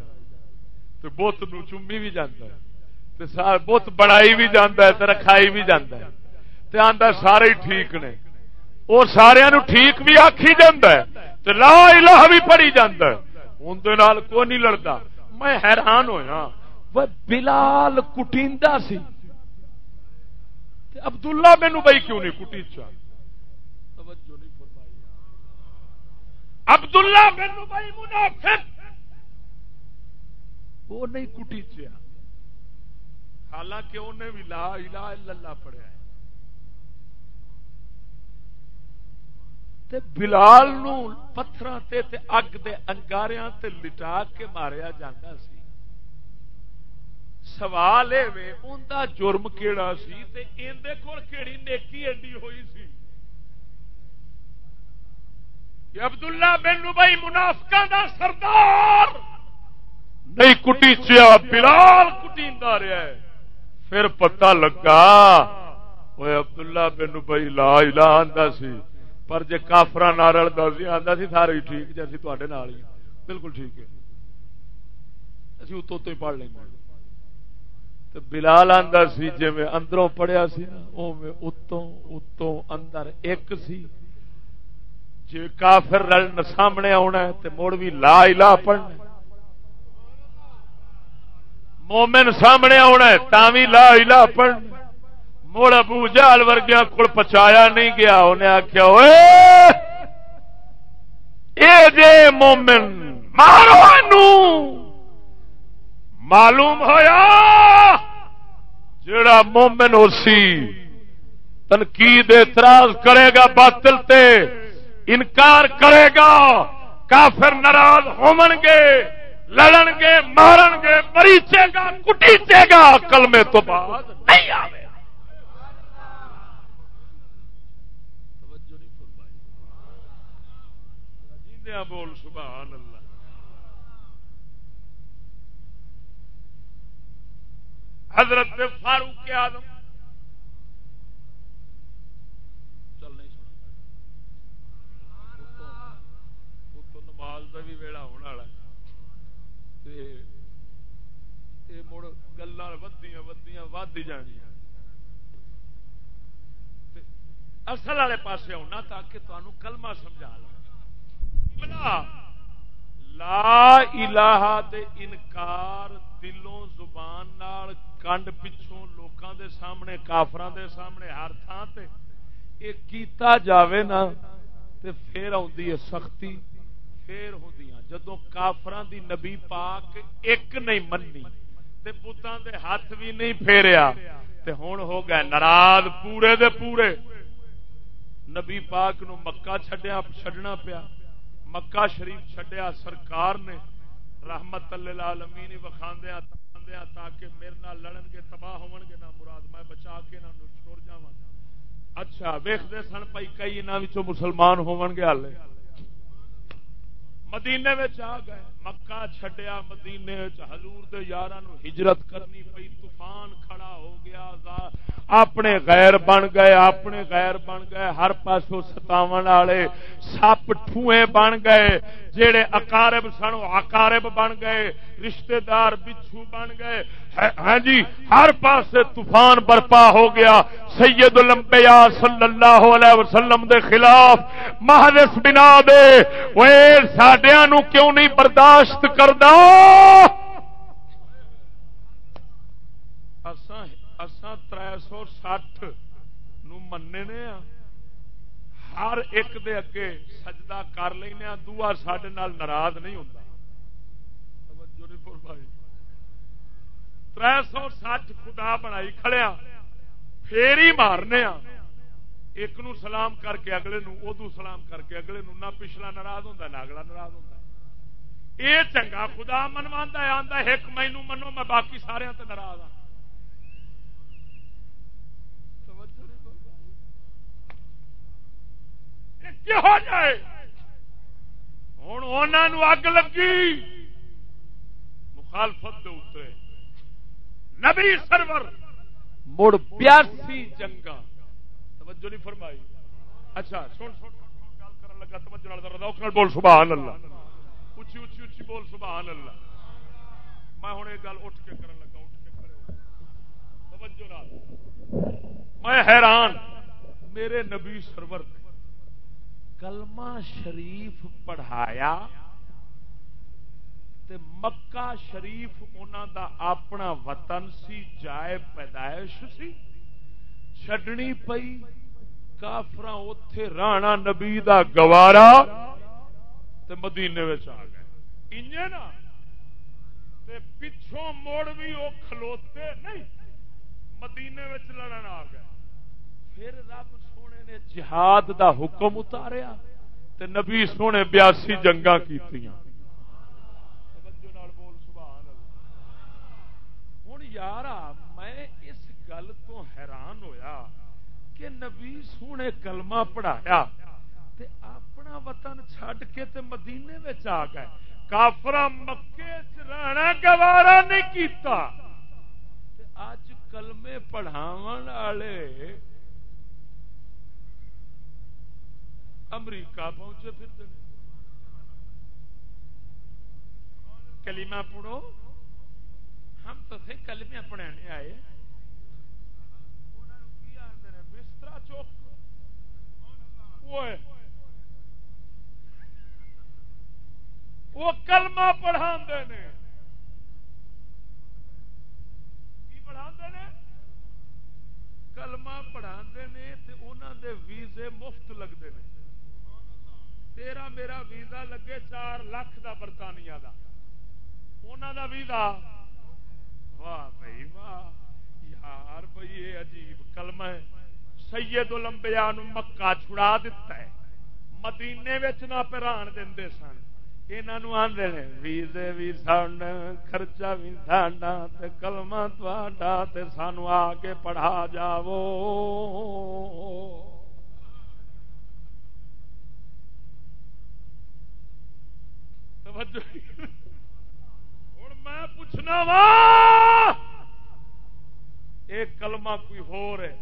تو بت نو چومی بھی جانا ہے بت بڑائی بھی جانا ہے رکھائی بھی جانا ہے تے آندا سارے ٹھیک نے وہ سارا ٹھیک بھی آخی جانا ہے لا الہ بھی پڑھی جانا ہے اندر کوئی نہیں لڑتا میں حیران ہویا وہ بلال کٹیندا سی عبداللہ مینو بھائی کیوں نہیں کٹی عبداللہ بن بھائی منافق. وہ نہیں کٹی چیا۔ حالانکہ انہیں بھی لا الہ الا اللہ پڑھیا ہے۔ تے بلال نو پتھر تے تے اگ دے انگاریاں تے لٹا کے ماریا جاتا سی۔ سوال ہے جرم کیڑا سی تے اندے کول کیڑی نیکی ایڈی ہوئی سی؟ کہ عبداللہ بن بھائی منافقہ دا سردار نہیں کٹی چیا بلال کٹی رہا ہے۔ پھر پتہ لگا وہ عبداللہ بن بھائی لا الہ آندا سی۔ پر جے کافرا نہ رلتا سی، آندا سی سارے ٹھیک جی تے نال ہی۔ بالکل ٹھیک ہے۔ اسی اتو تو ہی پڑھ لیں گے۔ تو بلال آندا سی جی میں اندروں پڑھیا سی نا او میں اتوں اتوں اندر ایک سی۔ جی کافر رلن سامنے آنا ہے تو مڑ بھی لا الہ پڑھنا مومن سامنے آنا ہے تاوی لا الہ پڑھنا مڑ ابو جال ورگیا کو پچایا نہیں گیا، انہیں آخیا جے مومن، مارو معلوم ہویا؟ جڑا مومن ہو سی تنقید اعتراض کرے گا باطل تے انکار کرے گا، کافر ناراض ہون گے، لڑن گے، مارن گے، مریچے گا، کٹیچے گا کل میں تو بعد نہیں آئے بول، سبحان اللہ۔ حضرت فاروق کے آدم چل نہیں تو نماز کا بھی ویڑا ہونے والا مڑ گلا ودیاں ودیاں ود ہی جانیا اصل والے پاسے آنا تاکہ تمہیں کلمہ سمجھا لو لا الہ دے انکار دلوں، زبان نال، کنڈ پچھوں، لوکاں دے سامنے کافران دے سامنے، ہر تھان تے یہ کیتا جاوے نا تے پھر آدھی ہے سختی، پھر ہوں جدو کافران دی نبی پاک ایک نہیں مننی تے بتان دے ہاتھ بھی نہیں پھیریا تے ہون ہو گئے ناراض پورے دے پورے۔ نبی پاک نو مکہ چھڈیا چھڈنا پیا۔ مکہ شریف چڈیا سرکار نے۔ رحمت اللہ وکھاندیا تاکہ میرے نال لڑن گے، تباہ ہون گے۔ نہ مراد میں بچا کے نہ ٹر جا اچھا ویختے سن پائی کئی انہوں مسلمان ہون گے ہالے مدینے آ گئے، مکہ چھڈیا، مدینے حضور دے یار ہجرت کرنی پئی، طوفان کھڑا ہو گیا اپنے غیر بن گئے، اپنے غیر بن گئے، ہر پاسوں ستاو والے سپ ٹھوئے بن گئے جہے اکارب سن اکارب بن گئے رشتے دار بچھو بن گئے ہاں جی ہر پاس طوفان برپا ہو گیا۔ سید الانبیاء صلی اللہ علیہ وسلم دے خلاف محدث بنا دے۔ وہ سڈیا نو کیوں نہیں برداشت کردا؟ تر سو سٹھ ننے نے ہر ایک دے اگے سجدہ کر لینا دعا سڈے ناراض نہیں ہوتا تر سو سٹھ خدا بنائی کھڑیا پھر ہی مارنے ایک نو سلام کر کے اگلے نو ادو سلام کر کے اگلے نو، نہ پچھلا ناراض ہوتا نہ اگلا ناراض ہوتا یہ چنگا خدا منوا آتا ایک مینو منو، میں باقی سارے ناراض ہوں ہو جائے؟ ہوں انہوں اگ لگی۔ مخالفت اترے۔ نبی سرور، مڑ بیاسی جنگا۔ توجہ نہیں فرمائی۔ اچھا سن سن گل کر لگا، توجہ بول، سبحان اللہ۔ اچھی اچھی اچھی بول، سبحان اللہ۔ میں ہوں یہ گل اٹھ کے کرن لگا، اٹھ کے کرے۔ توجہ میں حیران، میرے نبی سرور کلمہ شریف پڑھایا۔ تے مکہ شریف انہوں دا اپنا وطن سی جائے پیدائش سی۔ چڈنی پئی کافر اتے رانا نبی دا گوارا تے مدینے آ گئے۔ انجے نا؟ تے پچھوں موڑ بھی وہ کھلوتے نہیں، مدینے لڑن آ گئے۔ پھر رب سونے نے جہاد دا حکم اتاریا تے نبی سونے بیاسی جنگا کیتیاں۔ یار میں اس گل تو حیران ہویا کہ نبی سونے کلمہ پڑھایا تے اپنا وطن چھڈ کے تے مدینے میں آ گئے۔ کافر مکے رہنا گوارا نہیں کیتا۔ اج کلمے پڑھاو والے امریکہ پہنچے پھر کلیما پڑھو۔ ہم تو تھے کلمے پڑھانے آئے۔ بستر چوک وہ کلمہ پڑھا نے۔ کلما پڑھا دے ویزے مفت لگتے ہیں تیرا میرا ویزا لگے چار لاکھ دا برطانیہ دا۔ انہوں دا ویزا واہ بھائی واہ، یار بھائی، یہ عجیب کلمہ ہے۔ سید لمبیا مکہ چھڑا دیتا ہے۔ مدینے نہ پران دے سن۔ آدھے ویزے بھی سن، خرچہ بھی ساڈا کلما تا سانو آ کے پڑھا جاو ہوں میں پوچھنا وا، ایک کلمہ کوئی ہو رہے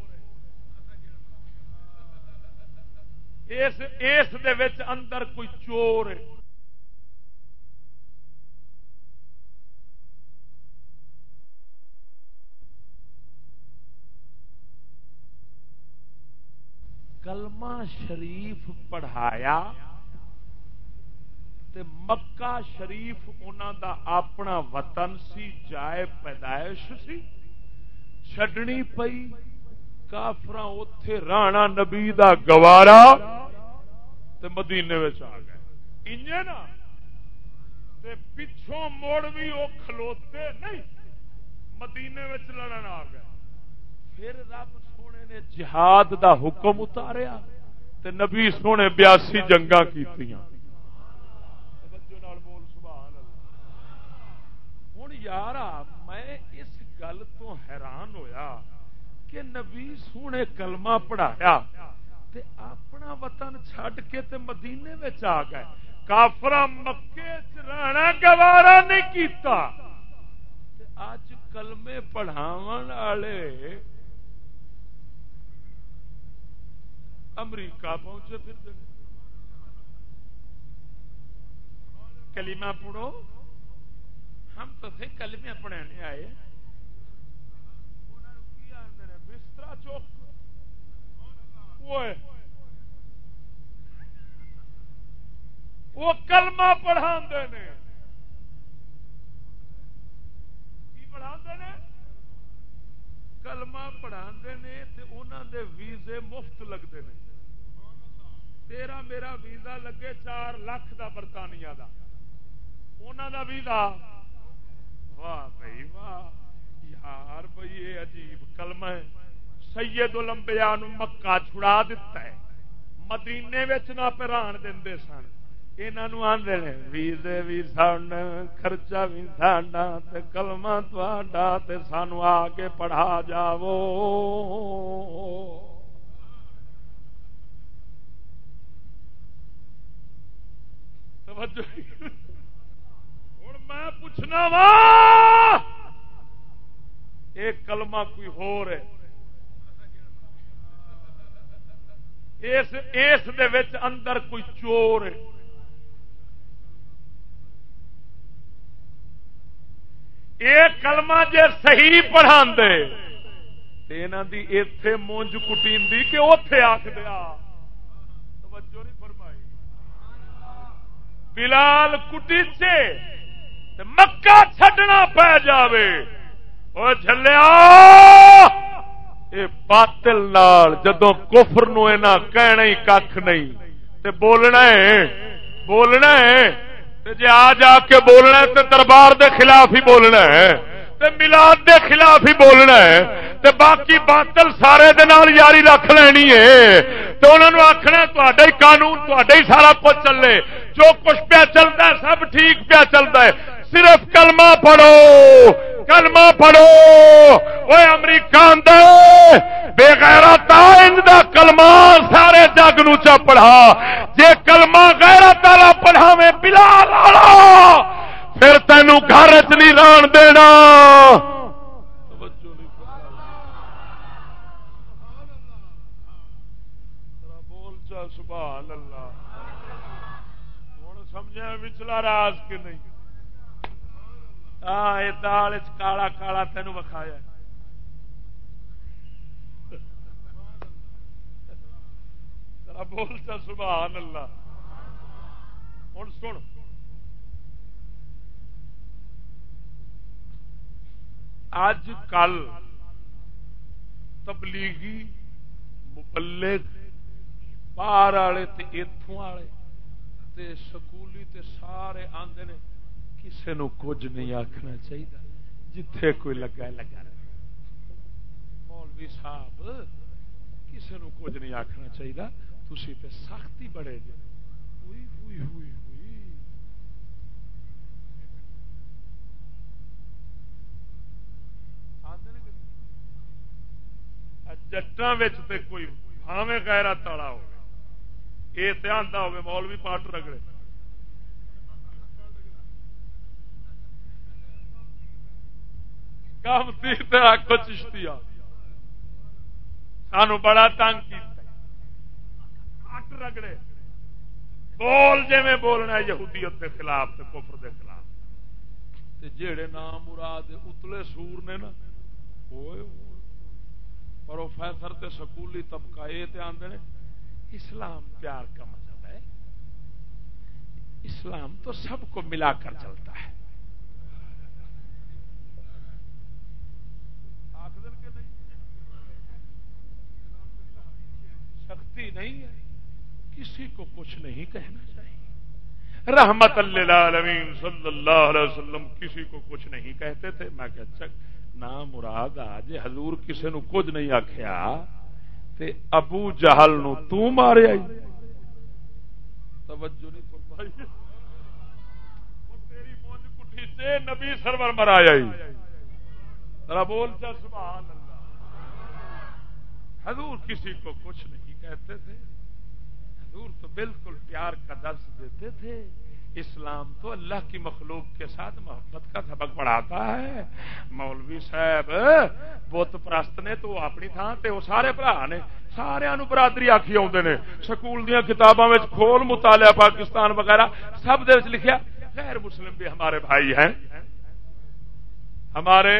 اس اندر کوئی چور ہے۔ کلمہ شریف پڑھایا۔ تے مکہ شریف انہوں دا اپنا وطن سی، جائے پیدائش سی۔ چڈنی پئی کافر اتے رانا نبی دا گوارا تے مدینے آ گئے۔ نا؟ تے پچھوں موڑ بھی وہ کھلوتے نہیں، مدینے لڑن آ گئے۔ پھر رب سونے نے جہاد دا حکم اتاریا تے نبی سونے بیاسی جنگا کی یار میں اس گل تو حیران ہویا کہ نبی سونے کلمہ پڑھایا تے اپنا وطن چھڈ کے تے مدینے میں آ گئے۔ کافر مکے رہنا گوارا نہیں کیتا۔ تے اج کلمے پڑھاو والے امریکہ پہنچے پھر کلیما پڑھو۔ ہم تو تھے کلمے پڑھانے آئے بستر چوک۔ وہ کلمہ پڑھا نے۔ پڑھا کلما پڑھا دے ویزے مفت لگتے ہیں تیرا میرا ویزا لگے چار لاکھ دا برطانیہ دا۔ انہوں دا ویزا واہ بھائی واہ۔ یار بھائی، یہ عجیب کلم ہے۔ سید لمبیا مکہ چھڑا دیتا ہے۔ مدینے نہ پران دے سن۔ یہ آدھے ویزے بھی سن، خرچہ بھی ساڈا کلما تا سانو آ کے پڑھا جاو توجہ۔ میں پوچھنا وا، ایک کلمہ کوئی ہو رہے اس اندر کوئی چور ہے۔ یہ کلمہ جے صحیح پڑھا دے دی اتے مونج کٹی کہ اتے آخ دیا توجہ نہیں فرمائی۔ بلال کٹی سے۔ مکہ چھڈنا پی جاوے۔ وہ جلیا باطل نال جدو کفر نو اینا کہنا ہی کھ نہیں۔ تے بولنا ہے بولنا ہے۔ تے جے آ جا کے بولنا ہے تے دربار دے خلاف ہی بولنا ہے۔ تے ملاد دے خلاف ہی بولنا ہے۔ تے باقی باطل سارے دے نال یاری رکھ لینی ہے۔ تو انہوں نے آخنا ہی قانون ہی سارا کچھ چلے۔ جو کچھ پیا چلتا ہے، سب ٹھیک پیا چلتا ہے۔ صرف کلمہ پڑھو کلمہ پڑھو۔ وہ امریکہ اندر بے غیرت دا کلمہ سارے جگ نو چا پڑھا۔ جے کلمہ غیرت والا پڑھاوے بلا لالا پھر تینوں گھر چ نہیں ران دینا۔ سبحان اللہ ہوں سمجھا وچلا راز کہ نہیں ہاں دال کالا کالا تین وکھایا بولتا سبحان اللہ۔ ہوں، سن۔ اج کل تبلیغی مبلغ باہر والے اتوں والے تے سکولی تے سارے آندے نے کسے نو کچھ نہیں آخنا چاہیے جتھے کوئی لگا لگا مولوی صاحب، کسے نو کچھ نہیں آخنا چاہیے تھی تے سختی بڑے جی ہوئی ہوئی ہوئی۔ ہوئی جٹان کوئی بھاوے گہرا تالا ہو یہ آتا ہو مولوی پاٹ رگڑے کام تھی آخو چشتی سانو بڑا تنگ پٹ رگڑے بول جی میں بولنا یہودیت کے خلاف کفر دے خلاف جہے نام مراد اتلے سور نے نا پروفیسر تے سکولی طبقہ یہ آدھے اسلام پیار کا مذہب ہے۔ اسلام تو سب کو ملا کر چلتا ہے۔ سختی نہیں ہے۔ کسی کو کچھ نہیں کہنا چاہیے۔ رحمت اللہ صلی اللہ علیہ وسلم کسی کو کچھ نہیں کہتے تھے۔ میں کہ نہ مراد آج حضور کسی نو کچھ نہیں آخیا تے ابو جہل نو تو مارے آئی جی۔ توجہ نہیں فرمائی۔ تیری مونج کٹھی تے نبی سرور مرایا جی۔ ذرا بول چا، سبحان اللہ۔ حضور کسی کو کچھ نہیں کہتے تھے۔ حضور تو بالکل پیار کا درس دیتے تھے۔ اسلام تو اللہ کی مخلوق کے ساتھ محبت کا سبق پڑھاتا ہے۔ مولوی صاحب، بت پرست نے تو اپنی تھان تے وہ سارے برا نے سارا برادری آخی آدھے نے۔ سکول دیا کتابوں میں کھول مطالعہ پاکستان وغیرہ سب دے لکھیا، غیر مسلم بھی ہمارے بھائی ہیں۔ ہمارے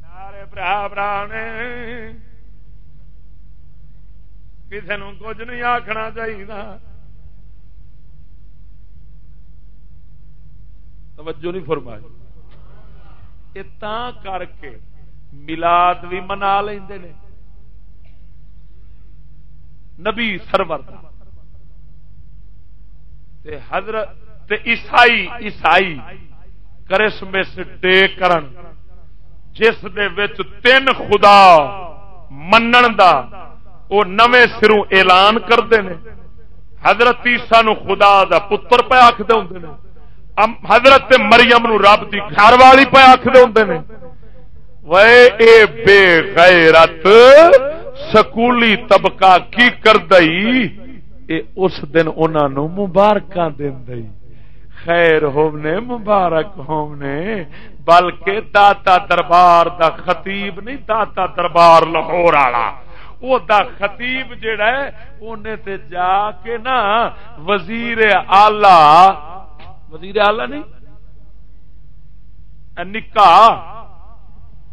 سارے برا برا نے کسی کچھ نہیں آخنا چاہیے توجہ نہیں فرمائی۔ یہ کر کے ملاد بھی منا لے نبی سرور حضرت عیسائی عیسائی کرسمس ڈے کرن، جس دے وچ تین خدا منن دا، او نویں سروں اعلان کرتے ہیں حضرت عیسا نو خدا دا پتر پہ آخر ہوں نے۔ حضرت مریم نو رب کی گھر والی پہ آخر ہوں اے بے غیرت، سکولی طبقہ کی کر دئی؟ اے اس دن انہوں مبارک دئی۔ خیر ہونے مبارک ہونے بلکہ داتا دربار دا خطیب نہیں، داتا دربار لاہور والا۔ وہ دا خطیب جڑا ہے انہیں تے جا کے نا وزیر آلہ وزیر آلہ نہیں؟ نکا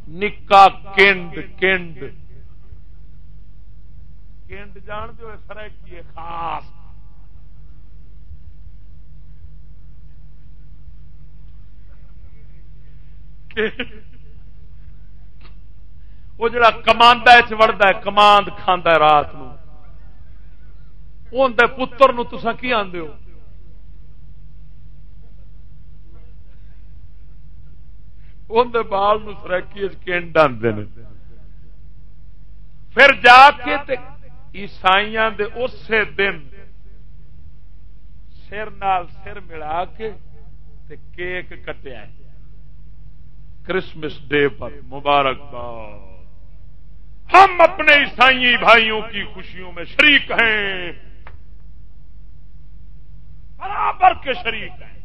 نکا کنڈ کنڈ کنڈ جان دو سرکی خاص۔ <laughs> وہ جڑا کمانڈا وڑتا ہے کماند کھانا رات نو۔ پتر نو تسا کی آدھے ہو؟ اندر بال سرکی کنڈ آتے ہیں پھر جا کے عیسائی دے اسی دن سر نال سر ملا کے تے کیک کٹیا۔ کرسمس ڈے پر مبارکباد ہم اپنے عیسائی بھائیوں کی خوشیوں میں شریک ہیں۔ برابر کے شریک ہیں۔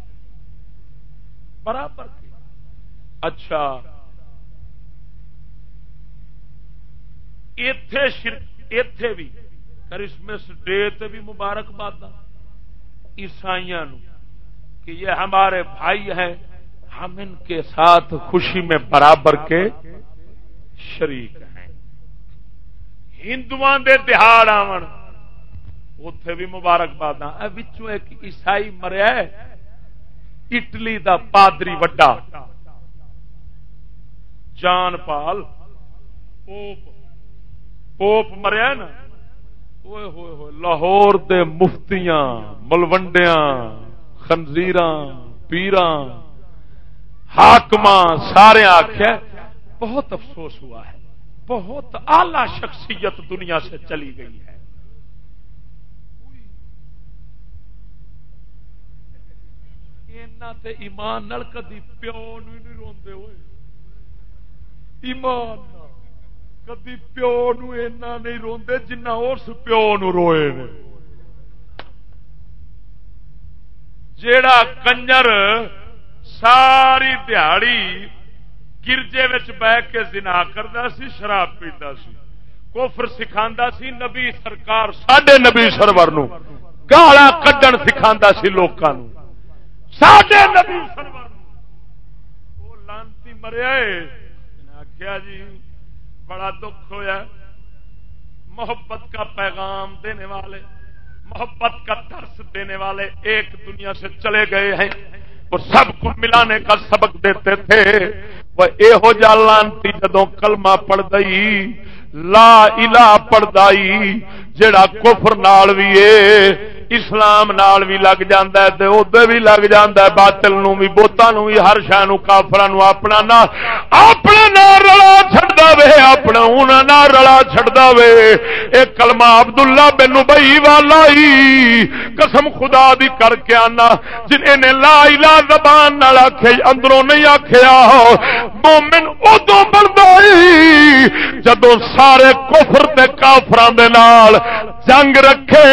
برابر کے اچھا۔ اتے بھی، کرسمس ڈے تے بھی مبارکباد عیسائی کہ یہ ہمارے بھائی ہیں، ہم ان کے ساتھ خوشی میں برابر کے شریک ہیں۔ ہندو دے تہار آن اتے بھی مبارکباد ایک عیسائی مریا اٹلی دا پادری وڈا۔ جان پال۔ پوپ۔ پوپ مریا نا۔ ہوئے ہوئے ہوئے لاہور دے مفتیاں ملوڈیاں خنزیر پیران حاکم سارے آخیا بہت افسوس ہوا ہے۔ بہت اعلی شخصیت دنیا سے چلی گئی ہے۔ ایمان نل کدی پیو نہیں روندے ہوئے۔ ایمان کدی پیو نو اینا نہیں روندے جنہ اس پیو نو روئے نے جیڑا کنجر ساری دیہڑی گرجے بہ کے زنا کرتا سی، شراب پیتا سی۔ کوفر سکھا سی، نبی سرکار سڈے نبی سرور گالا کڈن سکھا سی لوگوں سڈے نبی سرور وہ لانتی مریا آخیا جی بڑا دکھ ہوا محبت کا پیغام دینے والے، محبت کا درس دینے والے ایک دنیا سے چلے گئے ہیں۔ وہ سب کو ملانے کا سبق دیتے تھے۔ وہ یہ لانتی جدو کلمہ پڑ گئی لا الہ پڑدائی جڑا کفر نال بھی اسلام نال بھی لگ جاندہ ہے تے ادھر بھی لگ جاندہ ہے، باطل نو بھی بوتا نو بھی ہر شہ نو کافر نو اپنا نہ اپنے نہ رلا چھڑدا وے، اپنا انہاں نہ رلا چھڑدا وے۔ اے کلمہ عبداللہ بن ابی والا ہی۔ قسم خدا دی کر کے آنا۔ جنہیں نے لا الہ زبان نال آکھے اندروں نہیں آکھیا۔ مومن ادو بندا جدوں سارے کفر تے کافراں دے نال جنگ رکھے،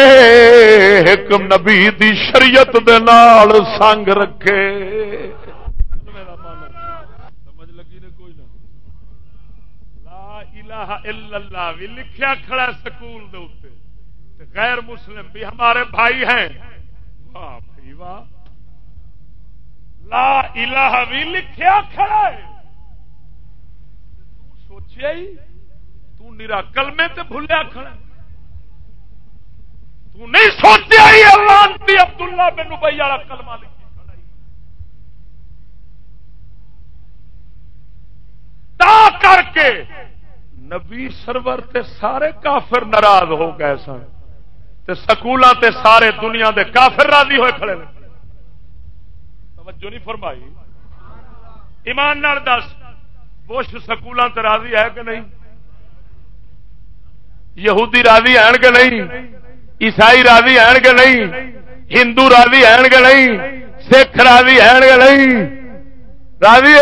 ایک نبی دی شریعت دے نال سنگ رکھے سمجھ لگی نے کوئی نہ لا الہ الا اللہ بھی لکھیا کھڑا سکول دے اوتے غیر مسلم بھی ہمارے بھائی ہیں۔ واہ بھائی واہ۔ لا الہ بھی لکھیا کھڑا ہے۔ تو سوچیا ہی، تو نرا کلمے تے بھولیا کھڑا تو نہیں سوچیا ہی اللہ انتی عبداللہ بن ابئی والا کلمہ لکھی کر کے نبی سرور تے سارے کافر ناراض ہو گئے سن۔ تے سکولاں تے سارے دنیا دے کافر راضی ہوئے کھڑے توجہ نہیں فرمائی۔ ایمان نال دس بش سکولاں تے راضی ہے کہ نہیں؟ یہودی راضی ہیں کہ نہیں؟ عیسائی راضی ہیں کہ نہیں؟ ہندو راضی ہیں کہ نہیں؟ سکھ راضی ہیں کہ نہیں؟ راضی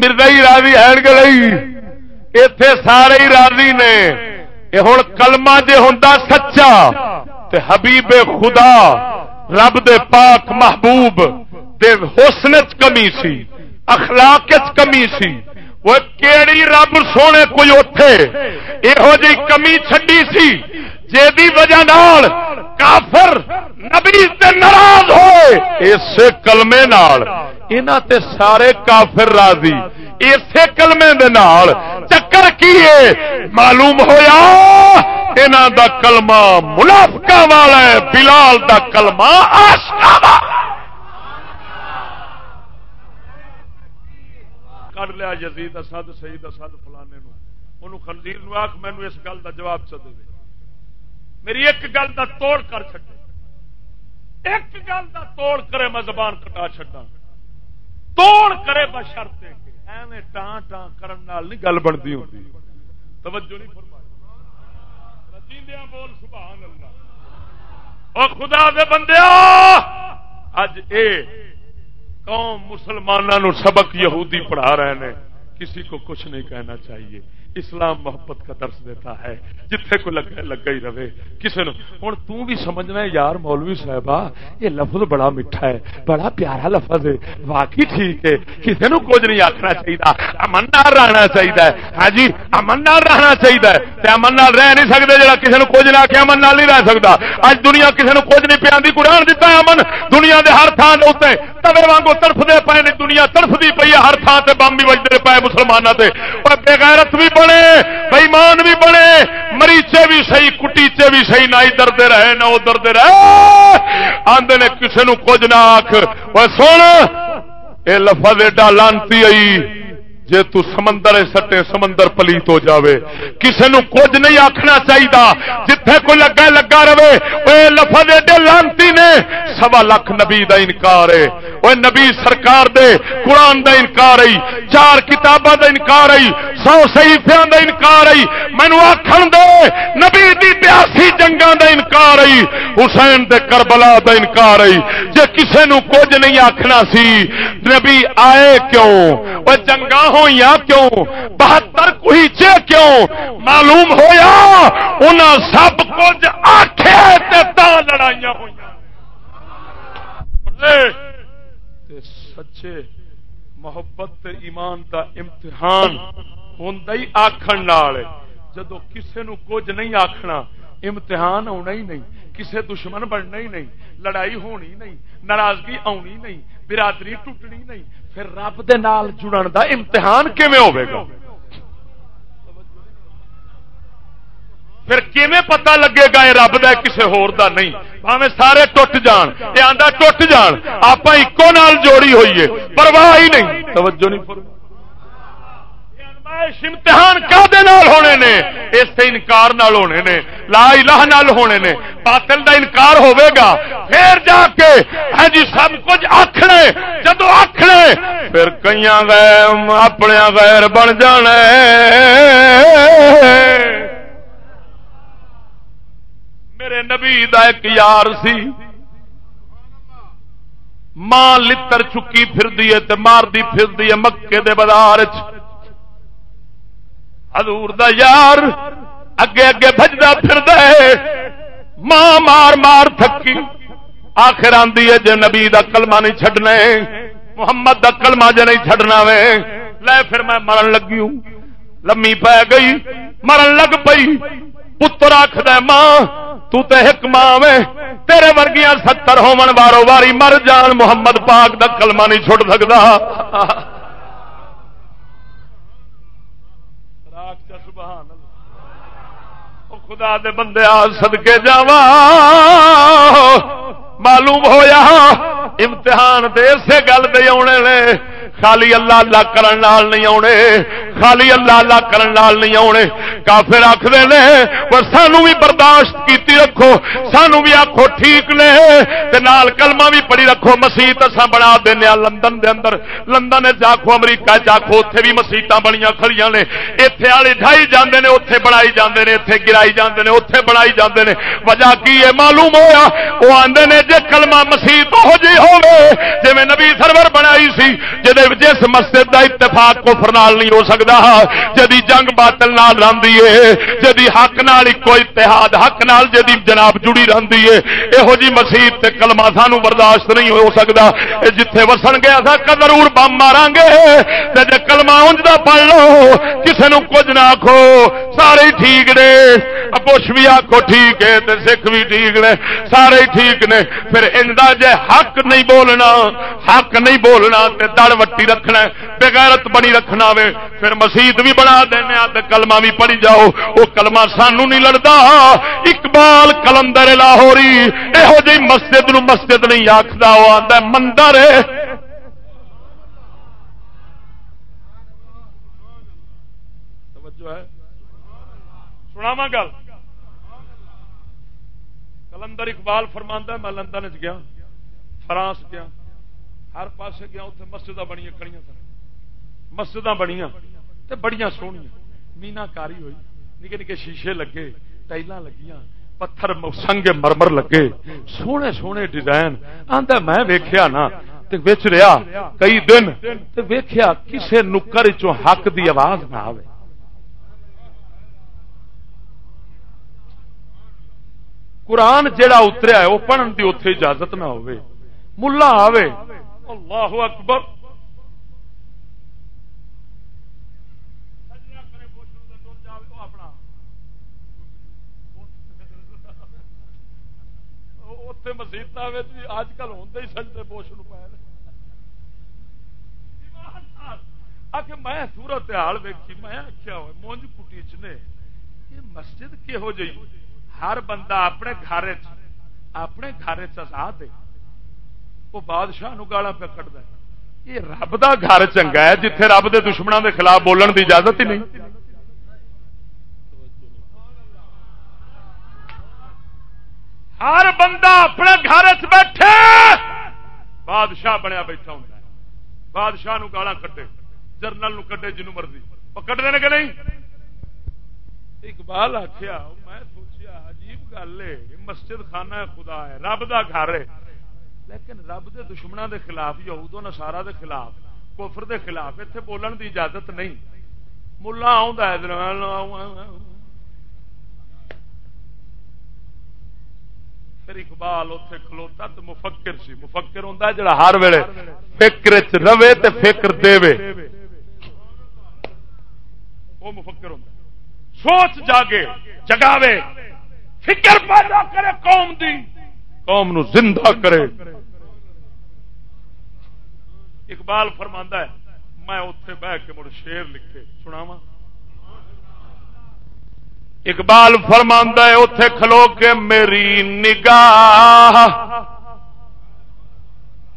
مردئی راضی ہیں کہ نہیں؟ اتے سارے ہی راضی نے یہ ہوں کلما جے ہوں سچا تے حبیب خدا رب دے پاک محبوب دے حسن کمی سی اخلاق کمی سی وہ کیڑی رب سونے کوئی اٹھے یہو جی کمی چڈی سی جی وجہ نال کافر نبی تے ناراض ہوئے۔ اسے کلمے نال تے سارے کافر راضی۔ اسے کلمے دے نال چکر کی معلوم ہویا انہ دا کلمہ منافقہ والا ہے، بلال دا کلمہ آشکا والا۔ کر لیا یزید اسد، سید اسد فلانے نو۔ خنزیر نو آخ مینو اس گل کا جواب چ دے۔ میری ایک گل کا توڑ کر چڈے ایک گل کا توڑ کرے میں زبان کٹا چڈا توڑ کرے بشرتے ایویں ٹان ٹان کرن نال نہیں گل بنتی ہوتی توجہ نہیں فرمائی۔ بول سبحان اللہ۔ اور خدا دے بندے اج اے قوم مسلمانوں سبق یہودی پڑھا رہے ہیں کسی کو کچھ نہیں کہنا چاہیے۔ اسلام محبت کا درس دیتا ہے۔ جتھے کو لگا لگا ہی رہے۔ کسی نے ہوں توں بھی سمجھنا ہے، یار مولوی صاحبہ، یہ لفظ بڑا میٹھا ہے، بڑا پیارا لفظ ہے۔ واقعی ٹھیک ہے کسی نے کچھ نہیں آخنا چاہیے امن نال رہنا چاہیے ہاں جی امن نال رہنا چاہیے امن نال رہ نہیں سکتے جا کسی نے کچھ نہ آخیا امن نال نہیں رہ سکتا اج دنیا کسی نے کچھ نہیں پیا قرآن دیتا ہے امن۔ دنیا دے ہر تھان اتنے تبے وانگو ترف دے پے دنیا ترف پی ہے، ہر تھان سے بم بھی بجتے پے مسلمانوں سے بےغیرت بھی بنے، بےمان بھی بنے مریچے بھی صحیح، کٹیچے بھی صحیح نہ ادھر دے رہے، نہ ادھر دے رہے۔ آدھے نے کسی نو کچھ نہ آخ سن یہ لفظ ایڈا لانتی آئی۔ جے تو سمندر سٹے سمندر پلیت ہو جاوے۔ کسے نو کچھ نہیں آکھنا چاہیے جتھے کوئی لگا لگا رہے۔ وہ لفظ ایڈے لانتی نے۔ سوا لاکھ نبی دا انکار ہے۔ وہ نبی سرکار دے، قرآن دا انکار ہے۔ چار کتاباں دا انکار ہے۔ سو صحیفیاں دا انکار ہے۔ مینو آکھن دے، نبی دی بیاسی جنگاں دا انکار ہے۔ حسین دے کربلا دا انکار ہے۔ جے کسے نو کچھ نہیں آکھنا سی، نبی آئے کیوں؟ وہ جنگاں ہوئی کیوں؟ بہتر کوئی چے کیوں؟ معلوم ہویا؟ انہاں سب کچھ آکھے تے تا لڑائیاں ہوئی سچے محبت ایمان دا امتحان ہوں آخر جدو کسے نو کچھ نہیں آخنا امتحان ہونا ہی نہیں۔ کسے دشمن بننا ہی نہیں، لڑائی ہونی نہیں، ناراضگی آنی نہیں برادری ٹوٹنی نہیں، پھر رب دے نال جڑن دا امتحان کیویں ہوے گا؟ پھر کیویں پتہ لگے گا یہ رب دا، کسے ہور دا نہیں؟ بھاویں سارے ٹوٹ جان یہ آندا ٹوٹ جان آپ ایکو نال جوڑی ہوئی ہے پرواہ ہی نہیں۔ توجہ نہیں فرمائی۔ امتحان ہونے نے؟ اس انکار نال ہونے نے۔ لا الہ نال ہونے نے۔ باطل دا انکار ہوے گا۔ پھر جا کے ہاں جی سب کچھ آخنے جدو آخنے پھر کئی غیر اپنے غیر بن جانے۔ میرے نبی دا ایک یار سی۔ ماں لتر چکی پھر دیے تے مار دی پھر دیے مکے دے بازار چ حضور دا یار اگے اگے بجدا پھر دے ماں مار مار تھکی۔ آخر آندی ہے جے نبی دا کلمہ نہیں چھڈنا محمد دا کلمہ جے نہیں چھڈنا وے۔ لے پھر میں مرن لگی ہوں۔ لمی پی گئی، مرن لگ پئی۔ پتر آخد ماں، تو تے ایک ماں وے۔ تیرے ورگیاں ستر ہومن وارو واری مر جان۔ محمد پاک دا کلمہ نہیں چھوڑ سکتا خدا دے بندے آ سدکے جا معلوم ہویا ہاں، امتحان دے اسی گل دے آنے نے۔ خالی اللہ اللہ کرن نال نہیں آنے خالی اللہ اللہ کرن نال نہیں آنے کافر آخر نے، پر سانو بھی برداشت کیتی رکھو۔ سانو بھی آخو ٹھیک نے۔ تے نال کلمہ بھی پڑھی رکھو۔ مسیت اصا بنا دینا لندن دے اندر۔ لندن آخو امریکہ چاخو اتے بھی مسیت بنیا کھڑی نے۔ اتے والے ڈائی جاندے نے اتے بنائی جاندے نے اتے گرائی جاندے نے اتے بنائی جاندے نے۔ وجہ کی ہے؟ معلوم ہویا۔ وہ آندے نے جے کلمہ مسیت ہو جی ہوے جی میں نبی سرور بنائی سی جی جس مسجد دا اتفاق کفر نال نہیں ہو سکتا جدی جنگ باطل نال رہی ہے، جدی حق نال کوئی اتحاد، حق نال جدی جناب جڑی رہی ہے یہو جی مسیح تے کلمہ سانو برداشت نہیں ہو سکتا جتھے وسن گیا تھا کدرور بم مارا گے جی کلمہ انجدا پڑھ لو کسی نو کچھ نہ آخو سارے ٹھیک نے۔ کچھ بھی آخو ٹھیک ہے تے سکھ بھی ٹھیک نے، سارے ٹھیک نے۔ پھر ان جے حق نہیں بولنا، حق نہیں بولنا تے دڑ وٹی رکھنا، بغیرت بنی رکھنا وے۔ پھر مسیت بھی بنا دینا کلمہ بھی پڑھی جاؤ۔ وہ کلمہ سانو نہیں لڑتا اقبال کلندر لاہوری یہو جی مسجد نو مسجد نہیں آخر وہ آتا مندر۔ سنا گل۔ کلندر اقبال فرماندہ میں لندن چ گیا، فرانس گیا، ہر پاسے گیا اتنے مسجد بنیا کڑی سن۔ مسجد بنیا بڑی سویا مینا کاری ہوئی، نکے نکے شیشے لگے ٹائل لگیاں، پتھر سنگے مرمر لگے۔ سونے سونے ڈیزائن۔ آدھا میں ویخیا نا ویچ رہا کئی دن ویخیا کسے نکر چو حق دی آواز نہ آئے قرآن جیڑا اتریا ہے، وہ پڑھن کی اتے اجازت نہ ہو ملا آوے۔ اللہ اکبر۔ مسیحت اج کل ہوں ہی سجتے پوش نو پائے میں سورت حال ویکھی، میں آخیا ہوا مونج کٹی چ نے یہ مسجد کہہو جی ہر بندہ اپنے گھر اپنے گھر چاہ وہ بادشاہ گالا پہ کٹ یہ رب دا گھر چنگا ہے، جتھے رب دے دشمنوں دے خلاف بولن دی اجازت ہی نہیں۔ ہر بندہ اپنے گھر بیٹھے، بادشاہ بنیا بیٹھا ہوں بادشاہ نو گالا کٹے جرنل نو کٹے جنو مرضی۔ وہ کٹنے کہ نہیں؟ اقبال آخیا میں گل ہے مسجد خانہ خدا ہے، رب دا گھر ہے۔ لیکن رب دے دشمنوں دے خلاف، یہود و نصارا دے خلاف، کفر دے خلاف اتنے بولن دی اجازت نہیں۔ ملا آ پھر اقبال اتے کھلوتا تو مفکر سی۔ مفکر ہوں جڑا ہر ویلے فکر چ رہے تو فکر دے وہ مفکر ہوں سوچ جاگے، جگاوے۔ فکر پیدا کرے قوم دی۔ قوم نو زندہ کرے۔ اقبال فرماندہ ہے، میں اتے بہ کے مڑ شیر لکھے، سناواں۔ اقبال فرماندہ ہے اتے کھلو کے میری نگاہ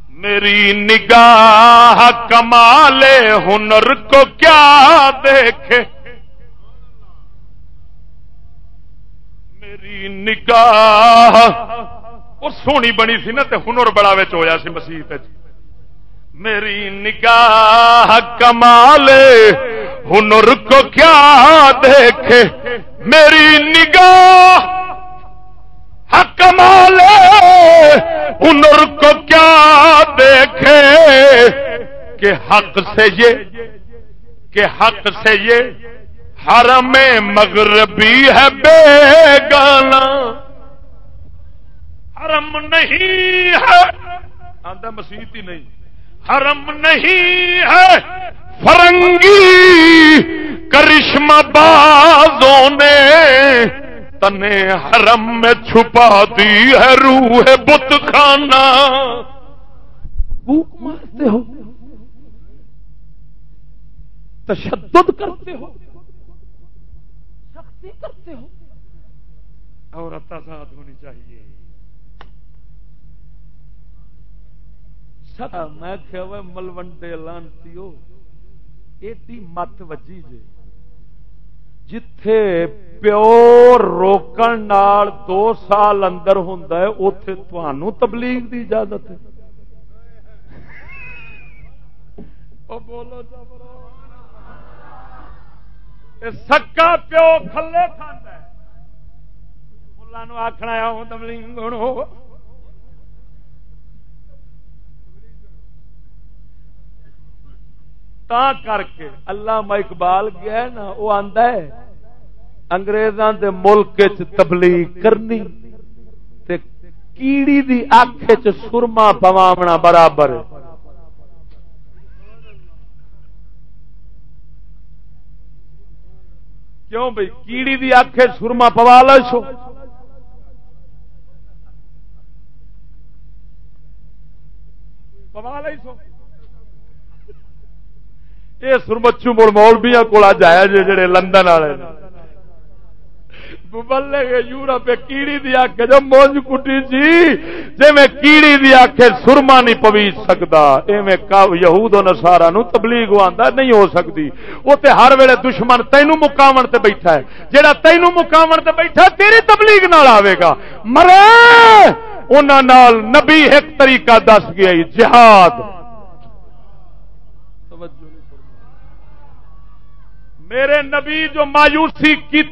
میری نگاہ کمال ہنر کو کیا دیکھے؟ میری نگاہ۔ وہ سونی بنی سی نا ہنر بڑا ہوا سی مسیح میری نگاہ کمال ہنر کو کیا دیکھے؟ میری نگاہ حق ہنر کو کیا دیکھے؟ کہ حق سے یہ، کہ حق سے یہ حرم مغربی ہے بے گانا حرم نہیں ہے۔ آدھا مسیحت ہی نہیں۔ حرم نہیں ہے۔ فرنگی کرشمہ بازوں نے تنے حرم میں چھپا دی ہے روح بت خانہ۔ مارتے ہو۔ تشدد کرتے ہو۔ سختی کرتے ہو۔ عورت آزاد ہونی چاہیے۔ میں ملوڈے لانتی ایڈی مت وجی جے۔ جتھے پیو روکن دو سال اندر ہوں اتے تبلیغ دی اجازت ہے۔ بولو سکا پیو کھلے کھانا ملا آخنا تبلیغ ہو تا کر کے اللہ اقبال گیا نا وہ آندا ہے، انگریزاں دے ملک چ تبلیغ کرنی تے کیڑی دی اکھ چ سرما پواونا برابر۔ کیوں بھائی کیڑی دی آخے سرما پوا لو سو پوا لو سو یہ سرمچو مڑ مولبیا کو جایا جی جڑے لندن والے بلے یورپ کیڑی دی آخ جو مونج کٹی جی جی میں کیڑی دی آخ سرما نہیں پوی سکتا ایویں یہود نسارا نو تبلیغ آتا نہیں ہو سکتی وہ تے ہر ویلے دشمن تینوں مکاو تے بیٹھا ہے۔ جہاں تینوں مکاو تے بیٹھا، تیری تبلیغ نال آئے گا۔ مرے! انہوں نبی ایک طریقہ دس گیا جہاد۔ میرے نبی جو مایوسی کی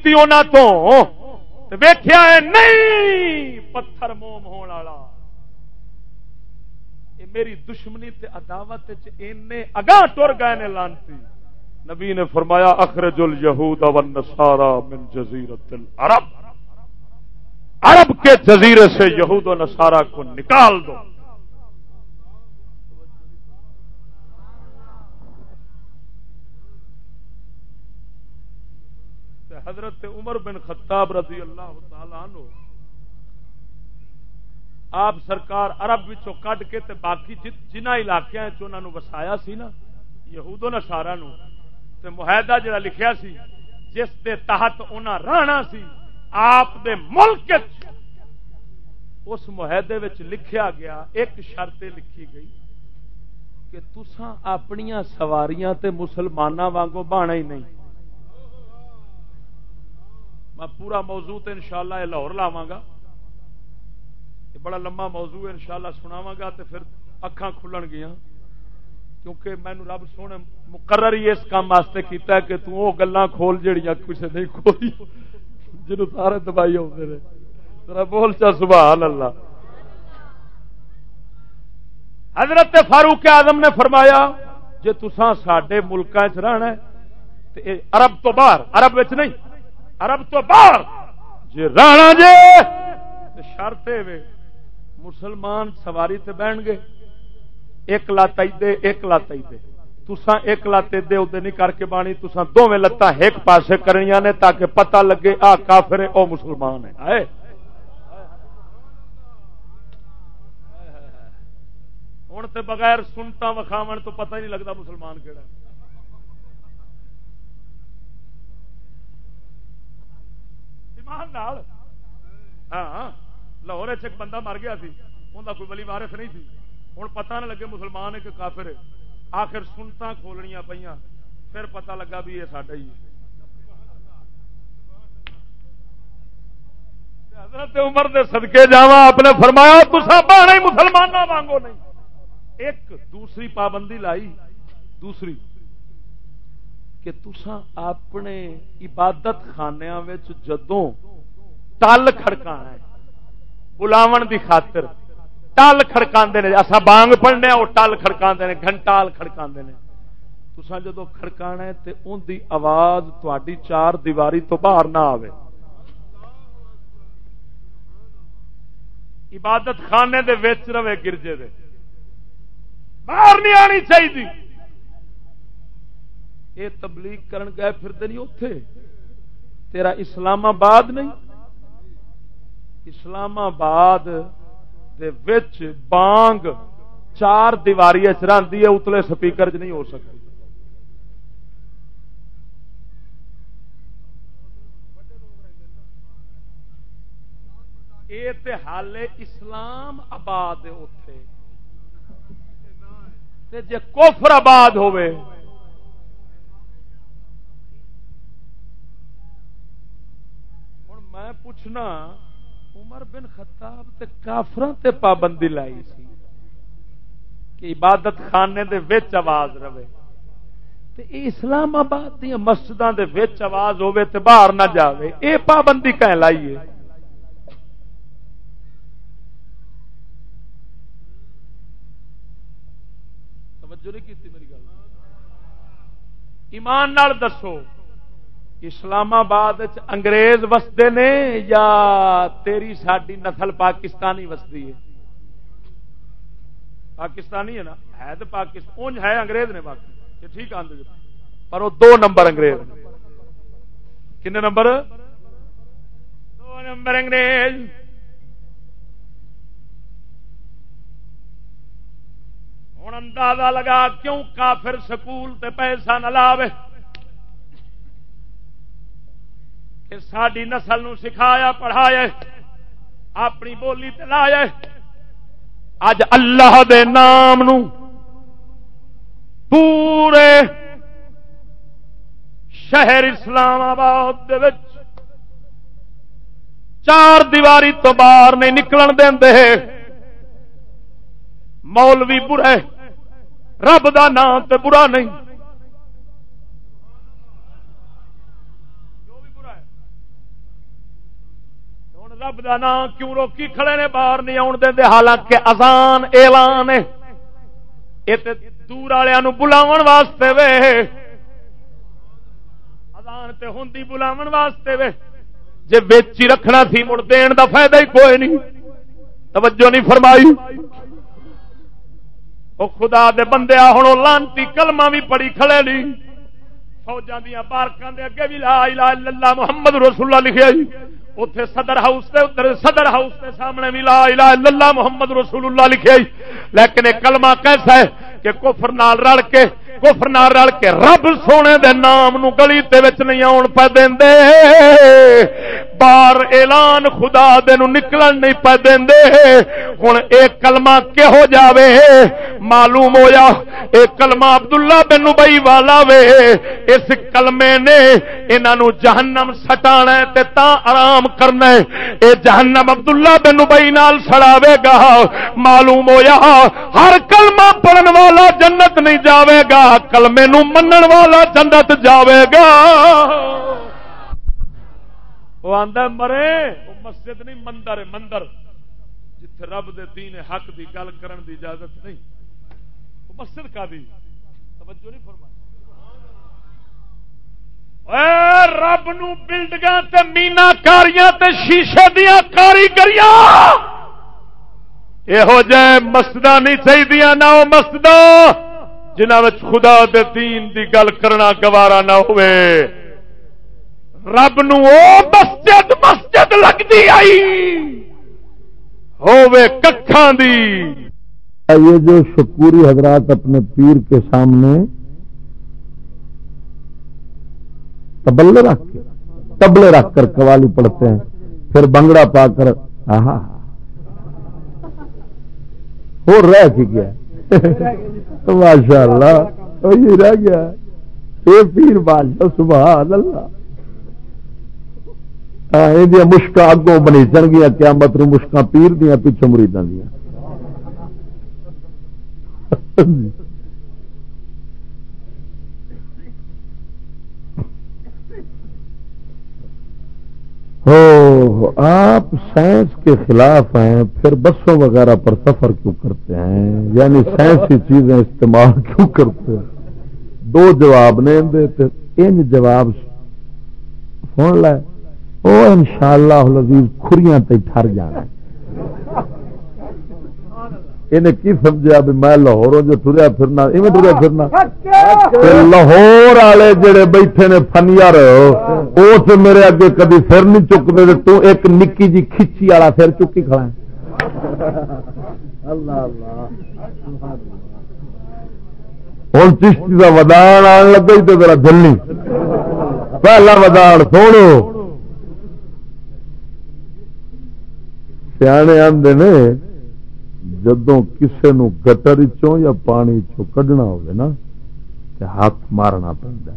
تو ویخیا ہے، نہیں، پتھر موم ہونے والا۔ میری دشمنی تے عداوت اگاں ٹر گئے نے لانتی۔ نبی نے فرمایا اخرج الیہود والنصارى من جزیرت العرب۔ عرب کے جزیرے سے یہود و نصارہ کو نکال دو۔ حضرت عمر بن خطاب رضی اللہ تعالی عنہ، آپ سرکار عرب وچوں کڈ کے تے باقی جنہ علاقے وسایا سی نا یہود و نو، تے معاہدہ جڑا لکھیا سی، جس دے تحت انہاں رہنا سی، آپ دے ملک اس معاہدے لکھیا گیا، ایک شرط لکھی گئی کہ تساں اپنیاں سواریاں تے مسلماناں وانگو بانا ہی نہیں۔ میں پورا موضوع تے انشاءاللہ یہ لاہور لاواں گا۔ یہ بڑا لمبا موضوع ہے، انشاءاللہ سناواں گا تے پھر اکھاں کھلن گیا کیونکہ مینو رب سونے مقرر ہی اس کام واسطے کیتا ہے کہ تو وہ گلاں کھول جڑیاں کسے نہیں کھولی جنوں سارے دبائی ہوندے نے ذرا بول چا سبحان اللہ حضرت فاروق اعظم نے فرمایا، جے تساں ساڈے ملکاں وچ رہنا ہے، تے عرب تو باہر، عرب وچ نہیں عرب تو باہر۔ جی رانا جی۔ شرط مسلمان سواری تے بہن گے۔ ایک لت دے، ایک لت دے۔ تسا ایک لت ادے ادے نہیں کر کے بانی۔ تسا دونوں لتاں ایک پاسے کرنی نے تاکہ پتہ لگے آ کافر ہے، او مسلمان ہے۔ آئے۔ ہوں تو بغیر سنتا وکھاو تو پتہ ہی نہیں لگتا مسلمان کہڑا ہاں لاہور ایک بندہ مر گیا سی۔ انہیں کوئی بلی وارث نہیں تھی ہوں پتہ نہ لگے مسلمان ہے کہ کافر ہے۔ آخر سنتا کھولنیا پہ پھر پتہ لگا بھی یہ ساڈا ہی حضرت عمر دے صدقے جاوا آپ نے فرمایا تسا بانے مسلمان وانگو نہیں۔ ایک دوسری پابندی لائی، دوسری۔ کہ تسا اپنے عبادت خانے جدوں ٹل کڑکا ہے بلاو دی خاطر۔ ٹل کڑکا اصا بانگ پڑھنے وہ ٹل کڑکا نے گھنٹال کڑکا تسا جدو کڑکا ہے تو ان دی آواز تاری چار دیواری تو باہر نہ آئے عبادت خانے دے ویچ رہے، گرجے دے۔ باہر نہیں آنی چاہیے یہ تبلیغ کرن گئے پھر نہیں اتے تیرا اسلام آباد نہیں؟ اسلام آباد دے وچ بانگ چار دیواری چاہتی ہے، اتلے سپیکر چ نہیں ہو سکتی۔ یہ حال اسلام آباد اتے جی کوفر آباد ہوئے میں پوچھنا، عمر بن خطاب تے کافران تے پابندی لائی سی کہ عبادت خانے دے وچ آواز رہے، تے اسلام آباد دیا مسجداں دے وچ آواز ہوے تے باہر نہ جاوے، اے پابندی کہیں لائیے توجہ نہیں کی میری گل۔ ایمان نال دسو۔ اسلام آباد انگریز وستے نے یا تیری ساری نسل پاکستانی وستی ہے؟ پاکستانی ہے نا؟ ہے تو پاکستان ہے انگریز نے باقی۔ ٹھیک آدھے جی۔ پر وہ دو نمبر انگریز کن نمبر؟ دو نمبر انگریز۔ ہوں اندازہ لگا کیوں کافر سکول تے پیسہ نہ لاوے؟ ساری نسل نو سکھایا، پڑھایا، اپنی بولی تلایا اج اللہ دے نام نو پورے شہر اسلام آباد چار دیواری تو باہر نہیں نکلن دے مولوی برے رب دا نام تے برا نہیں۔ رب دا نام کیوں روکی کھڑے نے؟ باہر نہیں آن دے حالانکہ ازان اعلان یہ دور والوں بلاو واسطے وے۔ ازان تے ہوں بلاو واسطے وے۔ جی بچی رکھنا سی، مڑ دین دا فائدہ ہی کوئی نہیں۔ توجہ نہیں فرمائی۔ وہ خدا دے بندے ہوں لانتی کلمہ بھی پڑی کھڑے نہیں فوجا دیا بارکاں دے اگے بھی لا الہ الا اللہ محمد رسول اللہ لکھیا جی۔ اتے صدر ہاؤس دے ادھر صدر ہاؤس دے سامنے بھی لا الہ الا اللہ محمد رسول اللہ لکھے لیکن ایک کلمہ کیسا ہے کہ کفر نال رل کے کفر نال رل کے رب سونے دے نام نو گلی تے وچ نہیں آن پے دیندے بار اعلان خدا دے نو نکلن نہیں پے دیندے ہن ایک کلمہ کہو جاوے۔ معلوم ہویا ایک کلمہ عبداللہ بن ابی والا وے۔ اس کلمے نے انہاں نو جہنم سٹانا ہے تے تا آرام کرنا ہے۔ اے جہنم عبداللہ بن ابی نال سڑاوے گا۔ معلوم ہویا ہر کلمہ پڑھن والا جنت نہیں جاوے گا۔ کلمے نو منن والا جنت جاوے گا۔ وہ آدھا مرے، وہ مسجد نہیں، مندر ہے، مندر۔ جتھے رب دے دین حق دی گل کرن دی اجازت نہیں۔ وہ مسجد کا دی۔ توجہ نہیں فرمائی۔ رب نو بلڈگاں تے مینا کاریاں تے شیشے دیا کاریگریاں۔ یہو جہ مسجد نہیں چاہیے نہ وہ مسجد جنہ خدا دے دین دی گل کرنا گوارا نہ ہوئے، رب نو مسجد مسجد لگتی آئی۔ ہوے ککھاں دی۔ یہ جو شکوری حضرات اپنے پیر کے سامنے تبلے رکھ کے، تبلے رکھ کر قوالی پڑھتے ہیں، پھر بنگڑا پا کر، آہا۔ ہو رہ کی گیا۔ ماشاء اللہ یہ رہ گیا۔ یہ پیر بادشاہ سبحان اللہ یہ مشکا اگوں بنی چن گیا کیا مطلب مشک پیر دیا پیچھوں مریداں دیا آپ سائنس کے خلاف ہیں، پھر بسوں وغیرہ پر سفر کیوں کرتے ہیں؟ یعنی سائنسی چیزیں استعمال کیوں کرتے ہیں؟ دو جواب نے دیتے، ان جواب سن لائے وہ ان شاء اللہ خریاں تے ٹر جانا۔ انہیں کی سمجھا بھی میں لاہوروں جو ٹریا پھرنا ایویں ٹریا پھرنا؟ لاہور والے جڑے بیٹھے نے فنیار وہ تو میرے اگے کدی سر نہیں چکتے تو ایک نکی جی کھچی والا سر چکی کھڑا ہوں چشتی کا ودان آن لگا تو میرا جلنی پہلا ودان سوڑو سیانے آدھے نے جدو کسی گٹر چوں یا پانی چو کڈنا ہوگا نا ہاتھ مارنا پڑتا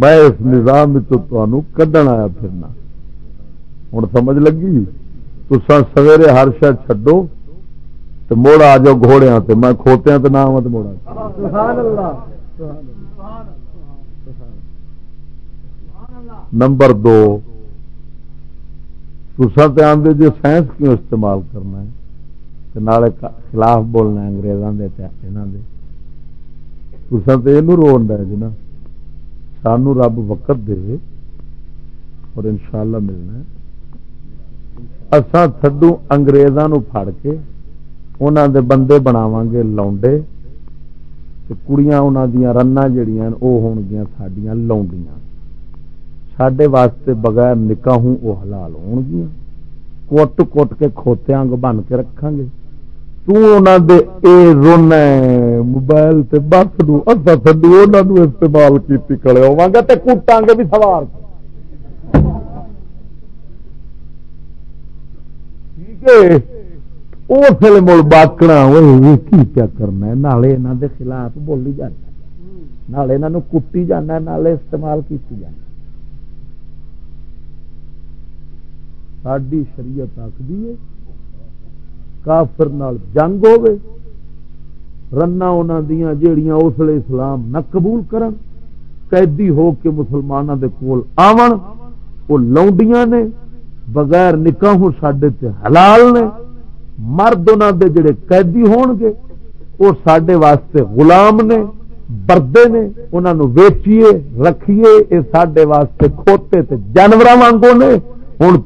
میں اس نظام کڈن آیا پھرنا۔ ہوں سمجھ لگی؟ تو سویرے ہر شاید چڈو تو موڑ آ جاؤ گھوڑیا میں کھوتیا تو نہ موڑا۔ نمبر دو تسا تو آدھے جی سائنس کیوں استعمال کرنا ہے؟ نالے خلاف بولنا انگریزوں کے تسا تو یہ رو جی نا سانو رب وقت دے اور انشاءاللہ ملنا اسان تھڈو اگریزوں پھڑ کے انہوں دے بندے بناو گے لاؤنڈے کڑیاں انہوں دیا رنا جڑیاں وہ ہون گیا سڈیا لاؤنڈیاں سڈے واسطے بغیر نکاحوں وہ حلال ہون گیا کوٹ کوٹ کے کھوتیا بن کے رکھا گے رونا موبائل سے بس نو اصا تھڈو انہوں استعمال کی کڑے ہوا گا تو کٹاں گے بھی سوار اس ویل مڑ باکنا کی کیا کرنا ہے نالے یہاں دے خلاف بولی جانا نالے یہاں کٹی جانا نالے استعمال کی جانا ساری شریعت آخری ہے، کافر نال جنگ ہوے رنا انہوں دیا جیڑیاں اسلے اسلام نہ قبول کرن، قیدی ہو کے مسلمانوں دے کول آون وہ لونڈیاں نے، بغیر نکاحوں سڈے حلال نے، مرد انہوں دے جڑے قیدی ہون گے وہ سڈے واسطے غلام نے، بردے نے انہوں ویچیے، رکھیے یہ سڈے واسطے کھوتے تے جانور وانگو نے ہوں